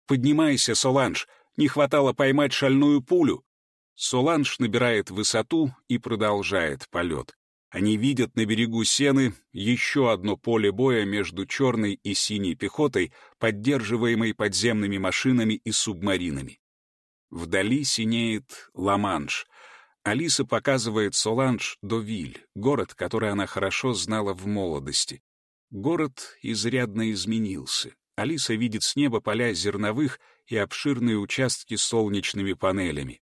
«Поднимайся, Соланж! Не хватало поймать шальную пулю!» Соланж набирает высоту и продолжает полет. Они видят на берегу Сены еще одно поле боя между черной и синей пехотой, поддерживаемой подземными машинами и субмаринами. Вдали синеет Ла-Манш. Алиса показывает Соланж Довиль, город, который она хорошо знала в молодости. Город изрядно изменился. Алиса видит с неба поля зерновых и обширные участки с солнечными панелями.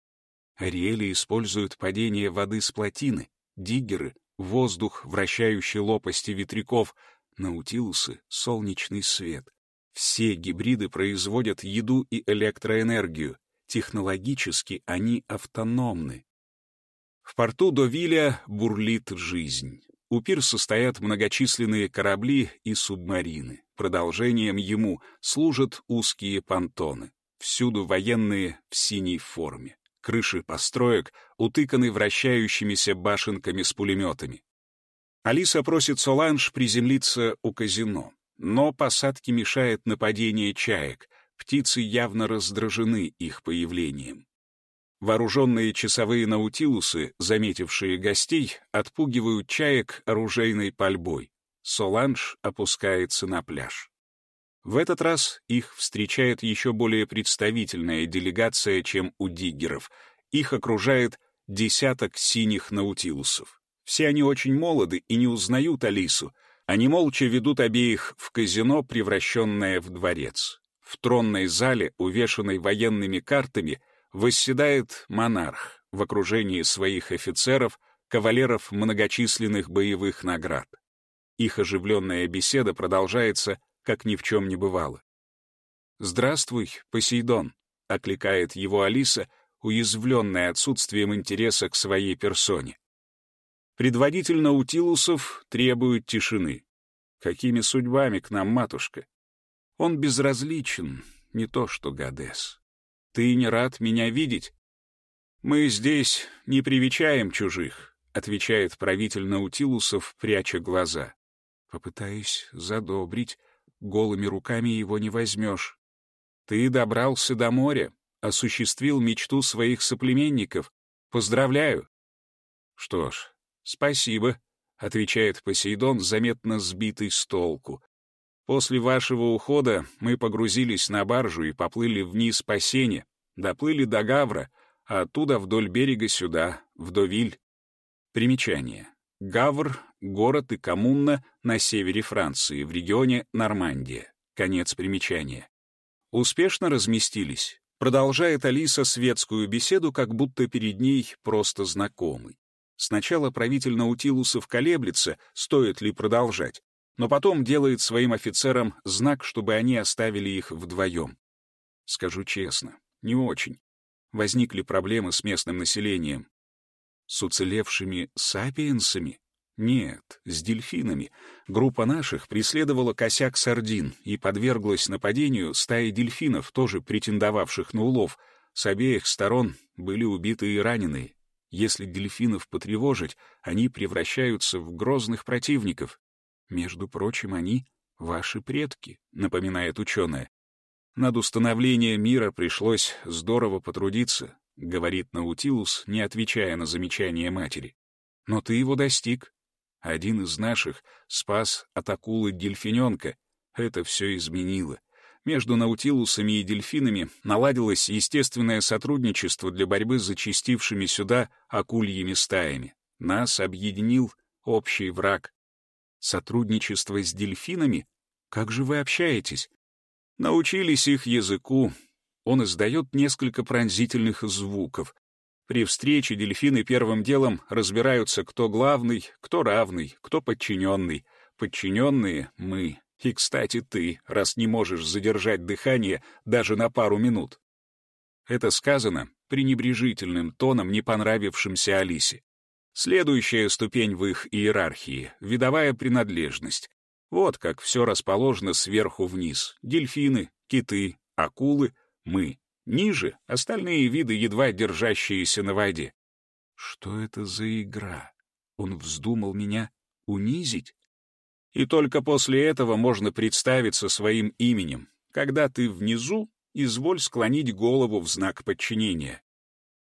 Ариэли используют падение воды с плотины, диггеры воздух, вращающий лопасти ветряков, наутилусы — солнечный свет. Все гибриды производят еду и электроэнергию. Технологически они автономны. В порту Довиля бурлит жизнь. У пирса стоят многочисленные корабли и субмарины. Продолжением ему служат узкие понтоны. Всюду военные в синей форме. Крыши построек утыканы вращающимися башенками с пулеметами. Алиса просит Соланж приземлиться у казино. Но посадке мешает нападение чаек. Птицы явно раздражены их появлением. Вооруженные часовые наутилусы, заметившие гостей, отпугивают чаек оружейной пальбой. Соланж опускается на пляж. В этот раз их встречает еще более представительная делегация, чем у диггеров. Их окружает десяток синих наутилусов. Все они очень молоды и не узнают Алису. Они молча ведут обеих в казино, превращенное в дворец. В тронной зале, увешанной военными картами, восседает монарх в окружении своих офицеров, кавалеров многочисленных боевых наград. Их оживленная беседа продолжается, как ни в чем не бывало. «Здравствуй, Посейдон», — окликает его Алиса, уязвленная отсутствием интереса к своей персоне. Предводитель Наутилусов требует тишины. Какими судьбами к нам, матушка? Он безразличен, не то что Гадес. Ты не рад меня видеть? Мы здесь не привечаем чужих, отвечает правитель Наутилусов, пряча глаза. Попытаюсь задобрить, голыми руками его не возьмешь. Ты добрался до моря, осуществил мечту своих соплеменников. Поздравляю. Что ж, спасибо, отвечает Посейдон, заметно сбитый с толку. После вашего ухода мы погрузились на баржу и поплыли вниз по сене, доплыли до Гавра, а оттуда вдоль берега сюда, в Довиль. Примечание. Гавр — город и коммуна на севере Франции, в регионе Нормандия. Конец примечания. Успешно разместились. Продолжает Алиса светскую беседу, как будто перед ней просто знакомый. Сначала правитель Наутилусов колеблется, стоит ли продолжать, но потом делает своим офицерам знак, чтобы они оставили их вдвоем. Скажу честно, не очень. Возникли проблемы с местным населением. С уцелевшими сапиенсами? Нет, с дельфинами. Группа наших преследовала косяк сардин и подверглась нападению стаи дельфинов, тоже претендовавших на улов. С обеих сторон были убиты и раненые. Если дельфинов потревожить, они превращаются в грозных противников. Между прочим, они — ваши предки, напоминает ученая. Над установлением мира пришлось здорово потрудиться, говорит Наутилус, не отвечая на замечание матери. Но ты его достиг. Один из наших спас от акулы дельфиненка. Это все изменило. Между наутилусами и дельфинами наладилось естественное сотрудничество для борьбы с зачастившими сюда акульями стаями. Нас объединил общий враг. Сотрудничество с дельфинами? Как же вы общаетесь? Научились их языку. Он издает несколько пронзительных звуков. При встрече дельфины первым делом разбираются, кто главный, кто равный, кто подчиненный. Подчиненные — мы. И, кстати, ты, раз не можешь задержать дыхание даже на пару минут. Это сказано пренебрежительным тоном, не понравившимся Алисе. Следующая ступень в их иерархии — видовая принадлежность. Вот как все расположено сверху вниз. Дельфины, киты, акулы, мы. Ниже — остальные виды, едва держащиеся на воде. Что это за игра? Он вздумал меня унизить? И только после этого можно представиться своим именем. Когда ты внизу, изволь склонить голову в знак подчинения.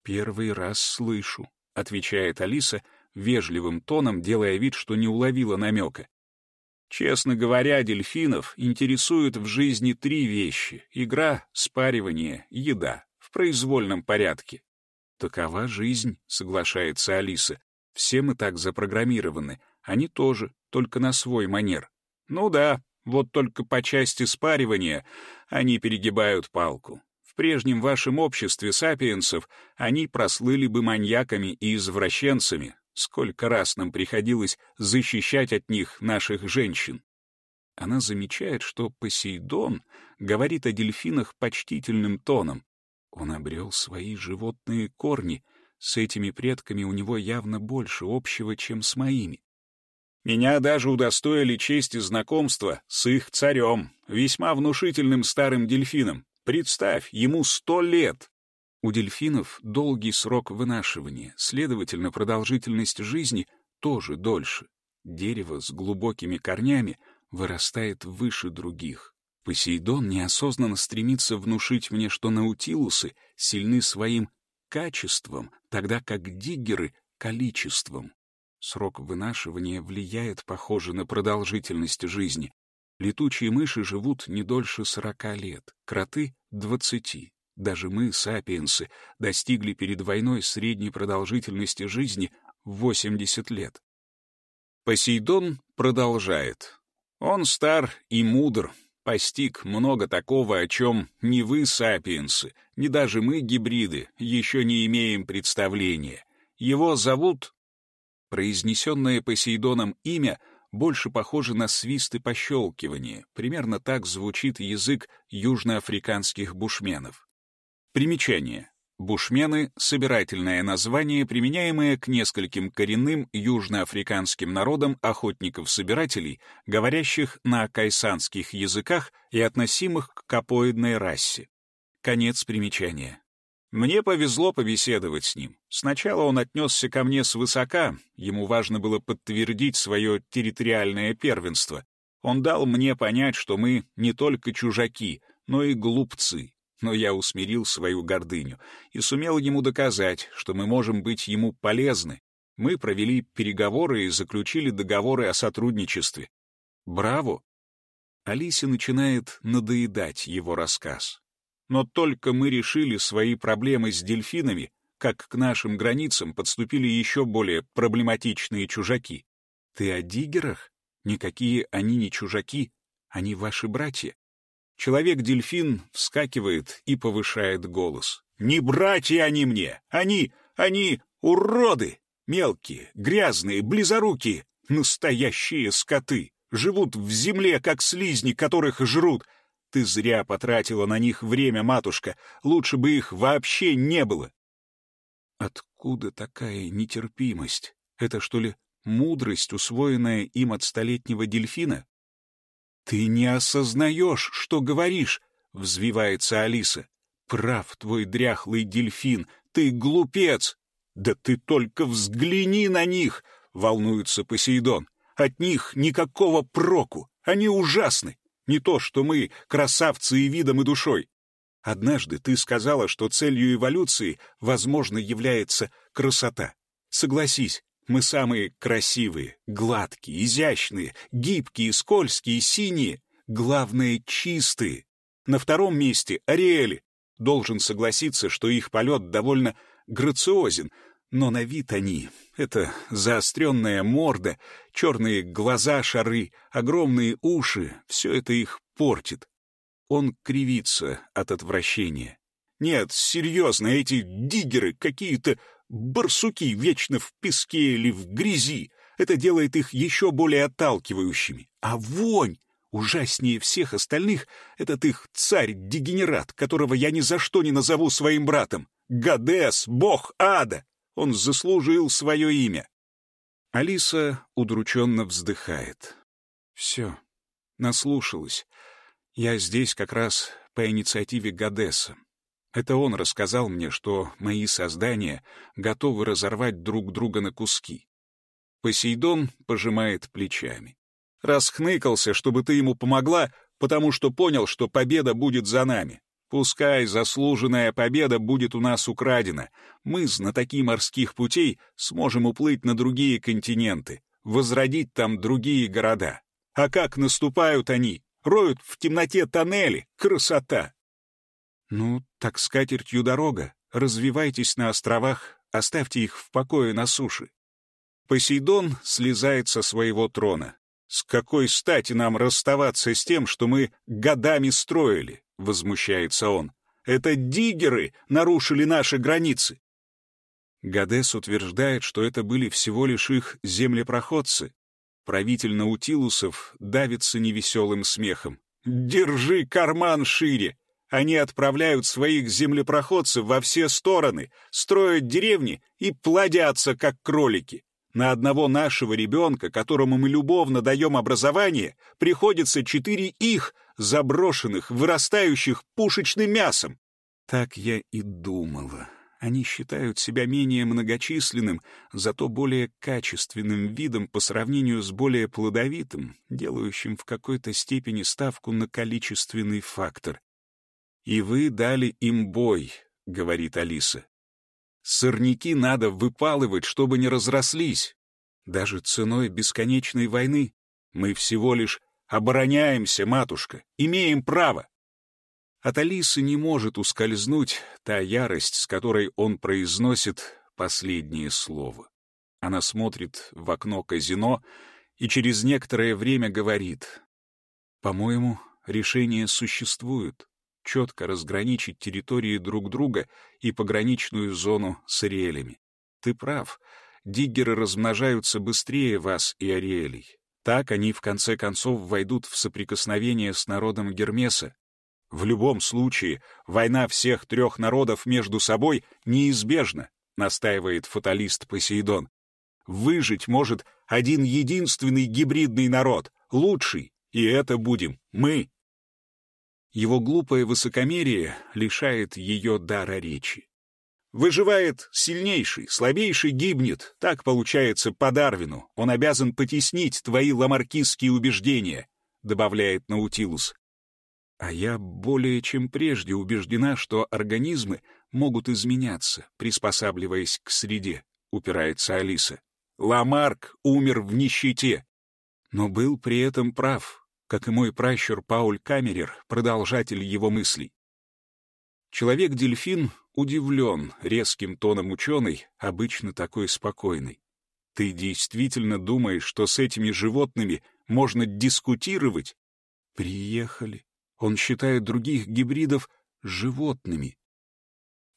Первый раз слышу. — отвечает Алиса вежливым тоном, делая вид, что не уловила намека. Честно говоря, дельфинов интересуют в жизни три вещи — игра, спаривание, еда, в произвольном порядке. Такова жизнь, соглашается Алиса. Все мы так запрограммированы, они тоже, только на свой манер. Ну да, вот только по части спаривания они перегибают палку. В прежнем вашем обществе сапиенсов они прослыли бы маньяками и извращенцами, Сколько раз нам приходилось защищать от них наших женщин. Она замечает, что Посейдон говорит о дельфинах почтительным тоном. Он обрел свои животные корни. С этими предками у него явно больше общего, чем с моими. Меня даже удостоили чести знакомства с их царем, весьма внушительным старым дельфином. Представь, ему сто лет. У дельфинов долгий срок вынашивания, следовательно, продолжительность жизни тоже дольше. Дерево с глубокими корнями — вырастает выше других. Посейдон неосознанно стремится внушить мне, что наутилусы сильны своим качеством, тогда как диггеры — количеством. Срок вынашивания влияет, похоже, на продолжительность жизни. Летучие мыши живут не дольше сорока лет, кроты — двадцати. Даже мы, сапиенсы, достигли перед войной средней продолжительности жизни в 80 лет. Посейдон продолжает. Он стар и мудр, постиг много такого, о чем ни вы, сапиенсы, ни даже мы, гибриды, еще не имеем представления. Его зовут... Произнесенное Посейдоном имя больше похоже на свист и пощелкивание. Примерно так звучит язык южноафриканских бушменов. Примечание. Бушмены — собирательное название, применяемое к нескольким коренным южноафриканским народам охотников-собирателей, говорящих на кайсанских языках и относимых к капоидной расе. Конец примечания. Мне повезло побеседовать с ним. Сначала он отнесся ко мне свысока, ему важно было подтвердить свое территориальное первенство. Он дал мне понять, что мы не только чужаки, но и глупцы но я усмирил свою гордыню и сумел ему доказать, что мы можем быть ему полезны. Мы провели переговоры и заключили договоры о сотрудничестве. Браво! Алисе начинает надоедать его рассказ. Но только мы решили свои проблемы с дельфинами, как к нашим границам подступили еще более проблематичные чужаки. Ты о диггерах? Никакие они не чужаки, они ваши братья. Человек-дельфин вскакивает и повышает голос. «Не братья они мне! Они, они уроды! Мелкие, грязные, близорукие, настоящие скоты! Живут в земле, как слизни, которых жрут! Ты зря потратила на них время, матушка, лучше бы их вообще не было!» Откуда такая нетерпимость? Это что ли мудрость, усвоенная им от столетнего дельфина? «Ты не осознаешь, что говоришь!» — взвивается Алиса. «Прав твой дряхлый дельфин, ты глупец!» «Да ты только взгляни на них!» — волнуется Посейдон. «От них никакого проку, они ужасны! Не то, что мы, красавцы и видом, и душой. Однажды ты сказала, что целью эволюции, возможно, является красота. Согласись, мы самые красивые, гладкие, изящные, гибкие, скользкие, синие. Главное, чистые. На втором месте — Ариэли. Должен согласиться, что их полет довольно грациозен, но на вид они — это заостренная морда, черные глаза шары, огромные уши — все это их портит. Он кривится от отвращения. Нет, серьезно, эти диггеры какие-то Барсуки вечно в песке или в грязи. Это делает их еще более отталкивающими. А вонь! Ужаснее всех остальных этот их царь-дегенерат, которого я ни за что не назову своим братом. Гадес, бог ада! Он заслужил свое имя. Алиса удрученно вздыхает. Все, наслушалась. Я здесь как раз по инициативе Гадеса. Это он рассказал мне, что мои создания готовы разорвать друг друга на куски. Посейдон пожимает плечами. Расхныкался, чтобы ты ему помогла, потому что понял, что победа будет за нами. Пускай заслуженная победа будет у нас украдена. Мы, знатоки морских путей, сможем уплыть на другие континенты, возродить там другие города. А как наступают они? Роют в темноте тоннели. Красота! «Ну, так с катертью дорога. Развивайтесь на островах, оставьте их в покое на суше». Посейдон слезает со своего трона. «С какой стати нам расставаться с тем, что мы годами строили?» — возмущается он. «Это диггеры нарушили наши границы». Гадес утверждает, что это были всего лишь их землепроходцы. Правитель Наутилусов давится невеселым смехом. «Держи карман шире! Они отправляют своих землепроходцев во все стороны, строят деревни и плодятся, как кролики. На одного нашего ребенка, которому мы любовно даем образование, приходится четыре их, заброшенных, вырастающих пушечным мясом. Так я и думала. Они считают себя менее многочисленным, зато более качественным видом по сравнению с более плодовитым, делающим в какой-то степени ставку на количественный фактор. «И вы дали им бой», — говорит Алиса. «Сорняки надо выпалывать, чтобы не разрослись. Даже ценой бесконечной войны мы всего лишь обороняемся, матушка, имеем право. От Алисы не может ускользнуть та ярость, с которой он произносит последнее слово. Она смотрит в окно казино и через некоторое время говорит, «По-моему, решение существует. Четко разграничить территории друг друга и пограничную зону с Ариэлями. Ты прав, диггеры размножаются быстрее вас и Ариэлей. Так они в конце концов войдут в соприкосновение с народом Гермеса, в любом случае, война всех трех народов между собой неизбежна, настаивает фаталист Посейдон. Выжить может один единственный гибридный народ, лучший, и это будем мы. Его глупое высокомерие лишает ее дара речи. Выживает сильнейший, слабейший гибнет. Так получается по Дарвину. Он обязан потеснить твои ламаркистские убеждения, добавляет Наутилус. А я более чем прежде убеждена, что организмы могут изменяться, приспосабливаясь к среде, упирается Алиса. Ламарк умер в нищете, но был при этом прав, как и мой пращур Пауль Камерер, продолжатель его мыслей. Человек-дельфин удивлен резким тоном ученый, обычно такой спокойный. Ты действительно думаешь, что с этими животными можно дискутировать? Приехали, он считает других гибридов животными.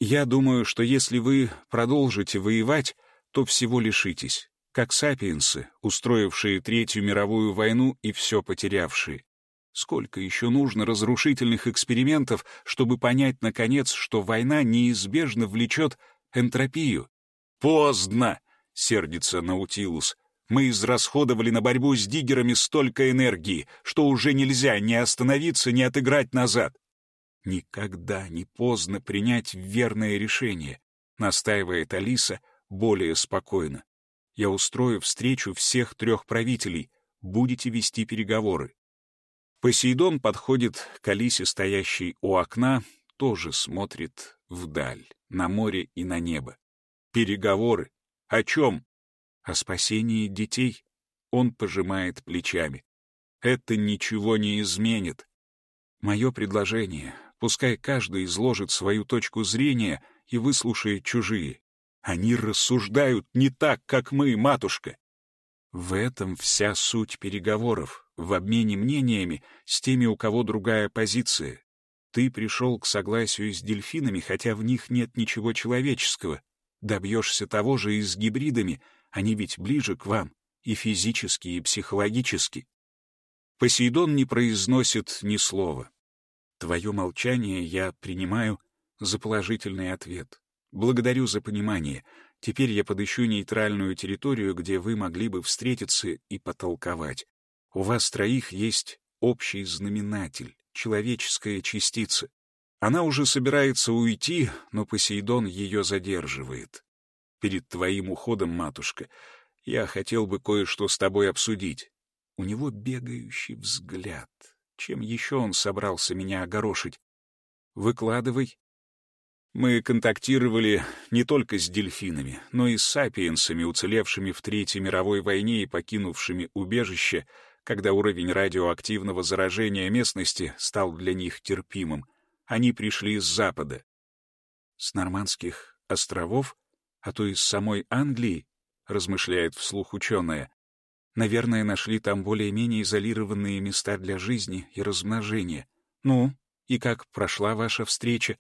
Я думаю, что если вы продолжите воевать, то всего лишитесь, как сапиенсы, устроившие Третью мировую войну и все потерявшие. Сколько еще нужно разрушительных экспериментов, чтобы понять, наконец, что война неизбежно влечет энтропию? «Поздно!» — сердится Наутилус. Мы израсходовали на борьбу с диггерами столько энергии, что уже нельзя ни остановиться, ни отыграть назад. Никогда не поздно принять верное решение, настаивает Алиса более спокойно. Я устрою встречу всех трех правителей, будете вести переговоры. Посейдон подходит к Алисе, стоящей у окна, тоже смотрит вдаль, на море и на небо. Переговоры? О чем? О спасении детей он пожимает плечами. Это ничего не изменит. Мое предложение, пускай каждый изложит свою точку зрения и выслушает чужие. Они рассуждают не так, как мы, матушка. В этом вся суть переговоров, в обмене мнениями с теми, у кого другая позиция. Ты пришел к согласию с дельфинами, хотя в них нет ничего человеческого. Добьешься того же и с гибридами — они ведь ближе к вам и физически, и психологически. Посейдон не произносит ни слова. Твое молчание я принимаю за положительный ответ. Благодарю за понимание. Теперь я подыщу нейтральную территорию, где вы могли бы встретиться и потолковать. У вас троих есть общий знаменатель, человеческая частица. Она уже собирается уйти, но Посейдон ее задерживает перед твоим уходом, матушка, я хотел бы кое-что с тобой обсудить. У него бегающий взгляд. Чем еще он собрался меня огорошить? Выкладывай. Мы контактировали не только с дельфинами, но и с сапиенсами, уцелевшими в Третьей мировой войне и покинувшими убежище, когда уровень радиоактивного заражения местности стал для них терпимым. Они пришли с запада. С Нормандских островов? а то из самой Англии, размышляет вслух ученая. Наверное, нашли там более-менее изолированные места для жизни и размножения. Ну, и как прошла ваша встреча?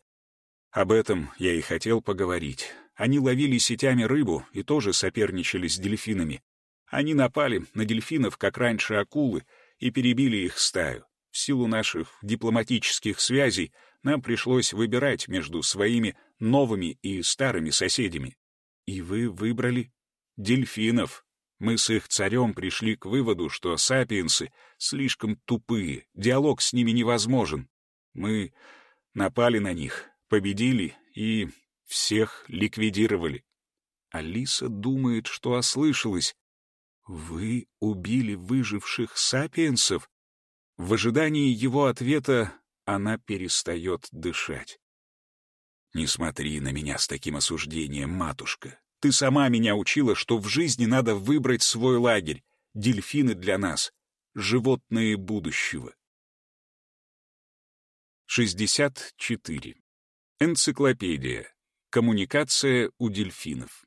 Об этом я и хотел поговорить. Они ловили сетями рыбу и тоже соперничали с дельфинами. Они напали на дельфинов, как раньше акулы, и перебили их стаю. В силу наших дипломатических связей нам пришлось выбирать между своими новыми и старыми соседями. И вы выбрали дельфинов. Мы с их царем пришли к выводу, что сапиенсы слишком тупые, диалог с ними невозможен. Мы напали на них, победили и всех ликвидировали. Алиса думает, что ослышалась. «Вы убили выживших сапиенсов?» В ожидании его ответа она перестает дышать. «Не смотри на меня с таким осуждением, матушка. Ты сама меня учила, что в жизни надо выбрать свой лагерь. Дельфины для нас — животные будущего». 64. Энциклопедия. Коммуникация у дельфинов.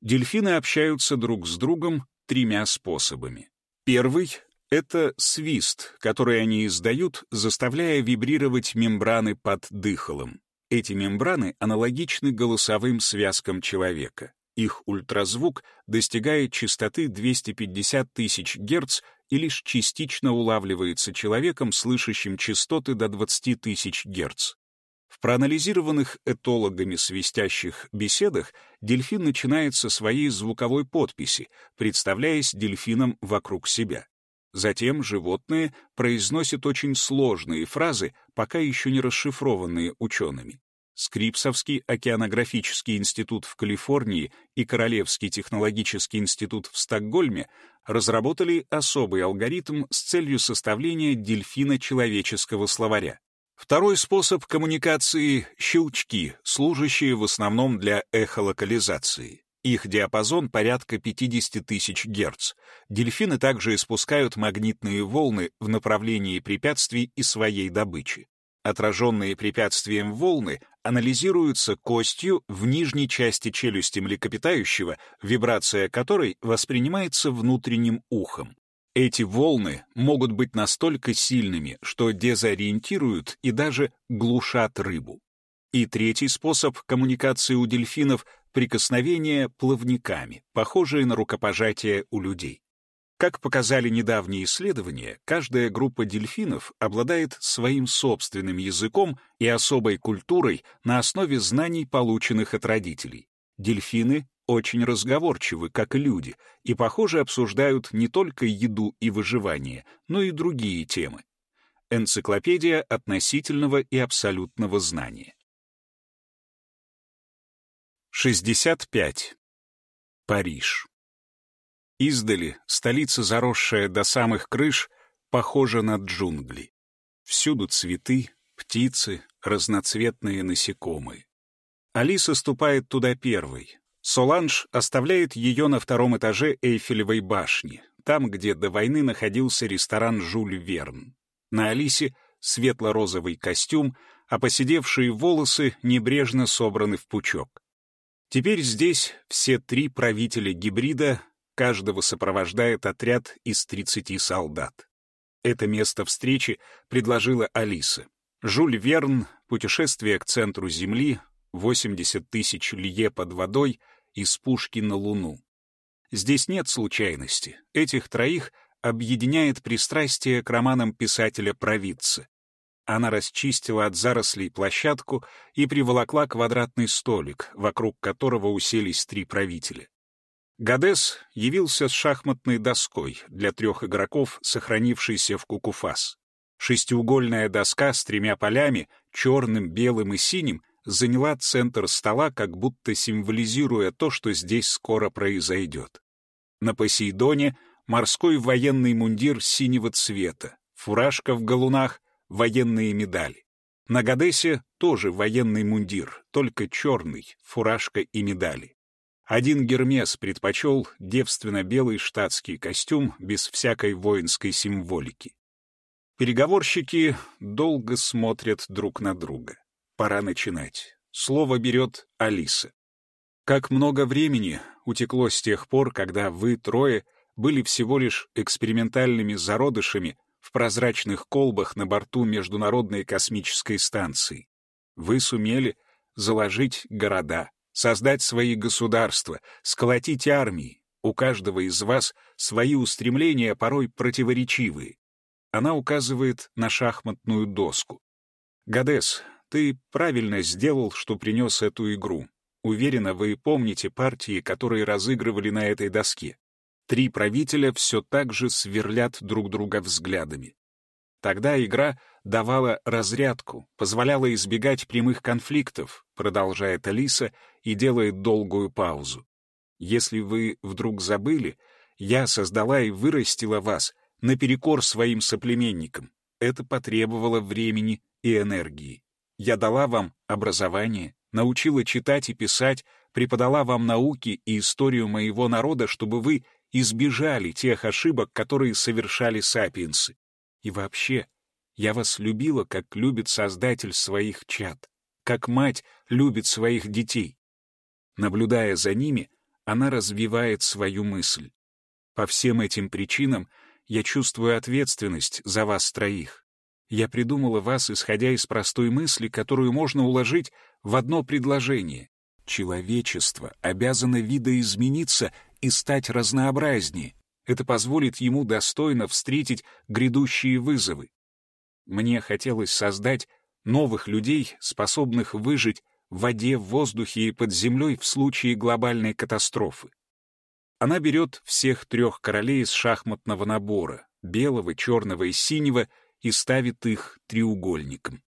Дельфины общаются друг с другом тремя способами. Первый — это свист, который они издают, заставляя вибрировать мембраны под дыхалом. Эти мембраны аналогичны голосовым связкам человека. Их ультразвук достигает частоты 250 тысяч Гц и лишь частично улавливается человеком, слышащим частоты до 20 тысяч Гц. В проанализированных этологами свистящих беседах дельфин начинает со своей звуковой подписи, представляясь дельфином вокруг себя. Затем животные произносят очень сложные фразы, пока еще не расшифрованные учеными. Скрипсовский океанографический институт в Калифорнии и Королевский технологический институт в Стокгольме разработали особый алгоритм с целью составления дельфина человеческого словаря. Второй способ коммуникации — щелчки, служащие в основном для эхолокализации. Их диапазон порядка 50 тысяч Гц. Дельфины также испускают магнитные волны в направлении препятствий и своей добычи. Отраженные препятствием волны анализируются костью в нижней части челюсти млекопитающего, вибрация которой воспринимается внутренним ухом. Эти волны могут быть настолько сильными, что дезориентируют и даже глушат рыбу. И третий способ коммуникации у дельфинов — прикосновение плавниками, похожие на рукопожатие у людей. Как показали недавние исследования, каждая группа дельфинов обладает своим собственным языком и особой культурой на основе знаний, полученных от родителей. Дельфины очень разговорчивы, как и люди, и, похоже, обсуждают не только еду и выживание, но и другие темы. Энциклопедия относительного и абсолютного знания. 65. Париж. Издали столица, заросшая до самых крыш, похожа на джунгли. Всюду цветы, птицы, разноцветные насекомые. Алиса ступает туда первой, Соланж оставляет ее на втором этаже Эйфелевой башни, там, где до войны находился ресторан «Жюль Верн». На Алисе светло-розовый костюм, а поседевшие волосы небрежно собраны в пучок. Теперь здесь все три правителя гибрида, каждого сопровождает отряд из 30 солдат. Это место встречи предложила Алиса. Жюль Верн, путешествие к центру Земли, 80 тысяч лье под водой, из пушки на Луну. Здесь нет случайности. Этих троих объединяет пристрастие к романам писателя-провидца. Она расчистила от зарослей площадку и приволокла квадратный столик, вокруг которого уселись три правителя. Гадес явился с шахматной доской для трех игроков, сохранившейся в Кукуфас. Шестиугольная доска с тремя полями, черным, белым и синим, заняла центр стола, как будто символизируя то, что здесь скоро произойдет. На Посейдоне морской военный мундир синего цвета, фуражка в галунах, военные медали. На Гадесе тоже военный мундир, только черный, фуражка и медали. Один Гермес предпочел девственно-белый штатский костюм без всякой воинской символики. Переговорщики долго смотрят друг на друга. Пора начинать. Слово берет Алиса. Как много времени утекло с тех пор, когда вы трое были всего лишь экспериментальными зародышами в прозрачных колбах на борту Международной космической станции. Вы сумели заложить города, создать свои государства, сколотить армии. У каждого из вас свои устремления порой противоречивые. Она указывает на шахматную доску. Гадес, ты правильно сделал, что принес эту игру. Уверена, вы помните партии, которые разыгрывали на этой доске. Три правителя все так же сверлят друг друга взглядами. Тогда игра давала разрядку, позволяла избегать прямых конфликтов, продолжает Алиса и делает долгую паузу. Если вы вдруг забыли, я создала и вырастила вас наперекор своим соплеменникам. Это потребовало времени и энергии. Я дала вам образование, научила читать и писать, преподала вам науки и историю моего народа, чтобы вы избежали тех ошибок, которые совершали сапиенсы. И вообще, я вас любила, как любит создатель своих чад, как мать любит своих детей. Наблюдая за ними, она развивает свою мысль. По всем этим причинам я чувствую ответственность за вас троих. Я придумала вас, исходя из простой мысли, которую можно уложить в одно предложение. Человечество обязано видоизмениться и стать разнообразнее. Это позволит ему достойно встретить грядущие вызовы. Мне хотелось создать новых людей, способных выжить в воде, в воздухе и под землей в случае глобальной катастрофы. Она берет всех трех королей из шахматного набора — белого, черного и синего — и ставит их треугольником.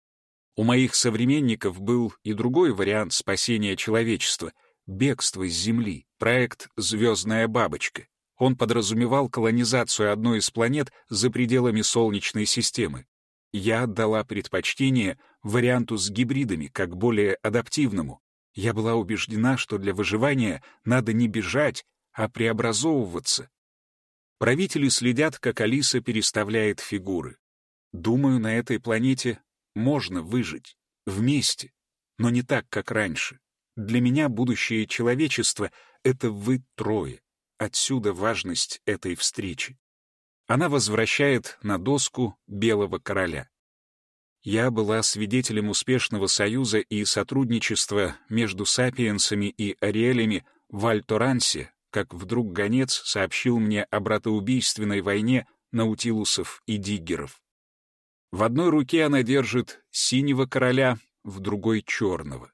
У моих современников был и другой вариант спасения человечества — бегство с Земли, проект «Звездная бабочка». Он подразумевал колонизацию одной из планет за пределами Солнечной системы. Я отдала предпочтение варианту с гибридами, как более адаптивному. Я была убеждена, что для выживания надо не бежать, а преобразовываться. Правители следят, как Алиса переставляет фигуры. Думаю, на этой планете можно выжить. Вместе. Но не так, как раньше. Для меня будущее человечества — это вы трое. Отсюда важность этой встречи. Она возвращает на доску белого короля. Я была свидетелем успешного союза и сотрудничества между сапиенсами и ариэлями в Альторансе, как вдруг гонец сообщил мне о братоубийственной войне наутилусов и диггеров. В одной руке она держит синего короля, в другой — черного.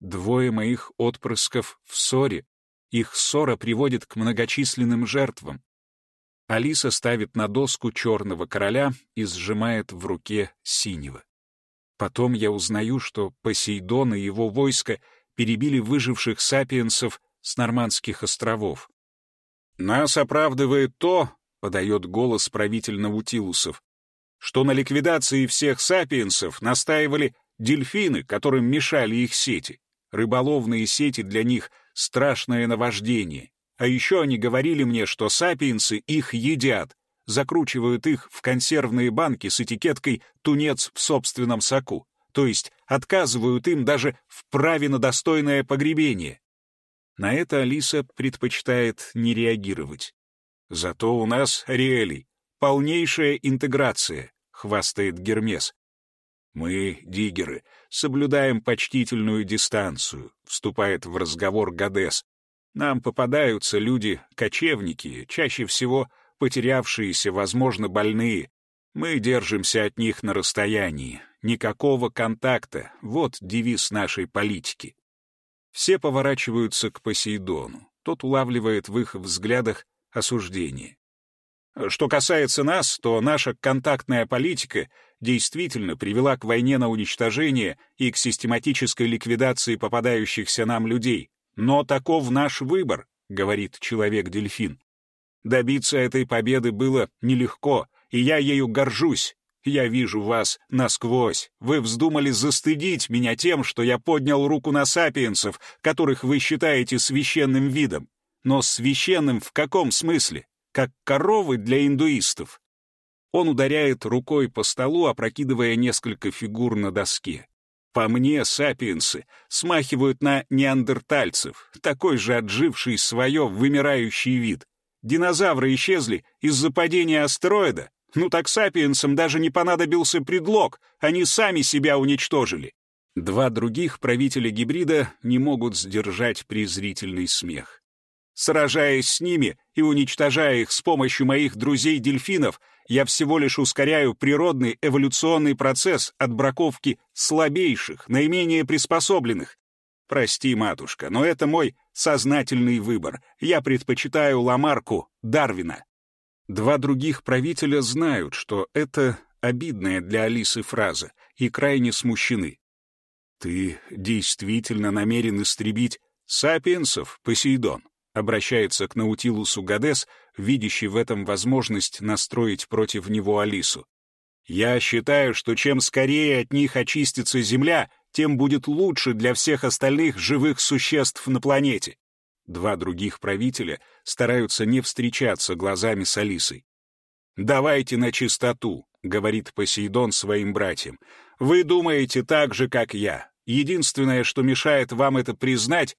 Двое моих отпрысков в ссоре. Их ссора приводит к многочисленным жертвам. Алиса ставит на доску черного короля и сжимает в руке синего. Потом я узнаю, что Посейдон и его войско перебили выживших сапиенсов с Нормандских островов. «Нас оправдывает то», — подает голос правитель Наутилусов, что на ликвидации всех сапиенсов настаивали дельфины, которым мешали их сети. Рыболовные сети для них — страшное наваждение. А еще они говорили мне, что сапиенсы их едят, закручивают их в консервные банки с этикеткой «тунец в собственном соку», то есть отказывают им даже в праве на достойное погребение. На это Алиса предпочитает не реагировать. Зато у нас, Ариэлей, полнейшая интеграция хвастает Гермес. «Мы, диггеры, соблюдаем почтительную дистанцию», — вступает в разговор Гадес. «Нам попадаются люди-кочевники, чаще всего потерявшиеся, возможно, больные. Мы держимся от них на расстоянии. Никакого контакта. Вот девиз нашей политики». Все поворачиваются к Посейдону. Тот улавливает в их взглядах осуждение. Что касается нас, то наша контактная политика действительно привела к войне на уничтожение и к систематической ликвидации попадающихся нам людей. Но таков наш выбор, говорит человек-дельфин. Добиться этой победы было нелегко, и я ею горжусь. Я вижу вас насквозь. Вы вздумали застыдить меня тем, что я поднял руку на сапиенсов, которых вы считаете священным видом. Но священным в каком смысле? Как коровы для индуистов. Он ударяет рукой по столу, опрокидывая несколько фигур на доске. По мне, сапиенсы смахивают на неандертальцев, такой же отживший свое вымирающий вид. Динозавры исчезли из-за падения астероида. Ну так сапиенсам даже не понадобился предлог, они сами себя уничтожили. Два других правителя гибрида не могут сдержать презрительный смех. Сражаясь с ними и уничтожая их с помощью моих друзей-дельфинов, я всего лишь ускоряю природный эволюционный процесс отбраковки слабейших, наименее приспособленных. Прости, матушка, но это мой сознательный выбор. Я предпочитаю Ламарку Дарвина. Два других правителя знают, что это обидная для Алисы фраза, и крайне смущены. «Ты действительно намерен истребить сапиенсов, Посейдон?» Обращается к Наутилусу Гадес, видящий в этом возможность настроить против него Алису. «Я считаю, что чем скорее от них очистится Земля, тем будет лучше для всех остальных живых существ на планете». Два других правителя стараются не встречаться глазами с Алисой. «Давайте на чистоту», — говорит Посейдон своим братьям. «Вы думаете так же, как я. Единственное, что мешает вам это признать,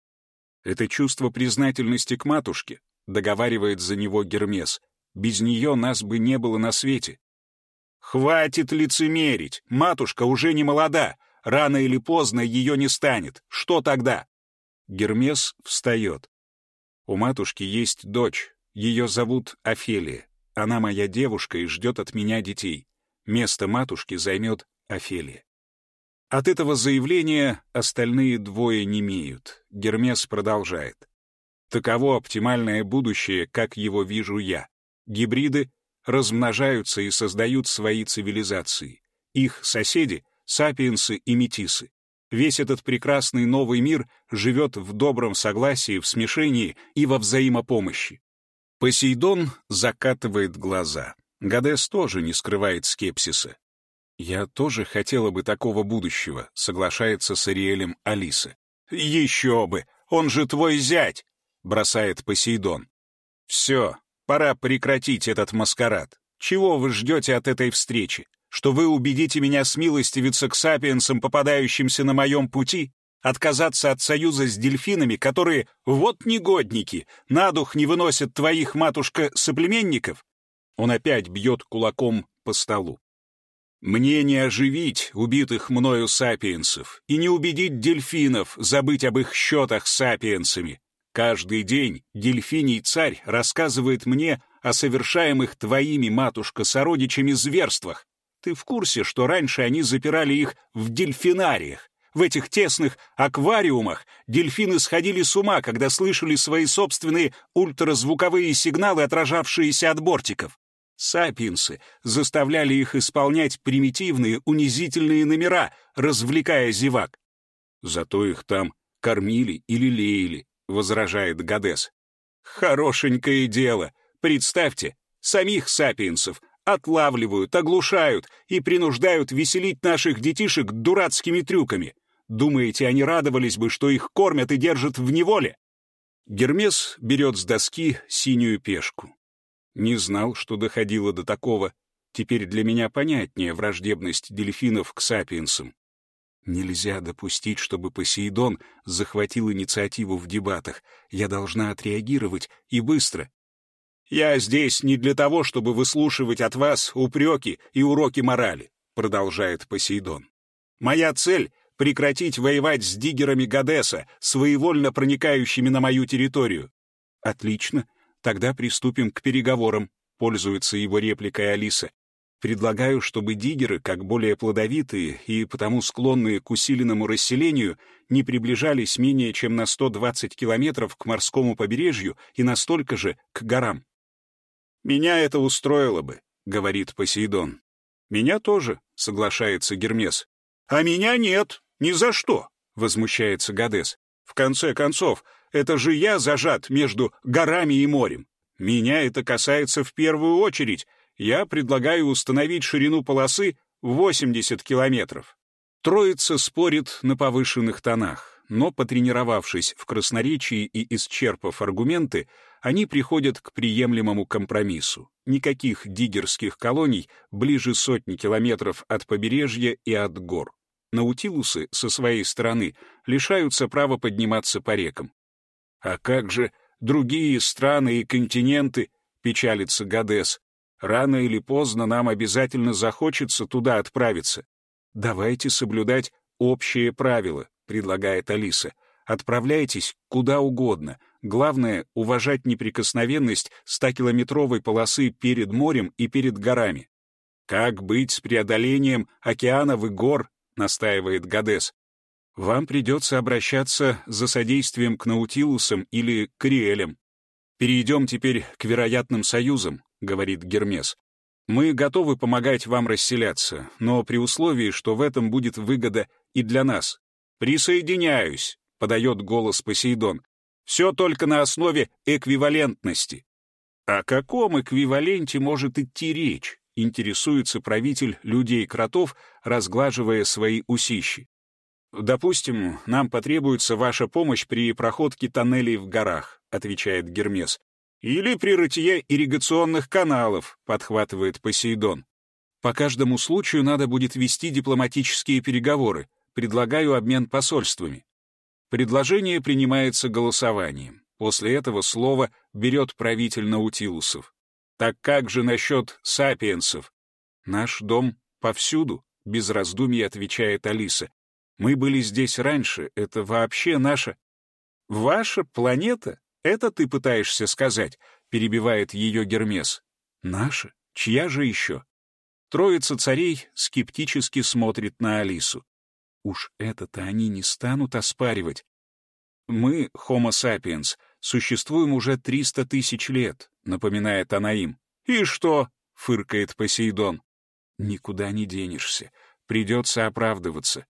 это чувство признательности к матушке, договаривает за него Гермес. Без нее нас бы не было на свете. Хватит лицемерить, матушка уже не молода, рано или поздно ее не станет. Что тогда? Гермес встает. У матушки есть дочь, ее зовут Офелия. Она моя девушка и ждет от меня детей. Место матушки займет Офелия. От этого заявления остальные двое не имеют. Гермес продолжает. Таково оптимальное будущее, как его вижу я. Гибриды размножаются и создают свои цивилизации. Их соседи — сапиенсы и метисы. Весь этот прекрасный новый мир живет в добром согласии, в смешении и во взаимопомощи. Посейдон закатывает глаза. Гадес тоже не скрывает скепсиса. «Я тоже хотела бы такого будущего», — соглашается с Ариэлем Алиса. «Еще бы! Он же твой зять!» — бросает Посейдон. «Все, пора прекратить этот маскарад. Чего вы ждете от этой встречи? Что вы убедите меня смилостивиться к сапиенсам, попадающимся на моем пути? Отказаться от союза с дельфинами, которые, вот негодники, на дух не выносят твоих, матушка, соплеменников?» Он опять бьет кулаком по столу. Мне не оживить убитых мною сапиенсов и не убедить дельфинов забыть об их счетах с сапиенсами. Каждый день дельфиний царь рассказывает мне о совершаемых твоими, матушка-сородичами, зверствах. Ты в курсе, что раньше они запирали их в дельфинариях? В этих тесных аквариумах дельфины сходили с ума, когда слышали свои собственные ультразвуковые сигналы, отражавшиеся от бортиков. Сапиенсы заставляли их исполнять примитивные, унизительные номера, развлекая зевак. Зато их там кормили или леяли, возражает Гадес. Хорошенькое дело. Представьте, самих сапиенсов отлавливают, оглушают и принуждают веселить наших детишек дурацкими трюками. Думаете, они радовались бы, что их кормят и держат в неволе? Гермес берет с доски синюю пешку. Не знал, что доходило до такого. Теперь для меня понятнее враждебность дельфинов к сапиенсам. Нельзя допустить, чтобы Посейдон захватил инициативу в дебатах. Я должна отреагировать, и быстро. «Я здесь не для того, чтобы выслушивать от вас упреки и уроки морали», продолжает Посейдон. «Моя цель — прекратить воевать с диггерами Гадеса, своевольно проникающими на мою территорию». «Отлично. Тогда приступим к переговорам, пользуется его репликой Алиса. Предлагаю, чтобы диггеры, как более плодовитые и потому склонные к усиленному расселению, не приближались менее чем на 120 километров к морскому побережью и настолько же к горам. «Меня это устроило бы», — говорит Посейдон. «Меня тоже», — соглашается Гермес. «А меня нет, ни за что», — возмущается Гадес. «В конце концов, это же я зажат между горами и морем. Меня это касается в первую очередь. Я предлагаю установить ширину полосы 80 километров. Троица спорит на повышенных тонах, но, потренировавшись в красноречии и исчерпав аргументы, они приходят к приемлемому компромиссу. Никаких диггерских колоний ближе сотни километров от побережья и от гор. Наутилусы, со своей стороны, лишаются права подниматься по рекам. А как же другие страны и континенты, печалится Гадес. Рано или поздно нам обязательно захочется туда отправиться. Давайте соблюдать общее правило, предлагает Алиса. Отправляйтесь куда угодно. Главное — уважать неприкосновенность 100-километровой полосы перед морем и перед горами. «Как быть с преодолением океанов и гор?» — настаивает Гадес. «Вам придется обращаться за содействием к Наутилусам или к Риэлям. Перейдем теперь к вероятным союзам», — говорит Гермес. «Мы готовы помогать вам расселяться, но при условии, что в этом будет выгода и для нас». «Присоединяюсь», — подает голос Посейдон. «Все только на основе эквивалентности». О каком эквиваленте может идти речь? интересуется правитель людей-кротов, разглаживая свои усищи. «Допустим, нам потребуется ваша помощь при проходке тоннелей в горах», отвечает Гермес. «Или при рытье ирригационных каналов», подхватывает Посейдон. «По каждому случаю надо будет вести дипломатические переговоры. Предлагаю обмен посольствами». Предложение принимается голосованием. После этого слово берет правитель Наутилусов. Так как же насчет сапиенсов? Наш дом повсюду, без раздумий отвечает Алиса. Мы были здесь раньше, это вообще наша... Ваша планета? Это ты пытаешься сказать? Перебивает ее Гермес. Наша? Чья же еще? Троица царей скептически смотрит на Алису. Уж это-то они не станут оспаривать. Мы, Homo sapiens, существуем уже 300 тысяч лет, напоминает она им. «И что?» — фыркает Посейдон. «Никуда не денешься. Придется оправдываться.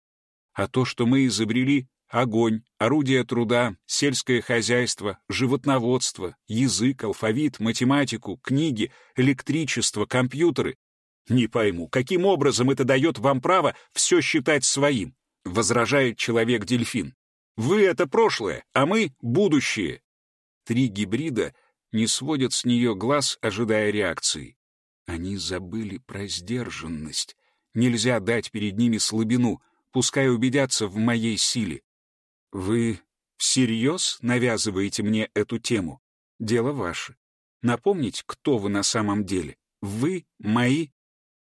А то, что мы изобрели — огонь, орудие труда, сельское хозяйство, животноводство, язык, алфавит, математику, книги, электричество, компьютеры. Не пойму, каким образом это дает вам право все считать своим?» — возражает человек-дельфин. «Вы — это прошлое, а мы — будущее. Три гибрида не сводят с нее глаз, ожидая реакции. Они забыли про сдержанность. Нельзя дать перед ними слабину, пускай убедятся в моей силе. Вы всерьез навязываете мне эту тему? Дело ваше. Напомнить, кто вы на самом деле. Вы мои?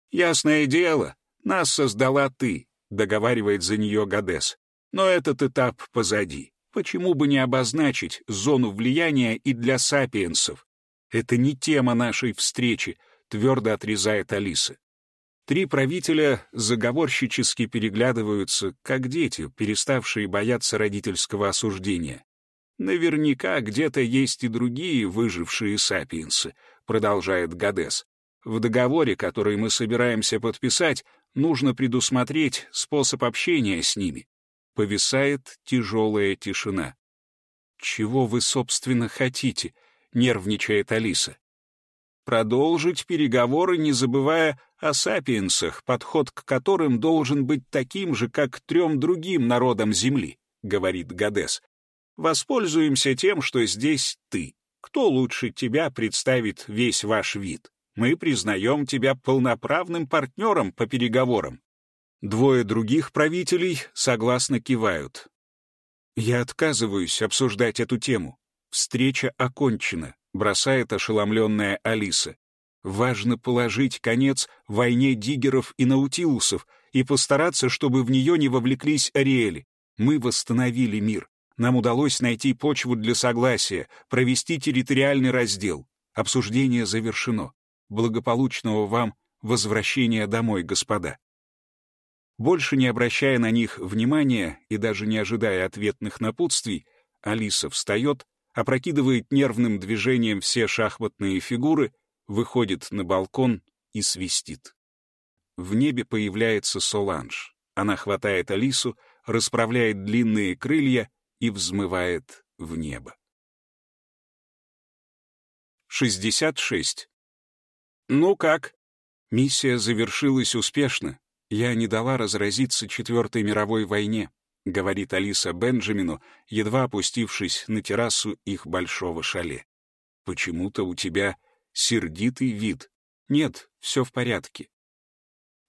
Ясное дело, нас создала ты, договаривает за нее Гадес. Но этот этап позади. Почему бы не обозначить зону влияния и для сапиенсов? Это не тема нашей встречи, твердо отрезает Алиса. Три правителя заговорщически переглядываются, как дети, переставшие бояться родительского осуждения. Наверняка где-то есть и другие выжившие сапиенсы, продолжает Гадес. В договоре, который мы собираемся подписать, нужно предусмотреть способ общения с ними. Повисает тяжелая тишина. «Чего вы, собственно, хотите?» — нервничает Алиса. «Продолжить переговоры, не забывая о сапиенсах, подход к которым должен быть таким же, как к трем другим народам Земли», — говорит Гадес. «Воспользуемся тем, что здесь ты. Кто лучше тебя представит весь ваш вид? Мы признаем тебя полноправным партнером по переговорам. Двое других правителей согласно кивают. «Я отказываюсь обсуждать эту тему. Встреча окончена», — бросает ошеломленная Алиса. «Важно положить конец войне диггеров и наутилусов и постараться, чтобы в нее не вовлеклись Ариэли. Мы восстановили мир. Нам удалось найти почву для согласия, провести территориальный раздел. Обсуждение завершено. Благополучного вам возвращения домой, господа. Больше не обращая на них внимания и даже не ожидая ответных напутствий, Алиса встает, опрокидывает нервным движением все шахматные фигуры, выходит на балкон и свистит. В небе появляется Соланж. Она хватает Алису, расправляет длинные крылья и взмывает в небо. 66. Ну как? Миссия завершилась успешно, «Я не дала разразиться Четвертой мировой войне», — говорит Алиса Бенджамину, едва опустившись на террасу их большого шале. «Почему-то у тебя сердитый вид. Нет, все в порядке».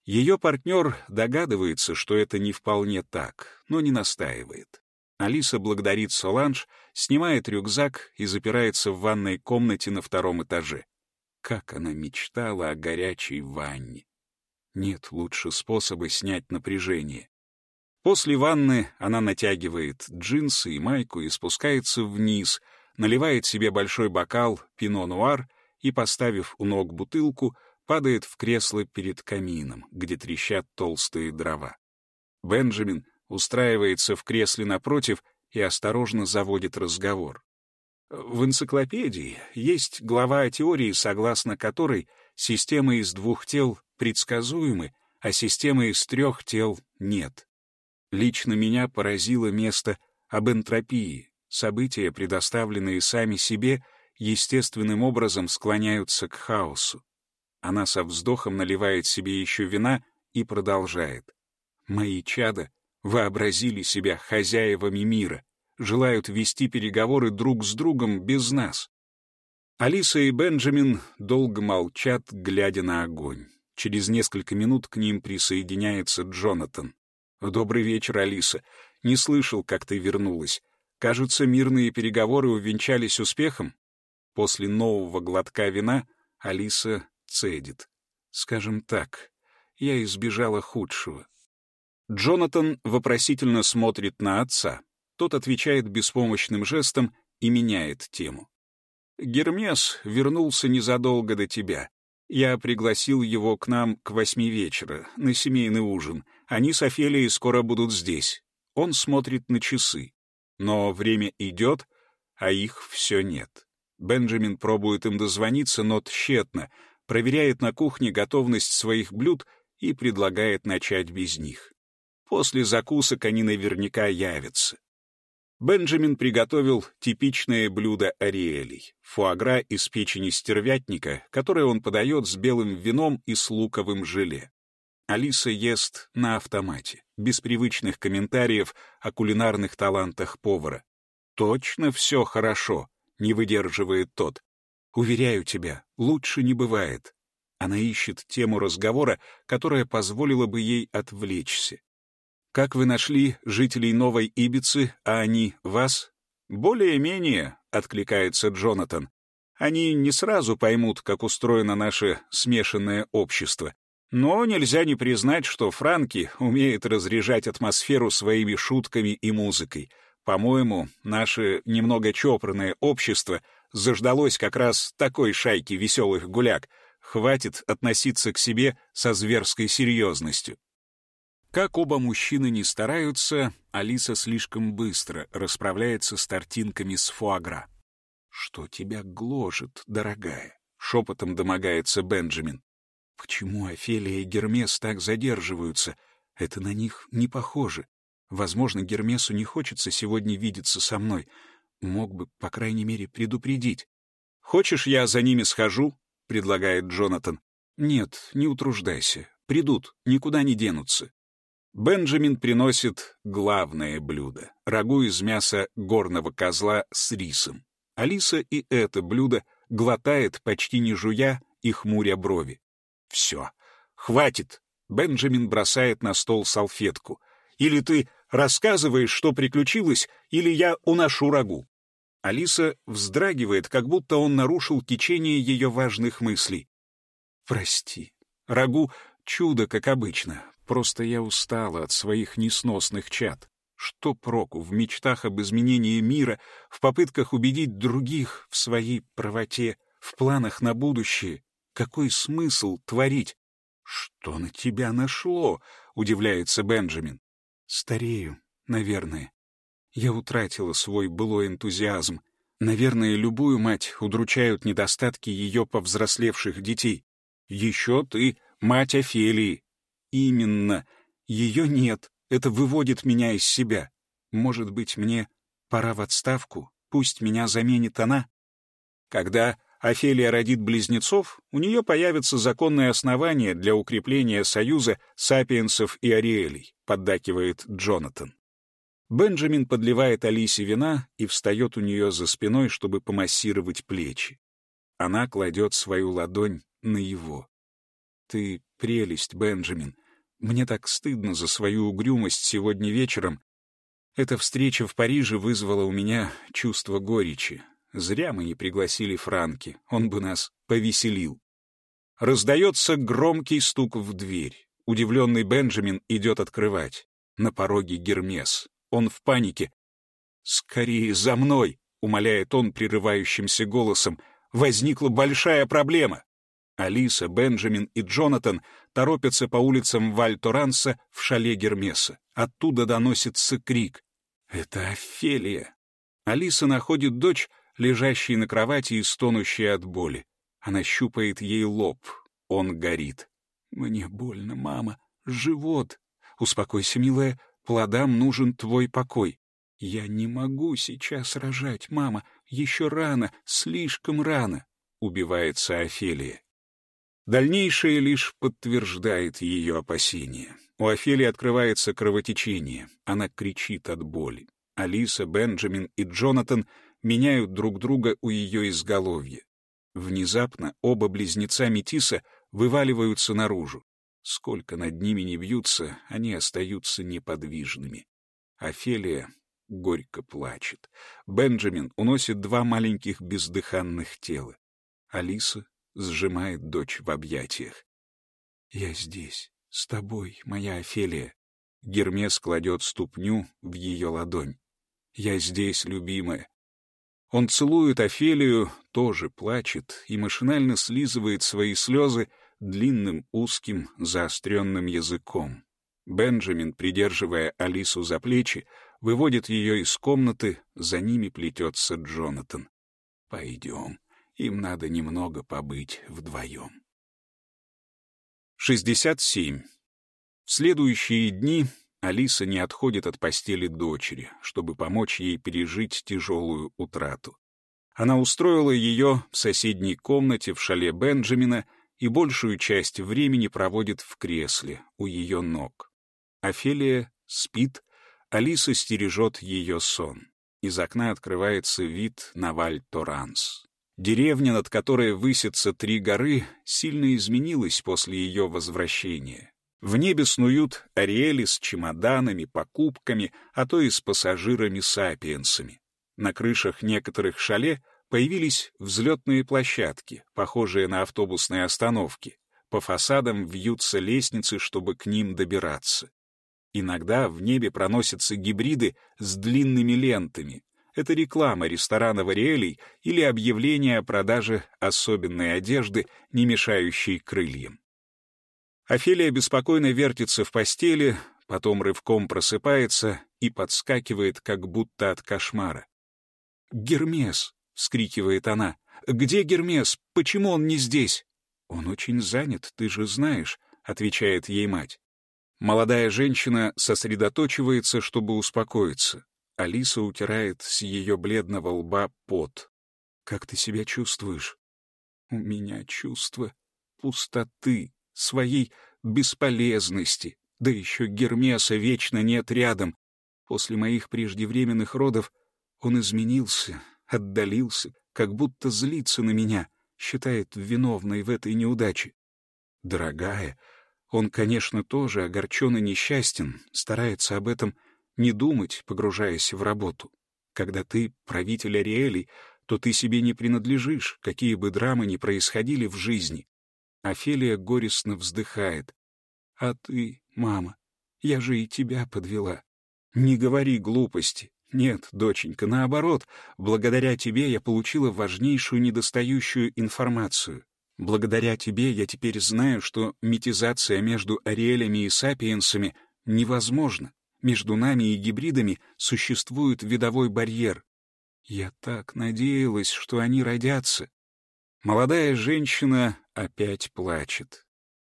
Ее партнер догадывается, что это не вполне так, но не настаивает. Алиса благодарит Соланж, снимает рюкзак и запирается в ванной комнате на втором этаже. Как она мечтала о горячей ванне. Нет лучше способа снять напряжение. После ванны она натягивает джинсы и майку и спускается вниз, наливает себе большой бокал пино-нуар и, поставив у ног бутылку, падает в кресло перед камином, где трещат толстые дрова. Бенджамин устраивается в кресле напротив и осторожно заводит разговор. В энциклопедии есть глава о теории, согласно которой системы из двух тел предсказуемы, а системы из трех тел нет. Лично меня поразило место об энтропии. События, предоставленные сами себе, естественным образом склоняются к хаосу. Она со вздохом наливает себе еще вина и продолжает. «Мои чада вообразили себя хозяевами мира, желают вести переговоры друг с другом без нас. Алиса и Бенджамин долго молчат, глядя на огонь. Через несколько минут к ним присоединяется Джонатан. «Добрый вечер, Алиса. Не слышал, как ты вернулась. Кажется, мирные переговоры увенчались успехом?» После нового глотка вина Алиса цедит. «Скажем так, я избежала худшего». Джонатан вопросительно смотрит на отца. Тот отвечает беспомощным жестом и меняет тему. «Гермес вернулся незадолго до тебя. Я пригласил его к нам к восьми вечера, на семейный ужин. Они с Офелией скоро будут здесь. Он смотрит на часы. Но время идет, а их все нет. Бенджамин пробует им дозвониться, но тщетно, проверяет на кухне готовность своих блюд и предлагает начать без них. После закусок они наверняка явятся. Бенджамин приготовил типичное блюдо ариэлей — фуагра из печени стервятника, которое он подает с белым вином и с луковым желе. Алиса ест на автомате, без привычных комментариев о кулинарных талантах повара. «Точно все хорошо», — не выдерживает тот. «Уверяю тебя, лучше не бывает». Она ищет тему разговора, которая позволила бы ей отвлечься. Как вы нашли жителей Новой Ибицы, а они вас? Более-менее, откликается Джонатан. Они не сразу поймут, как устроено наше смешанное общество. Но нельзя не признать, что Франки умеет разряжать атмосферу своими шутками и музыкой. По-моему, наше немного чопорное общество заждалось как раз такой шайки веселых гуляк. Хватит относиться к себе со зверской серьезностью. Как оба мужчины не стараются, Алиса слишком быстро расправляется с тортинками с фуагра. «Что тебя гложет, дорогая?» — шепотом домогается Бенджамин. «Почему Офелия и Гермес так задерживаются? Это на них не похоже. Возможно, Гермесу не хочется сегодня видеться со мной. Мог бы, по крайней мере, предупредить. «Хочешь, я за ними схожу?» — предлагает Джонатан. «Нет, не утруждайся. Придут, никуда не денутся. Бенджамин приносит главное блюдо — рагу из мяса горного козла с рисом. Алиса и это блюдо глотает, почти не жуя и хмуря брови. «Все, хватит!» — Бенджамин бросает на стол салфетку. «Или ты рассказываешь, что приключилось, или я уношу рагу». Алиса вздрагивает, как будто он нарушил течение ее важных мыслей. «Прости. Рагу — чудо, как обычно. Просто я устала от своих несносных чад. Что проку в мечтах об изменении мира, в попытках убедить других в своей правоте, в планах на будущее? Какой смысл творить? «Что на тебя нашло?» — удивляется Бенджамин. «Старею, наверное. Я утратила свой былой энтузиазм. Наверное, любую мать удручают недостатки ее повзрослевших детей. Еще ты мать Офелии, Именно. Ее нет. Это выводит меня из себя. Может быть, мне пора в отставку? Пусть меня заменит она? Когда Офелия родит близнецов, у нее появятся законные основания для укрепления союза сапиенсов и ариэлей, поддакивает Джонатан. Бенджамин подливает Алисе вина и встает у нее за спиной, чтобы помассировать плечи. Она кладет свою ладонь на его. «Ты прелесть, Бенджамин. Мне так стыдно за свою угрюмость сегодня вечером. Эта встреча в Париже вызвала у меня чувство горечи. Зря мы не пригласили Франки, он бы нас повеселил. Раздается громкий стук в дверь. Удивленный Бенджамин идет открывать. На пороге Гермес. Он в панике. «Скорее за мной!» — умоляет он прерывающимся голосом. «Возникла большая проблема!» Алиса, Бенджамин и Джонатан торопятся по улицам Валь-Торанса в шале Гермеса. Оттуда доносится крик. «Это Офелия!» Алиса находит дочь, лежащей на кровати и стонущей от боли. Она щупает ей лоб. Он горит. «Мне больно, мама. Живот. Успокойся, милая. Плодам нужен твой покой. Я не могу сейчас рожать, мама. Еще рано, слишком рано», — убивается Офелия. Дальнейшее лишь подтверждает ее опасения. У Офелии открывается кровотечение. Она кричит от боли. Алиса, Бенджамин и Джонатан меняют друг друга у ее изголовья. Внезапно оба близнеца Метиса вываливаются наружу. Сколько над ними не бьются, они остаются неподвижными. Офелия горько плачет. Бенджамин уносит два маленьких бездыханных тела. Алиса сжимает дочь в объятиях. «Я здесь, с тобой, моя Офелия». Гермес кладет ступню в ее ладонь. «Я здесь, любимая». Он целует Офелию, тоже плачет и машинально слизывает свои слезы длинным, узким, заостренным языком. Бенджамин, придерживая Алису за плечи, выводит ее из комнаты, за ними плетется Джонатан. «Пойдем, им надо немного побыть вдвоем». 67. В следующие дни Алиса не отходит от постели дочери, чтобы помочь ей пережить тяжелую утрату. Она устроила ее в соседней комнате в шале Бенджамина и большую часть времени проводит в кресле у ее ног. Офелия спит, Алиса стережет ее сон. Из окна открывается вид на Валь-Торанс. Деревня, над которой высятся три горы, сильно изменилась после ее возвращения. В небе снуют ариэли с чемоданами, покупками, а то и с пассажирами-сапиенсами. На крышах некоторых шале появились взлетные площадки, похожие на автобусные остановки. По фасадам вьются лестницы, чтобы к ним добираться. Иногда в небе проносятся гибриды с длинными лентами, это реклама ресторана «Вариэлей» или объявление о продаже особенной одежды, не мешающей крыльям. Офелия беспокойно вертится в постели, потом рывком просыпается и подскакивает, как будто от кошмара. «Гермес!» — вскрикивает она. «Где Гермес? Почему он не здесь?» «Он очень занят, ты же знаешь», — отвечает ей мать. Молодая женщина сосредоточивается, чтобы успокоиться. Алиса утирает с ее бледного лба пот. «Как ты себя чувствуешь?» «У меня чувство пустоты, своей бесполезности, да еще Гермеса вечно нет рядом. После моих преждевременных родов он изменился, отдалился, как будто злится на меня, считает виновной в этой неудаче. Дорогая, он, конечно, тоже огорчен и несчастен, старается об этом не думать, погружаясь в работу. Когда ты правитель Ариэлей, то ты себе не принадлежишь, какие бы драмы ни происходили в жизни. Офелия горестно вздыхает. «А ты, мама, я же и тебя подвела. Не говори глупости. Нет, доченька, наоборот, благодаря тебе я получила важнейшую недостающую информацию. Благодаря тебе я теперь знаю, что метизация между ариэлями и сапиенсами невозможна. Между нами и гибридами существует видовой барьер. Я так надеялась, что они родятся. Молодая женщина опять плачет.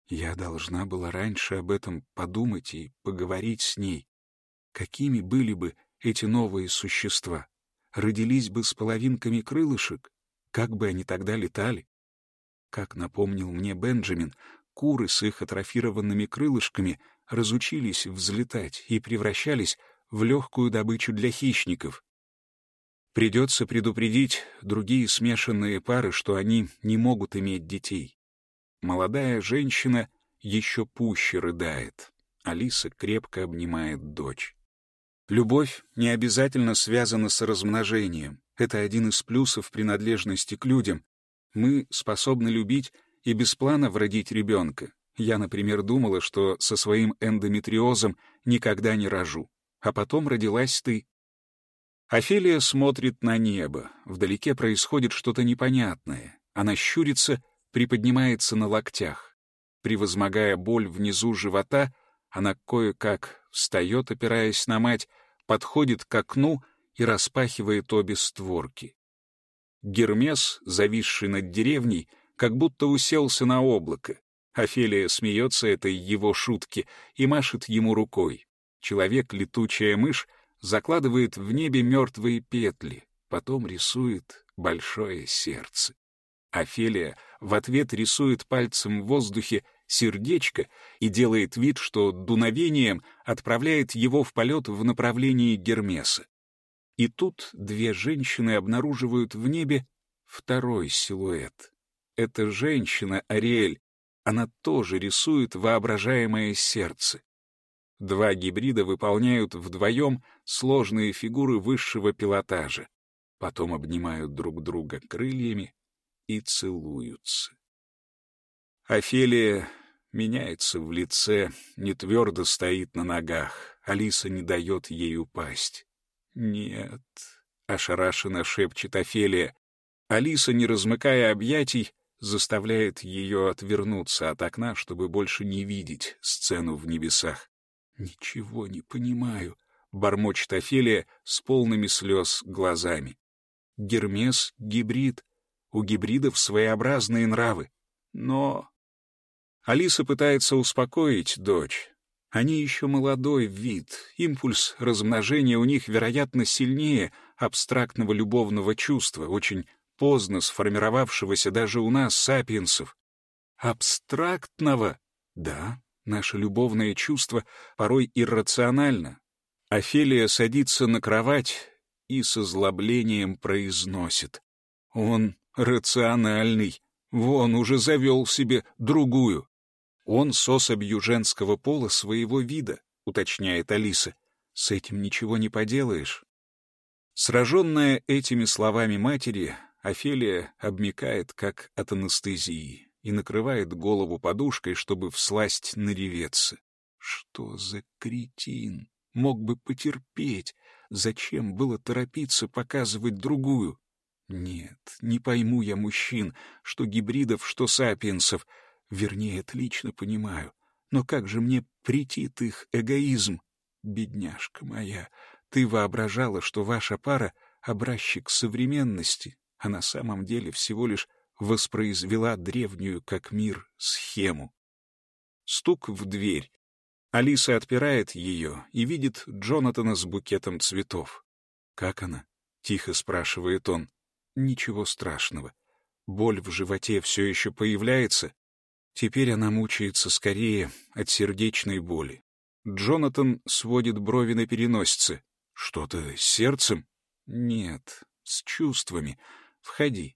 Я должна была раньше об этом подумать и поговорить с ней. Какими были бы эти новые существа? Родились бы с половинками крылышек? Как бы они тогда летали? Как напомнил мне Бенджамин, куры с их атрофированными крылышками разучились взлетать и превращались в легкую добычу для хищников. Придется предупредить другие смешанные пары, что они не могут иметь детей. Молодая женщина еще пуще рыдает. Алиса крепко обнимает дочь. Любовь не обязательно связана с размножением. Это один из плюсов принадлежности к людям. Мы способны любить и без плана родить ребенка, Я, например, думала, что со своим эндометриозом никогда не рожу. А потом родилась ты. Офелия смотрит на небо. Вдалеке происходит что-то непонятное. Она щурится, приподнимается на локтях. Превозмогая боль внизу живота, она кое-как встает, опираясь на мать, подходит к окну и распахивает обе створки. Гермес, зависший над деревней, как будто уселся на облако. Офелия смеется этой его шутки и машет ему рукой. Человек, летучая мышь, закладывает в небе мертвые петли, потом рисует большое сердце. Офелия в ответ рисует пальцем в воздухе сердечко и делает вид, что дуновением отправляет его в полет в направлении Гермеса. И тут две женщины обнаруживают в небе второй силуэт. Это женщина Ариэль. Она тоже рисует воображаемое сердце. Два гибрида выполняют вдвоем сложные фигуры высшего пилотажа. Потом обнимают друг друга крыльями и целуются. Офелия меняется в лице, не твердо стоит на ногах. Алиса не дает ей упасть. «Нет», — ошарашенно шепчет Офелия. Алиса, не размыкая объятий, заставляет ее отвернуться от окна, чтобы больше не видеть сцену в небесах. «Ничего не понимаю», — бормочет Офелия с полными слез глазами. «Гермес — гибрид. У гибридов своеобразные нравы. Но...» Алиса пытается успокоить дочь. Они еще молодой вид, импульс размножения у них, вероятно, сильнее абстрактного любовного чувства, очень поздно сформировавшегося даже у нас, сапиенсов. Абстрактного? Да, Наше любовное чувство порой иррационально. Офелия садится на кровать и с озлоблением произносит. Он рациональный. Вон уже завел себе другую. Он с особью женского пола своего вида, уточняет Алиса. С этим ничего не поделаешь. Сраженная этими словами матери, Офелия обмикает, как от анестезии и накрывает голову подушкой, чтобы всласть нареветься. Что за кретин? Мог бы потерпеть. Зачем было торопиться показывать другую? Нет, не пойму я мужчин, что гибридов, что сапиенсов. Вернее, отлично понимаю. Но как же мне претит их эгоизм? Бедняжка моя, ты воображала, что ваша пара — образчик современности, а на самом деле всего лишь воспроизвела древнюю, как мир, схему. Стук в дверь. Алиса отпирает ее и видит Джонатана с букетом цветов. «Как она?» — тихо спрашивает он. «Ничего страшного. Боль в животе все еще появляется. Теперь она мучается скорее от сердечной боли. Джонатан сводит брови на переносице. Что-то с сердцем? Нет, с чувствами. Входи.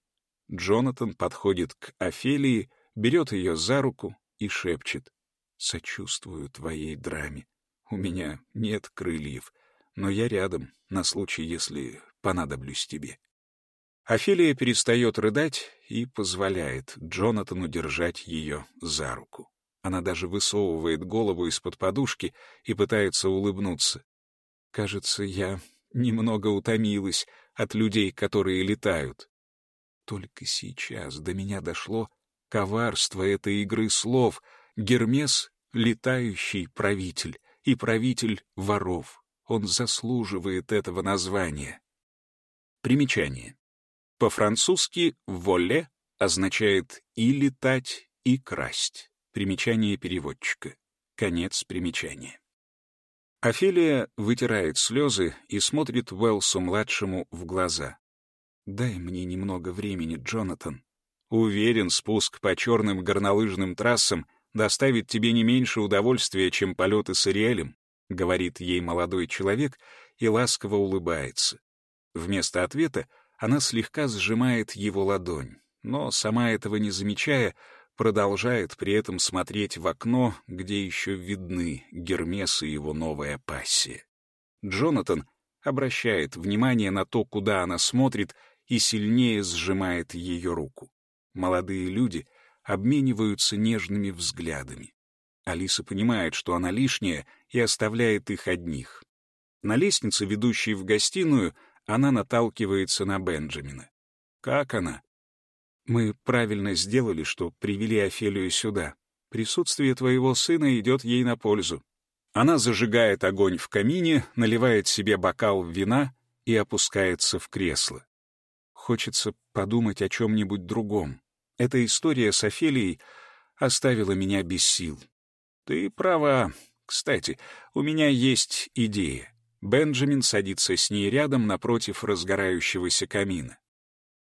Джонатан подходит к Офелии, берет ее за руку и шепчет. «Сочувствую твоей драме. У меня нет крыльев, но я рядом, на случай, если понадоблюсь тебе». Офелия перестает рыдать и позволяет Джонатану держать ее за руку. Она даже высовывает голову из-под подушки и пытается улыбнуться. «Кажется, я немного утомилась от людей, которые летают. Только сейчас до меня дошло коварство этой игры слов. Гермес — летающий правитель и правитель воров. Он заслуживает этого названия. Примечание. По-французски «воле» означает и летать, и красть. Примечание переводчика. Конец примечания. Офелия вытирает слезы и смотрит Уэлсу-младшему в глаза. «Дай мне немного времени, Джонатан. Уверен, спуск по черным горнолыжным трассам доставит тебе не меньше удовольствия, чем полеты с Ириэлем», — говорит ей молодой человек и ласково улыбается. Вместо ответа она слегка сжимает его ладонь, но, сама этого не замечая, продолжает при этом смотреть в окно, где еще видны Гермес и его новая пассия. Джонатан обращает внимание на то, куда она смотрит, и сильнее сжимает ее руку. Молодые люди обмениваются нежными взглядами. Алиса понимает, что она лишняя, и оставляет их одних. На лестнице, ведущей в гостиную, она наталкивается на Бенджамина. «Как она?» «Мы правильно сделали, что привели Офелию сюда. Присутствие твоего сына идет ей на пользу». Она зажигает огонь в камине, наливает себе бокал вина и опускается в кресло. Хочется подумать о чем-нибудь другом. Эта история с Офелией оставила меня без сил. Ты права. Кстати, у меня есть идея. Бенджамин садится с ней рядом напротив разгорающегося камина.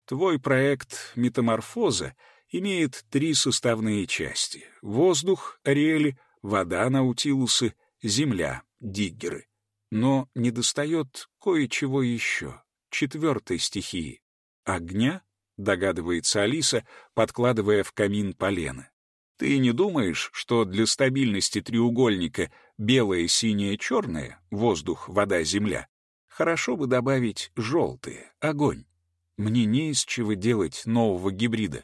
Твой проект «Метаморфоза» имеет три составные части — воздух, ариэли, вода, наутилусы, земля, диггеры. Но недостает кое-чего еще, четвертой стихии. Огня, догадывается Алиса, подкладывая в камин полено. Ты не думаешь, что для стабильности треугольника белое, синее, черное, воздух, вода, земля, хорошо бы добавить желтое, огонь? Мне не из чего делать нового гибрида.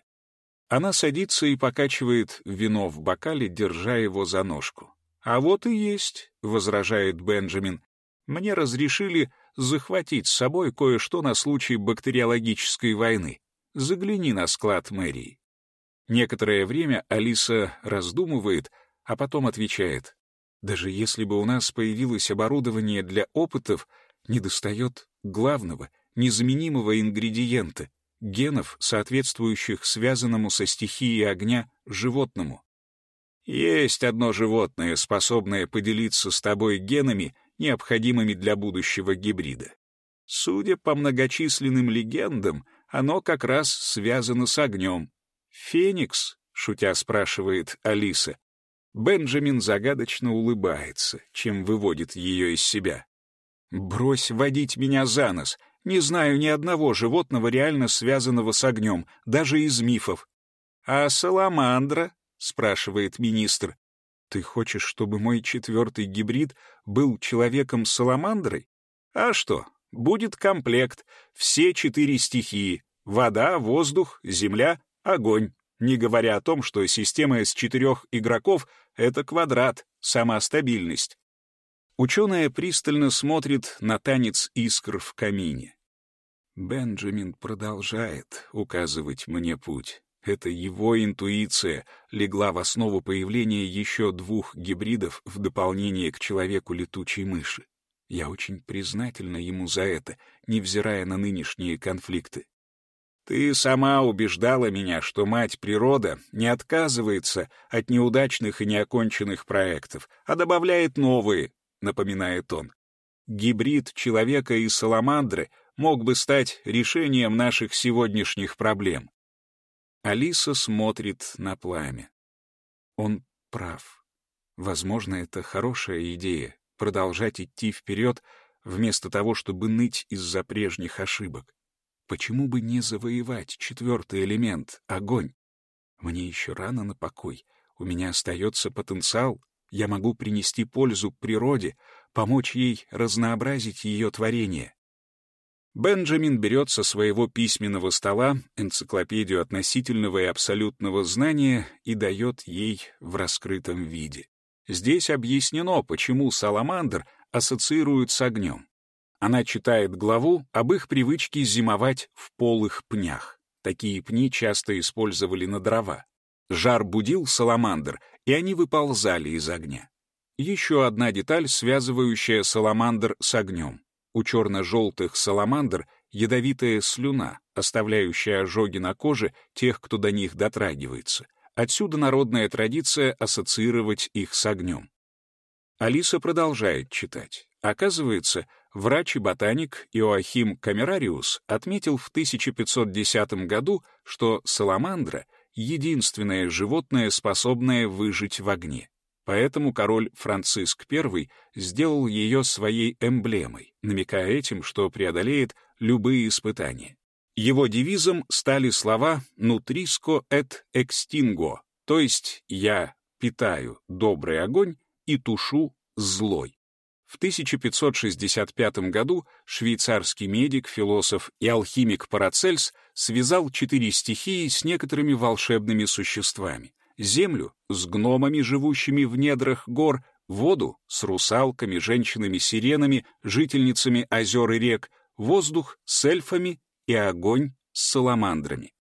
Она садится и покачивает вино в бокале, держа его за ножку. «А вот и есть», — возражает Бенджамин. «Мне разрешили захватить с собой кое-что на случай бактериологической войны. Загляни на склад мэрии». Некоторое время Алиса раздумывает, а потом отвечает. «Даже если бы у нас появилось оборудование для опытов, недостает главного — незаменимого ингредиента — генов, соответствующих связанному со стихией огня животному. Есть одно животное, способное поделиться с тобой генами, необходимыми для будущего гибрида. Судя по многочисленным легендам, оно как раз связано с огнем. «Феникс?» — шутя спрашивает Алиса. Бенджамин загадочно улыбается, чем выводит ее из себя. «Брось водить меня за нос. Не знаю ни одного животного, реально связанного с огнем, даже из мифов. А саламандра? спрашивает министр. Ты хочешь, чтобы мой четвертый гибрид был человеком-саламандрой? А что? Будет комплект. Все четыре стихии. Вода, воздух, земля, огонь. Не говоря о том, что система из четырех игроков — это квадрат, сама стабильность. Ученая пристально смотрит на танец искр в камине. Бенджамин продолжает указывать мне путь. Это его интуиция легла в основу появления еще двух гибридов в дополнение к человеку летучей мыши. Я очень признательна ему за это, невзирая на нынешние конфликты. Ты сама убеждала меня, что мать природа не отказывается от неудачных и неоконченных проектов, а добавляет новые, напоминает он. Гибрид человека и саламандры — мог бы стать решением наших сегодняшних проблем. Алиса смотрит на пламя. Он прав. Возможно, это хорошая идея — продолжать идти вперед, вместо того, чтобы ныть из-за прежних ошибок. Почему бы не завоевать четвертый элемент — огонь? Мне еще рано на покой. У меня остается потенциал. Я могу принести пользу природе, помочь ей разнообразить ее творение. Бенджамин берет со своего письменного стола энциклопедию относительного и абсолютного знания и дает ей в раскрытом виде. Здесь объяснено, почему саламандр ассоциируют с огнем. Она читает главу об их привычке зимовать в полых пнях. Такие пни часто использовали на дрова. Жар будил саламандр, и они выползали из огня. Еще одна деталь, связывающая саламандр с огнем. У черно-желтых саламандр ядовитая слюна, оставляющая ожоги на коже тех, кто до них дотрагивается. Отсюда народная традиция ассоциировать их с огнем. Алиса продолжает читать. Оказывается, врач и ботаник Иоахим Камерариус отметил в 1510 году, что саламандра — единственное животное, способное выжить в огне. Поэтому король Франциск I сделал ее своей эмблемой, намекая этим, что преодолеет любые испытания. Его девизом стали слова «nutrisco et extingo», то есть «я питаю добрый огонь и тушу злой». В 1565 году швейцарский медик, философ и алхимик Парацельс связал четыре стихии с некоторыми волшебными существами. Землю с гномами, живущими в недрах гор, воду с русалками, женщинами-сиренами, жительницами озер и рек, воздух с эльфами и огонь с саламандрами.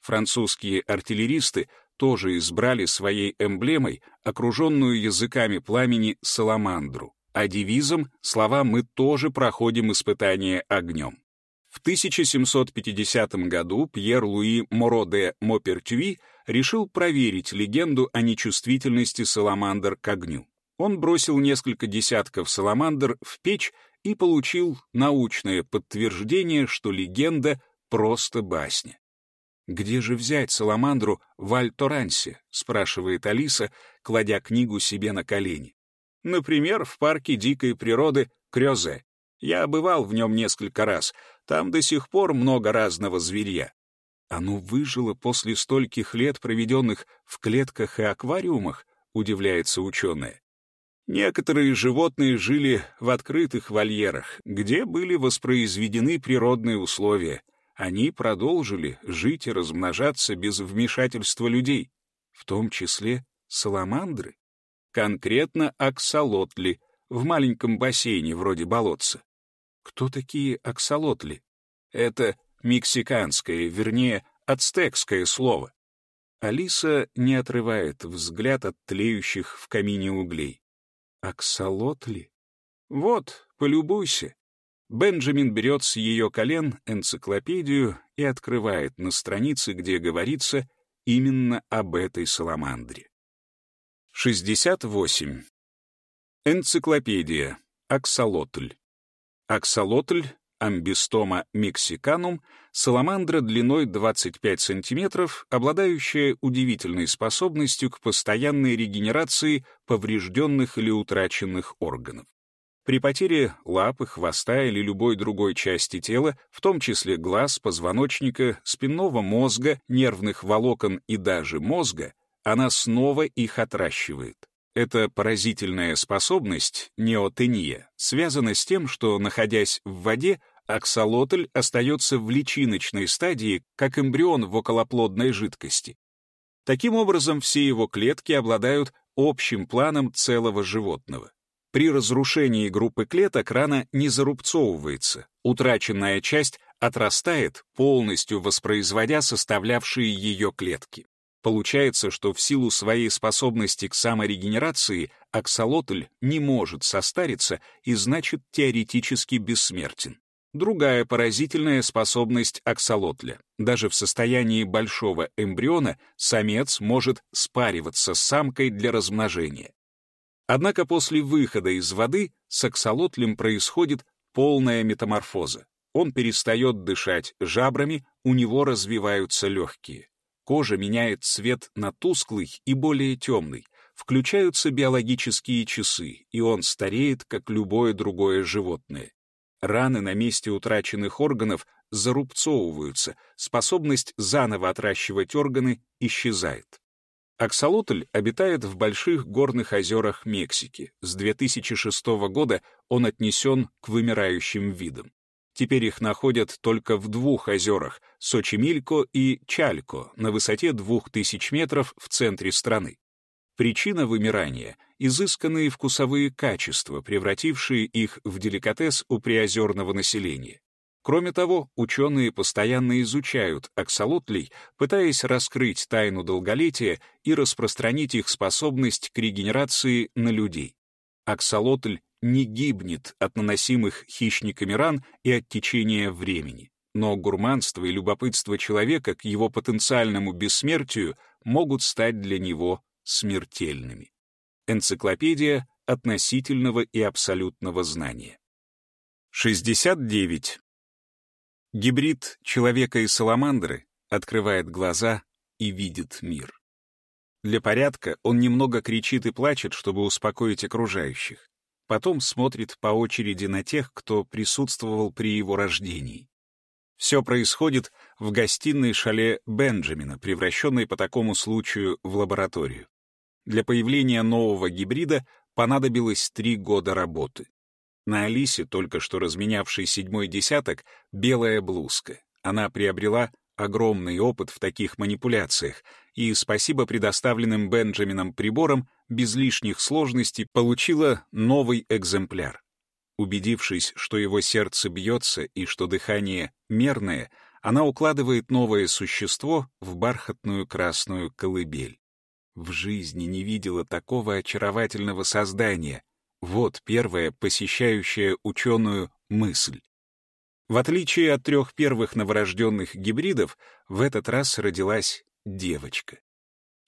Французские артиллеристы тоже избрали своей эмблемой окруженную языками пламени саламандру, а девизом слова «мы тоже проходим испытание огнем». В 1750 году Пьер-Луи Моро де Мопертюи решил проверить легенду о нечувствительности саламандр к огню. Он бросил несколько десятков саламандр в печь и получил научное подтверждение, что легенда — просто басня. «Где же взять саламандру в Аль-Торансе?» — спрашивает Алиса, кладя книгу себе на колени. «Например, в парке дикой природы Крёзе. Я бывал в нем несколько раз. Там до сих пор много разного зверья. Оно выжило после стольких лет, проведенных в клетках и аквариумах, удивляется ученая. Некоторые животные жили в открытых вольерах, где были воспроизведены природные условия. Они продолжили жить и размножаться без вмешательства людей, в том числе саламандры, конкретно аксолотли, в маленьком бассейне вроде болотца. Кто такие аксолотли? Это мексиканское, вернее, ацтекское слово. Алиса не отрывает взгляд от тлеющих в камине углей. Аксолотли? Вот, полюбуйся. Бенджамин берет с ее колен энциклопедию и открывает на странице, где говорится именно об этой саламандре. 68. Энциклопедия. Аксолотль. Аксолотль амбистома мексиканум, саламандра длиной 25 см, обладающая удивительной способностью к постоянной регенерации поврежденных или утраченных органов. При потере лапы, хвоста или любой другой части тела, в том числе глаз, позвоночника, спинного мозга, нервных волокон и даже мозга, она снова их отращивает. Эта поразительная способность, неотения, связана с тем, что, находясь в воде, аксолотль остается в личиночной стадии, как эмбрион в околоплодной жидкости. Таким образом, все его клетки обладают общим планом целого животного. При разрушении группы клеток рана не зарубцовывается, утраченная часть отрастает, полностью воспроизводя составлявшие ее клетки. Получается, что в силу своей способности к саморегенерации аксолотль не может состариться и значит теоретически бессмертен. Другая поразительная способность аксолотля. Даже в состоянии большого эмбриона самец может спариваться с самкой для размножения. Однако после выхода из воды с аксолотлем происходит полная метаморфоза. Он перестает дышать жабрами, у него развиваются легкие. Кожа меняет цвет на тусклый и более темный, включаются биологические часы, и он стареет, как любое другое животное. Раны на месте утраченных органов зарубцовываются, способность заново отращивать органы исчезает. Аксолотль обитает в больших горных озерах Мексики. С 2006 года он отнесен к вымирающим видам. Теперь их находят только в двух озерах — Сочимилько и Чалько, на высоте 2000 метров в центре страны. Причина вымирания — изысканные вкусовые качества, превратившие их в деликатес у приозерного населения. Кроме того, ученые постоянно изучают аксолотлей, пытаясь раскрыть тайну долголетия и распространить их способность к регенерации на людей. Аксолотль не гибнет от наносимых хищниками ран и от течения времени. Но гурманство и любопытство человека к его потенциальному бессмертию могут стать для него смертельными. Энциклопедия относительного и абсолютного знания. 69. Гибрид человека и саламандры открывает глаза и видит мир. Для порядка он немного кричит и плачет, чтобы успокоить окружающих. Потом смотрит по очереди на тех, кто присутствовал при его рождении. Все происходит в гостиной шале Бенджамина, превращенной по такому случаю в лабораторию. Для появления нового гибрида понадобилось три года работы. На Алисе, только что разменявшей седьмой десяток, белая блузка. Она приобрела огромный опыт в таких манипуляциях и, спасибо предоставленным Бенджамином приборам, без лишних сложностей получила новый экземпляр. Убедившись, что его сердце бьется и что дыхание мерное, она укладывает новое существо в бархатную красную колыбель. В жизни не видела такого очаровательного создания. Вот первая посещающая ученую мысль. В отличие от трех первых новорожденных гибридов, в этот раз родилась девочка.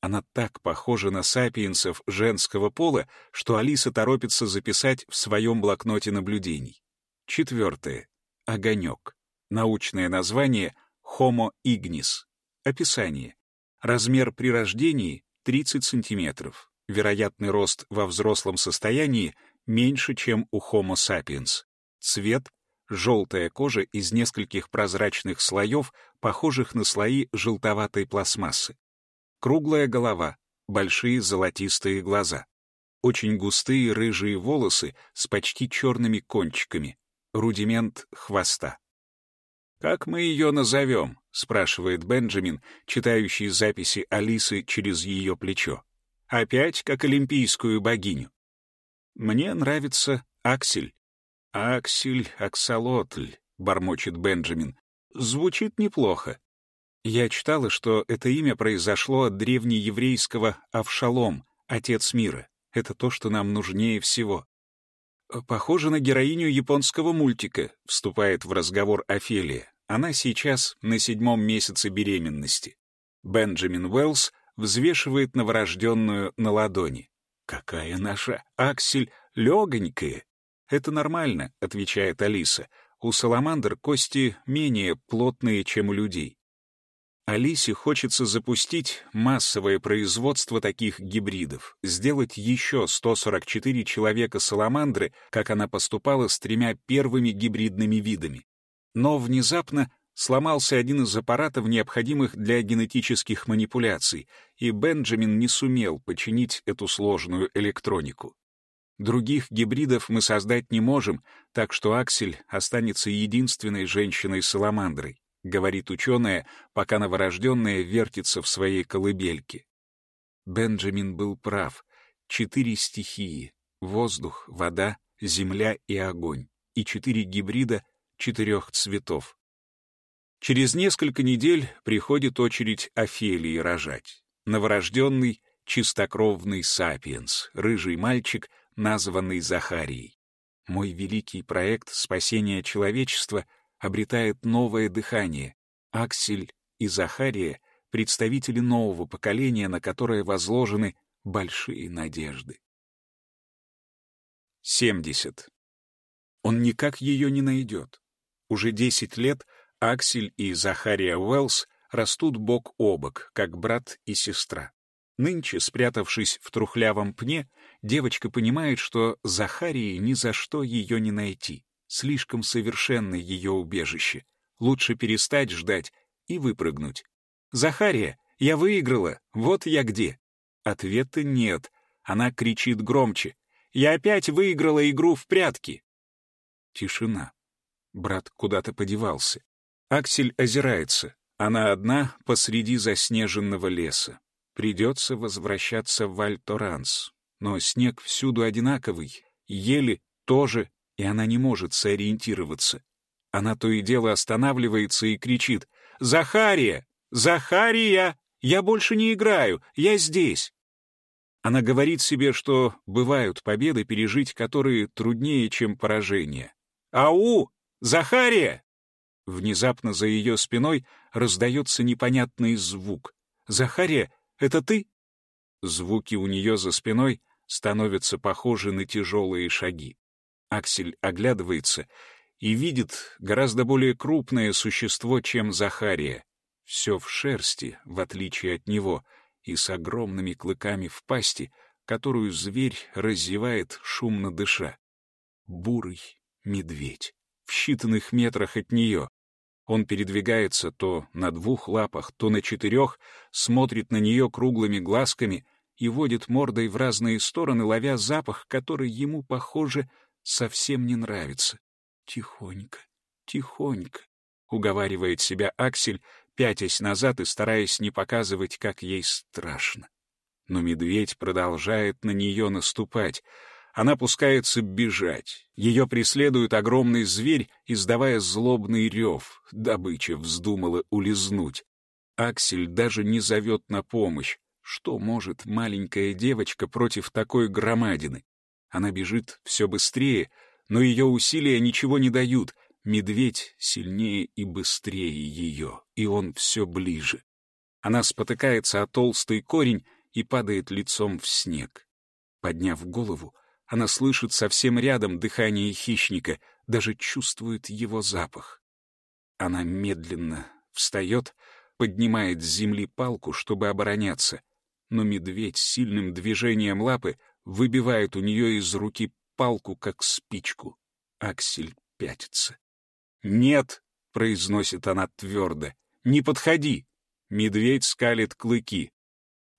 Она так похожа на сапиенсов женского пола, что Алиса торопится записать в своем блокноте наблюдений. Четвертое. Огонек. Научное название Homo ignis. Описание. Размер при рождении 30 сантиметров. Вероятный рост во взрослом состоянии меньше, чем у Homo sapiens. Цвет желтая кожа из нескольких прозрачных слоев, похожих на слои желтоватой пластмассы. Круглая голова, большие золотистые глаза. Очень густые рыжие волосы с почти черными кончиками. Рудимент хвоста. «Как мы ее назовем?» — спрашивает Бенджамин, читающий записи Алисы через ее плечо. «Опять как олимпийскую богиню». «Мне нравится Аксель», «Аксель Аксалотль», — бормочет Бенджамин. «Звучит неплохо». Я читала, что это имя произошло от древнееврейского «Авшалом», «Отец мира». Это то, что нам нужнее всего. Похоже на героиню японского мультика, вступает в разговор Офелия. Она сейчас на седьмом месяце беременности. Бенджамин Уэллс взвешивает новорожденную на ладони. «Какая наша Аксель легонькая!» «Это нормально», — отвечает Алиса. «У саламандр кости менее плотные, чем у людей». Алисе хочется запустить массовое производство таких гибридов, сделать еще 144 человека-саламандры, как она поступала с тремя первыми гибридными видами. Но внезапно сломался один из аппаратов, необходимых для генетических манипуляций, и Бенджамин не сумел починить эту сложную электронику. Других гибридов мы создать не можем, так что Аксель останется единственной женщиной-саламандрой, говорит ученая, пока новорожденная вертится в своей колыбельке. Бенджамин был прав. Четыре стихии — воздух, вода, земля и огонь, и четыре гибрида четырех цветов. Через несколько недель приходит очередь Офелии рожать. Новорожденный — чистокровный сапиенс, рыжий мальчик — названный Захарией. Мой великий проект спасения человечества обретает новое дыхание. Аксель и Захария — представители нового поколения, на которое возложены большие надежды. 70. Он никак ее не найдет. Уже 10 лет Аксель и Захария Уэллс растут бок о бок, как брат и сестра. Нынче, спрятавшись в трухлявом пне, девочка понимает, что Захарии ни за что ее не найти. Слишком совершенно ее убежище. Лучше перестать ждать и выпрыгнуть. «Захария, я выиграла, вот я где». Ответа нет. Она кричит громче. «Я опять выиграла игру в прятки». Тишина. Брат куда-то подевался. Аксель озирается. Она одна посреди заснеженного леса. Придется возвращаться в Вальторанс. Но снег всюду одинаковый, ели тоже, и она не может сориентироваться. Она то и дело останавливается и кричит «Захария! Захария! Я больше не играю! Я здесь!» Она говорит себе, что бывают победы, пережить которые труднее, чем поражение. «Ау! Захария!» Внезапно за ее спиной раздается непонятный звук. Захария это ты?» Звуки у нее за спиной становятся похожи на тяжелые шаги. Аксель оглядывается и видит гораздо более крупное существо, чем Захария. Все в шерсти, в отличие от него, и с огромными клыками в пасти, которую зверь раззевает, шумно дыша. Бурый медведь. В считанных метрах от нее. Он передвигается то на двух лапах, то на четырех, смотрит на нее круглыми глазками и водит мордой в разные стороны, ловя запах, который ему, похоже, совсем не нравится. Тихонько, тихонько, уговаривает себя Аксель, пятясь назад и стараясь не показывать, как ей страшно. Но медведь продолжает на нее наступать. Она пускается бежать. Ее преследует огромный зверь, издавая злобный рев. Добыча вздумала улизнуть. Аксель даже не зовет на помощь. Что может маленькая девочка против такой громадины? Она бежит все быстрее, но ее усилия ничего не дают. Медведь сильнее и быстрее ее, и он все ближе. Она спотыкается о толстый корень и падает лицом в снег. Подняв голову, она слышит совсем рядом дыхание хищника, даже чувствует его запах. Она медленно встает, поднимает с земли палку, чтобы обороняться, но медведь сильным движением лапы выбивает у нее из руки палку, как спичку. Аксель пятится. «Нет!» — произносит она твердо. «Не подходи!» Медведь скалит клыки.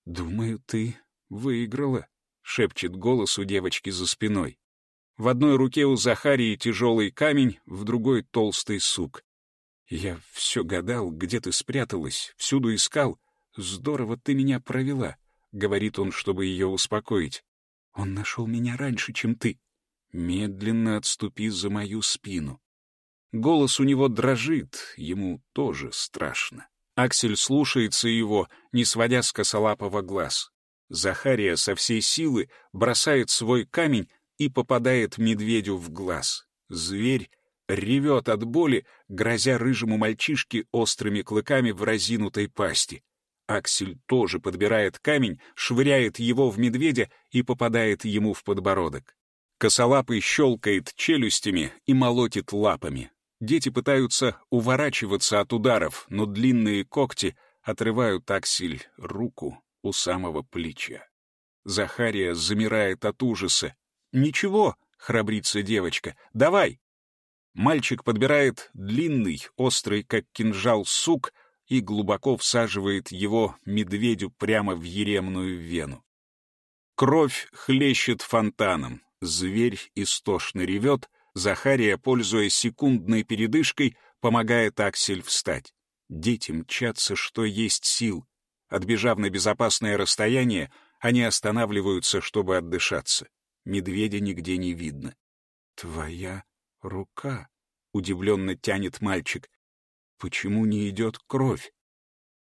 «Думаю, ты выиграла», — шепчет голос у девочки за спиной. В одной руке у Захарии тяжелый камень, в другой — толстый сук. Я все гадал, где ты спряталась, всюду искал. Здорово ты меня провела, — говорит он, чтобы ее успокоить. Он нашел меня раньше, чем ты. Медленно отступи за мою спину. Голос у него дрожит, ему тоже страшно. Аксель слушается его, не сводя с косолапого глаз. Захария со всей силы бросает свой камень и попадает медведю в глаз. Зверь ревет от боли, грозя рыжему мальчишке острыми клыками в разинутой пасти. Аксель тоже подбирает камень, швыряет его в медведя и попадает ему в подбородок. Косолапый щелкает челюстями и молотит лапами. Дети пытаются уворачиваться от ударов, но длинные когти отрывают Аксель руку у самого плеча. Захария замирает от ужаса. «Ничего», — храбрится девочка, — «давай, Мальчик подбирает длинный, острый, как кинжал, сук и глубоко всаживает его медведю прямо в еремную вену. Кровь хлещет фонтаном, зверь истошно ревет, Захария, пользуясь секундной передышкой, помогает Аксель встать. Дети мчатся, что есть сил. Отбежав на безопасное расстояние, они останавливаются, чтобы отдышаться. Медведя нигде не видно. «Твоя рука», — удивленно тянет мальчик. «Почему не идет кровь?»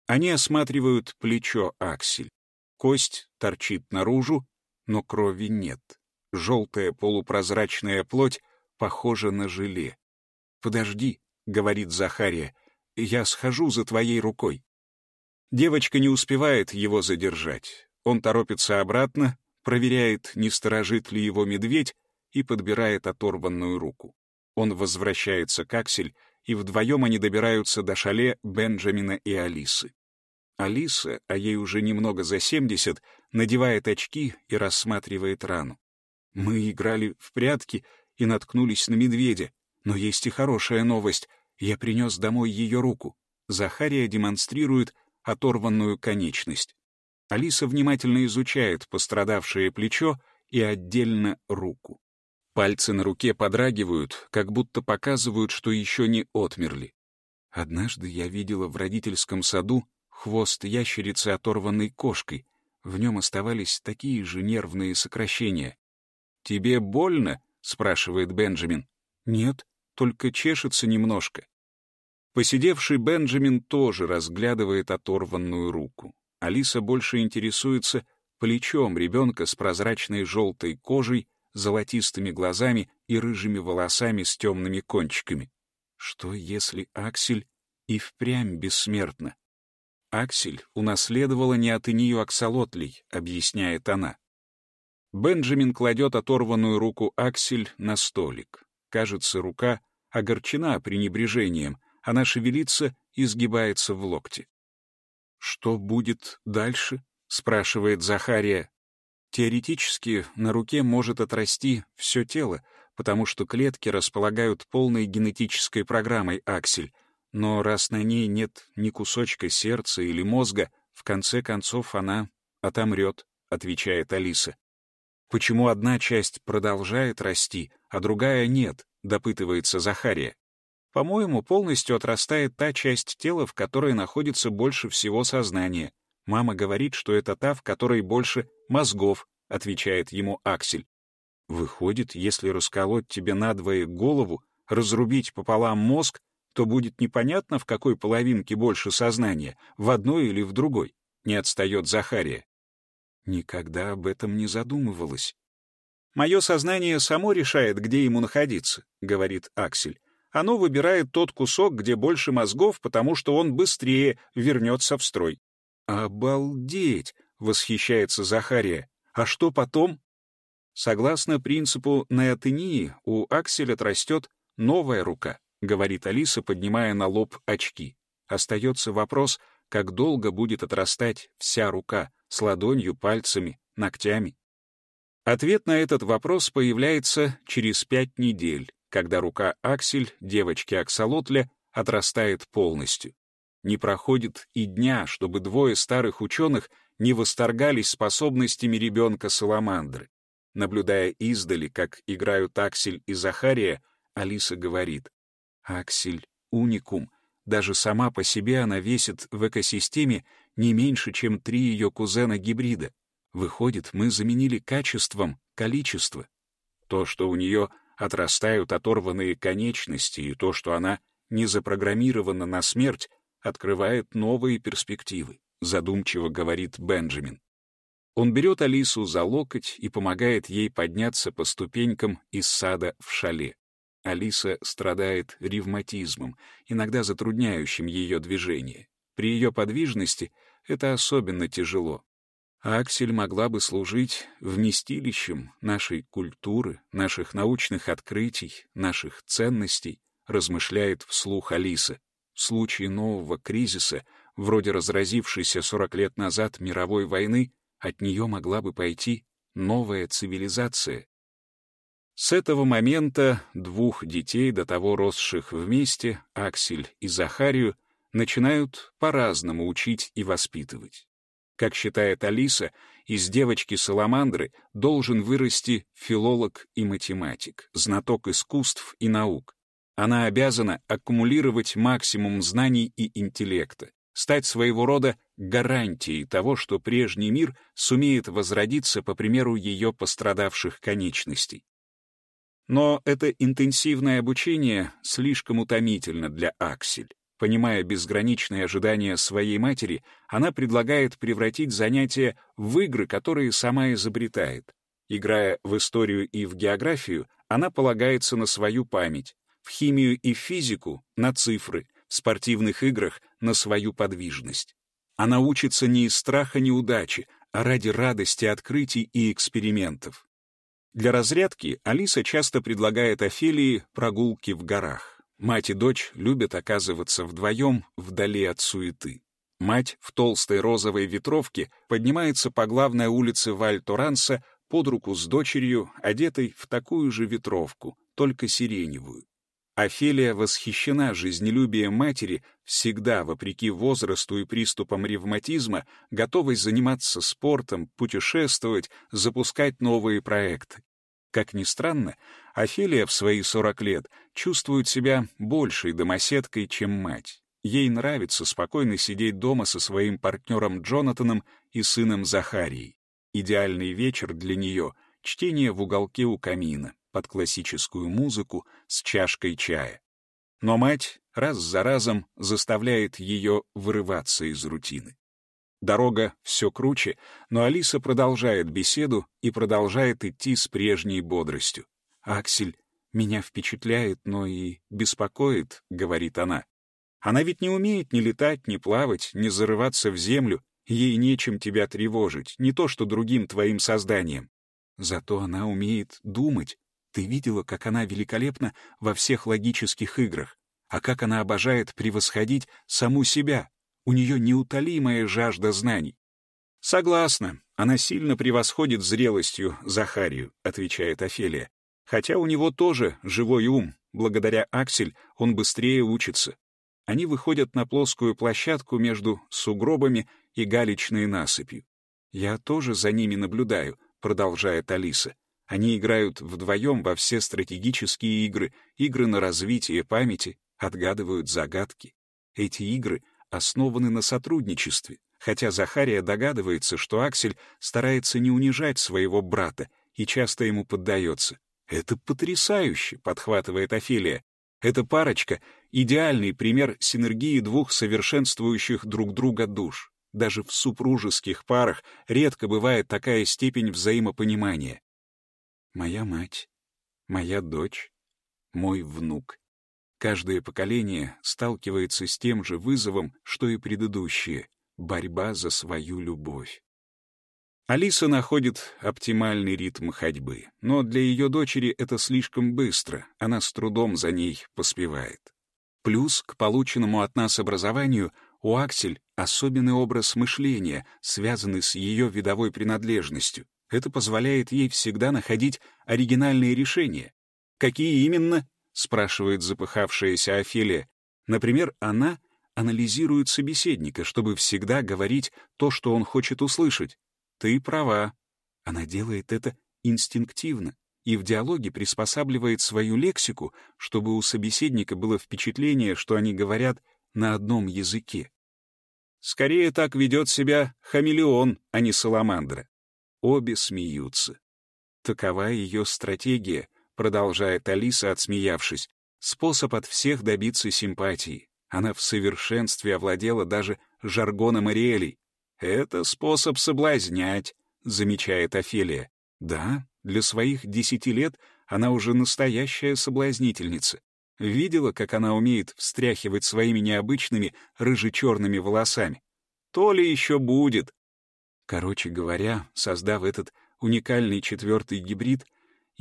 Они осматривают плечо Аксель. Кость торчит наружу, но крови нет. Желтая полупрозрачная плоть похожа на желе. «Подожди», — говорит Захария, — «я схожу за твоей рукой». Девочка не успевает его задержать. Он торопится обратно, проверяет, не сторожит ли его медведь, и подбирает оторванную руку. Он возвращается к Аксель, и вдвоем они добираются до шале Бенджамина и Алисы. Алиса, а ей уже немного за семьдесят, надевает очки и рассматривает рану. Мы играли в прятки и наткнулись на медведя, но есть и хорошая новость. Я принес домой ее руку. Захария демонстрирует оторванную конечность. Алиса внимательно изучает пострадавшее плечо и отдельно руку. Пальцы на руке подрагивают, как будто показывают, что еще не отмерли. Однажды я видела в родительском саду хвост ящерицы, оторванной кошкой. В нем оставались такие же нервные сокращения. «Тебе больно?» — спрашивает Бенджамин. «Нет, только чешется немножко». Посидевший Бенджамин тоже разглядывает оторванную руку. Алиса больше интересуется плечом ребенка с прозрачной желтой кожей, золотистыми глазами и рыжими волосами с темными кончиками. Что, если Аксель и впрямь бессмертна? Аксель унаследовала не от нее аксолотлей, объясняет она. Бенджамин кладет оторванную руку Аксель на столик. Кажется, рука огорчена пренебрежением, она шевелится и сгибается в локте. «Что будет дальше?» — спрашивает Захария. Теоретически на руке может отрасти все тело, потому что клетки располагают полной генетической программой аксель, но раз на ней нет ни кусочка сердца или мозга, в конце концов она отомрет, отвечает Алиса. Почему одна часть продолжает расти, а другая нет, допытывается Захария. По-моему, полностью отрастает та часть тела, в которой находится больше всего сознания. Мама говорит, что это та, в которой больше мозгов, отвечает ему Аксель. Выходит, если расколоть тебе надвое голову, разрубить пополам мозг, то будет непонятно, в какой половинке больше сознания, в одной или в другой. Не отстает Захария. Никогда об этом не задумывалась. «Мое сознание само решает, где ему находиться», — говорит Аксель. «Оно выбирает тот кусок, где больше мозгов, потому что он быстрее вернется в строй». «Обалдеть!» — восхищается Захария. «А что потом?» Согласно принципу неотении, у Акселя отрастет новая рука, говорит Алиса, поднимая на лоб очки. Остается вопрос, как долго будет отрастать вся рука, с ладонью, пальцами, ногтями. Ответ на этот вопрос появляется через пять недель, когда рука Аксель, девочки Аксолотля, отрастает полностью. Не проходит и дня, чтобы двое старых ученых не восторгались способностями ребенка Саламандры. Наблюдая издали, как играют Аксель и Захария, Алиса говорит, «Аксель — уникум. Даже сама по себе она весит в экосистеме не меньше, чем три ее кузена-гибрида. Выходит, мы заменили качеством количество. То, что у нее отрастают оторванные конечности, и то, что она не запрограммирована на смерть, открывает новые перспективы, задумчиво говорит Бенджамин. Он берет Алису за локоть и помогает ей подняться по ступенькам из сада в шале. Алиса страдает ревматизмом, иногда затрудняющим ее движение. При ее подвижности это особенно тяжело. Аксель могла бы служить вместилищем нашей культуры, наших научных открытий, наших ценностей, размышляет вслух Алиса. В случае нового кризиса, вроде разразившейся 40 лет назад мировой войны, от нее могла бы пойти новая цивилизация. С этого момента двух детей, до того росших вместе, Аксель и Захарию, начинают по-разному учить и воспитывать. Как считает Алиса, из девочки-саламандры должен вырасти филолог и математик, знаток искусств и наук. Она обязана аккумулировать максимум знаний и интеллекта, стать своего рода гарантией того, что прежний мир сумеет возродиться по примеру ее пострадавших конечностей. Но это интенсивное обучение слишком утомительно для Аксель. Понимая безграничные ожидания своей матери, она предлагает превратить занятия в игры, которые сама изобретает. Играя в историю и в географию, она полагается на свою память, в химию и физику — на цифры, в спортивных играх — на свою подвижность. Она учится не из страха неудачи, а ради радости открытий и экспериментов. Для разрядки Алиса часто предлагает Офелии прогулки в горах. Мать и дочь любят оказываться вдвоем вдали от суеты. Мать в толстой розовой ветровке поднимается по главной улице Валь-Торанса под руку с дочерью, одетой в такую же ветровку, только сиреневую. Офелия восхищена жизнелюбием матери, всегда, вопреки возрасту и приступам ревматизма, готовой заниматься спортом, путешествовать, запускать новые проекты. Как ни странно, Офелия в свои 40 лет чувствует себя большей домоседкой, чем мать. Ей нравится спокойно сидеть дома со своим партнером Джонатаном и сыном Захарией. Идеальный вечер для нее — чтение в уголке у камина, под классическую музыку с чашкой чая. Но мать раз за разом заставляет ее вырываться из рутины. Дорога все круче, но Алиса продолжает беседу и продолжает идти с прежней бодростью. «Аксель меня впечатляет, но и беспокоит», — говорит она. «Она ведь не умеет ни летать, ни плавать, ни зарываться в землю. Ей нечем тебя тревожить, не то что другим твоим созданиям. Зато она умеет думать. Ты видела, как она великолепна во всех логических играх, а как она обожает превосходить саму себя, у нее неутолимая жажда знаний. «Согласна, она сильно превосходит зрелостью Захарию», — отвечает Офелия. «Хотя у него тоже живой ум. Благодаря Аксель он быстрее учится». Они выходят на плоскую площадку между сугробами и галечной насыпью. Я тоже за ними наблюдаю, продолжает Алиса. Они играют вдвоем во все стратегические игры, игры на развитие памяти, отгадывают загадки. Эти игры основаны на сотрудничестве, хотя Захария догадывается, что Аксель старается не унижать своего брата и часто ему поддается. «Это потрясающе!» — подхватывает Офелия. «Эта парочка — идеальный пример синергии двух совершенствующих друг друга душ. Даже в супружеских парах редко бывает такая степень взаимопонимания. Моя мать, моя дочь, мой внук. Каждое поколение сталкивается с тем же вызовом, что и предыдущее — борьба за свою любовь. Алиса находит оптимальный ритм ходьбы, но для ее дочери это слишком быстро, она с трудом за ней поспевает. Плюс к полученному от нас образованию у Аксель особенный образ мышления, связанный с ее видовой принадлежностью. Это позволяет ей всегда находить оригинальные решения. «Какие именно?» — спрашивает запыхавшаяся Офелия. Например, она анализирует собеседника, чтобы всегда говорить то, что он хочет услышать. Ты права. Она делает это инстинктивно и в диалоге приспосабливает свою лексику, чтобы у собеседника было впечатление, что они говорят на одном языке. Скорее так ведет себя хамелеон, а не саламандра. Обе смеются. Такова ее стратегия, продолжает Алиса, отсмеявшись, способ от всех добиться симпатии. Она в совершенстве овладела даже жаргоном Ариэлей, «Это способ соблазнять», — замечает Офелия. «Да, для своих десяти лет она уже настоящая соблазнительница. Видела, как она умеет встряхивать своими необычными рыже-черными волосами. То ли еще будет». Короче говоря, создав этот уникальный четвертый гибрид,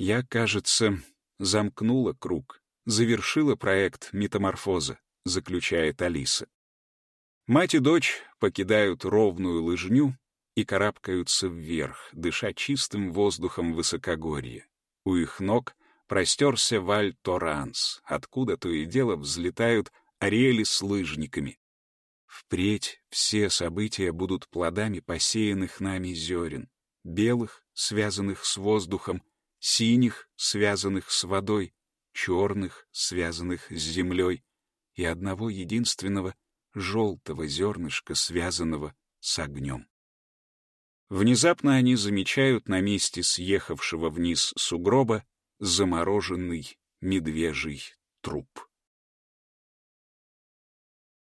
я, кажется, замкнула круг, завершила проект метаморфоза, заключает Алиса. Мать и дочь покидают ровную лыжню и карабкаются вверх, дыша чистым воздухом высокогорья. У их ног простерся Валь Торанс, откуда то и дело взлетают орели с лыжниками. Впредь все события будут плодами посеянных нами зерен, белых, связанных с воздухом, синих, связанных с водой, черных, связанных с землей, и одного единственного — желтого зернышка, связанного с огнем. Внезапно они замечают на месте съехавшего вниз сугроба замороженный медвежий труп.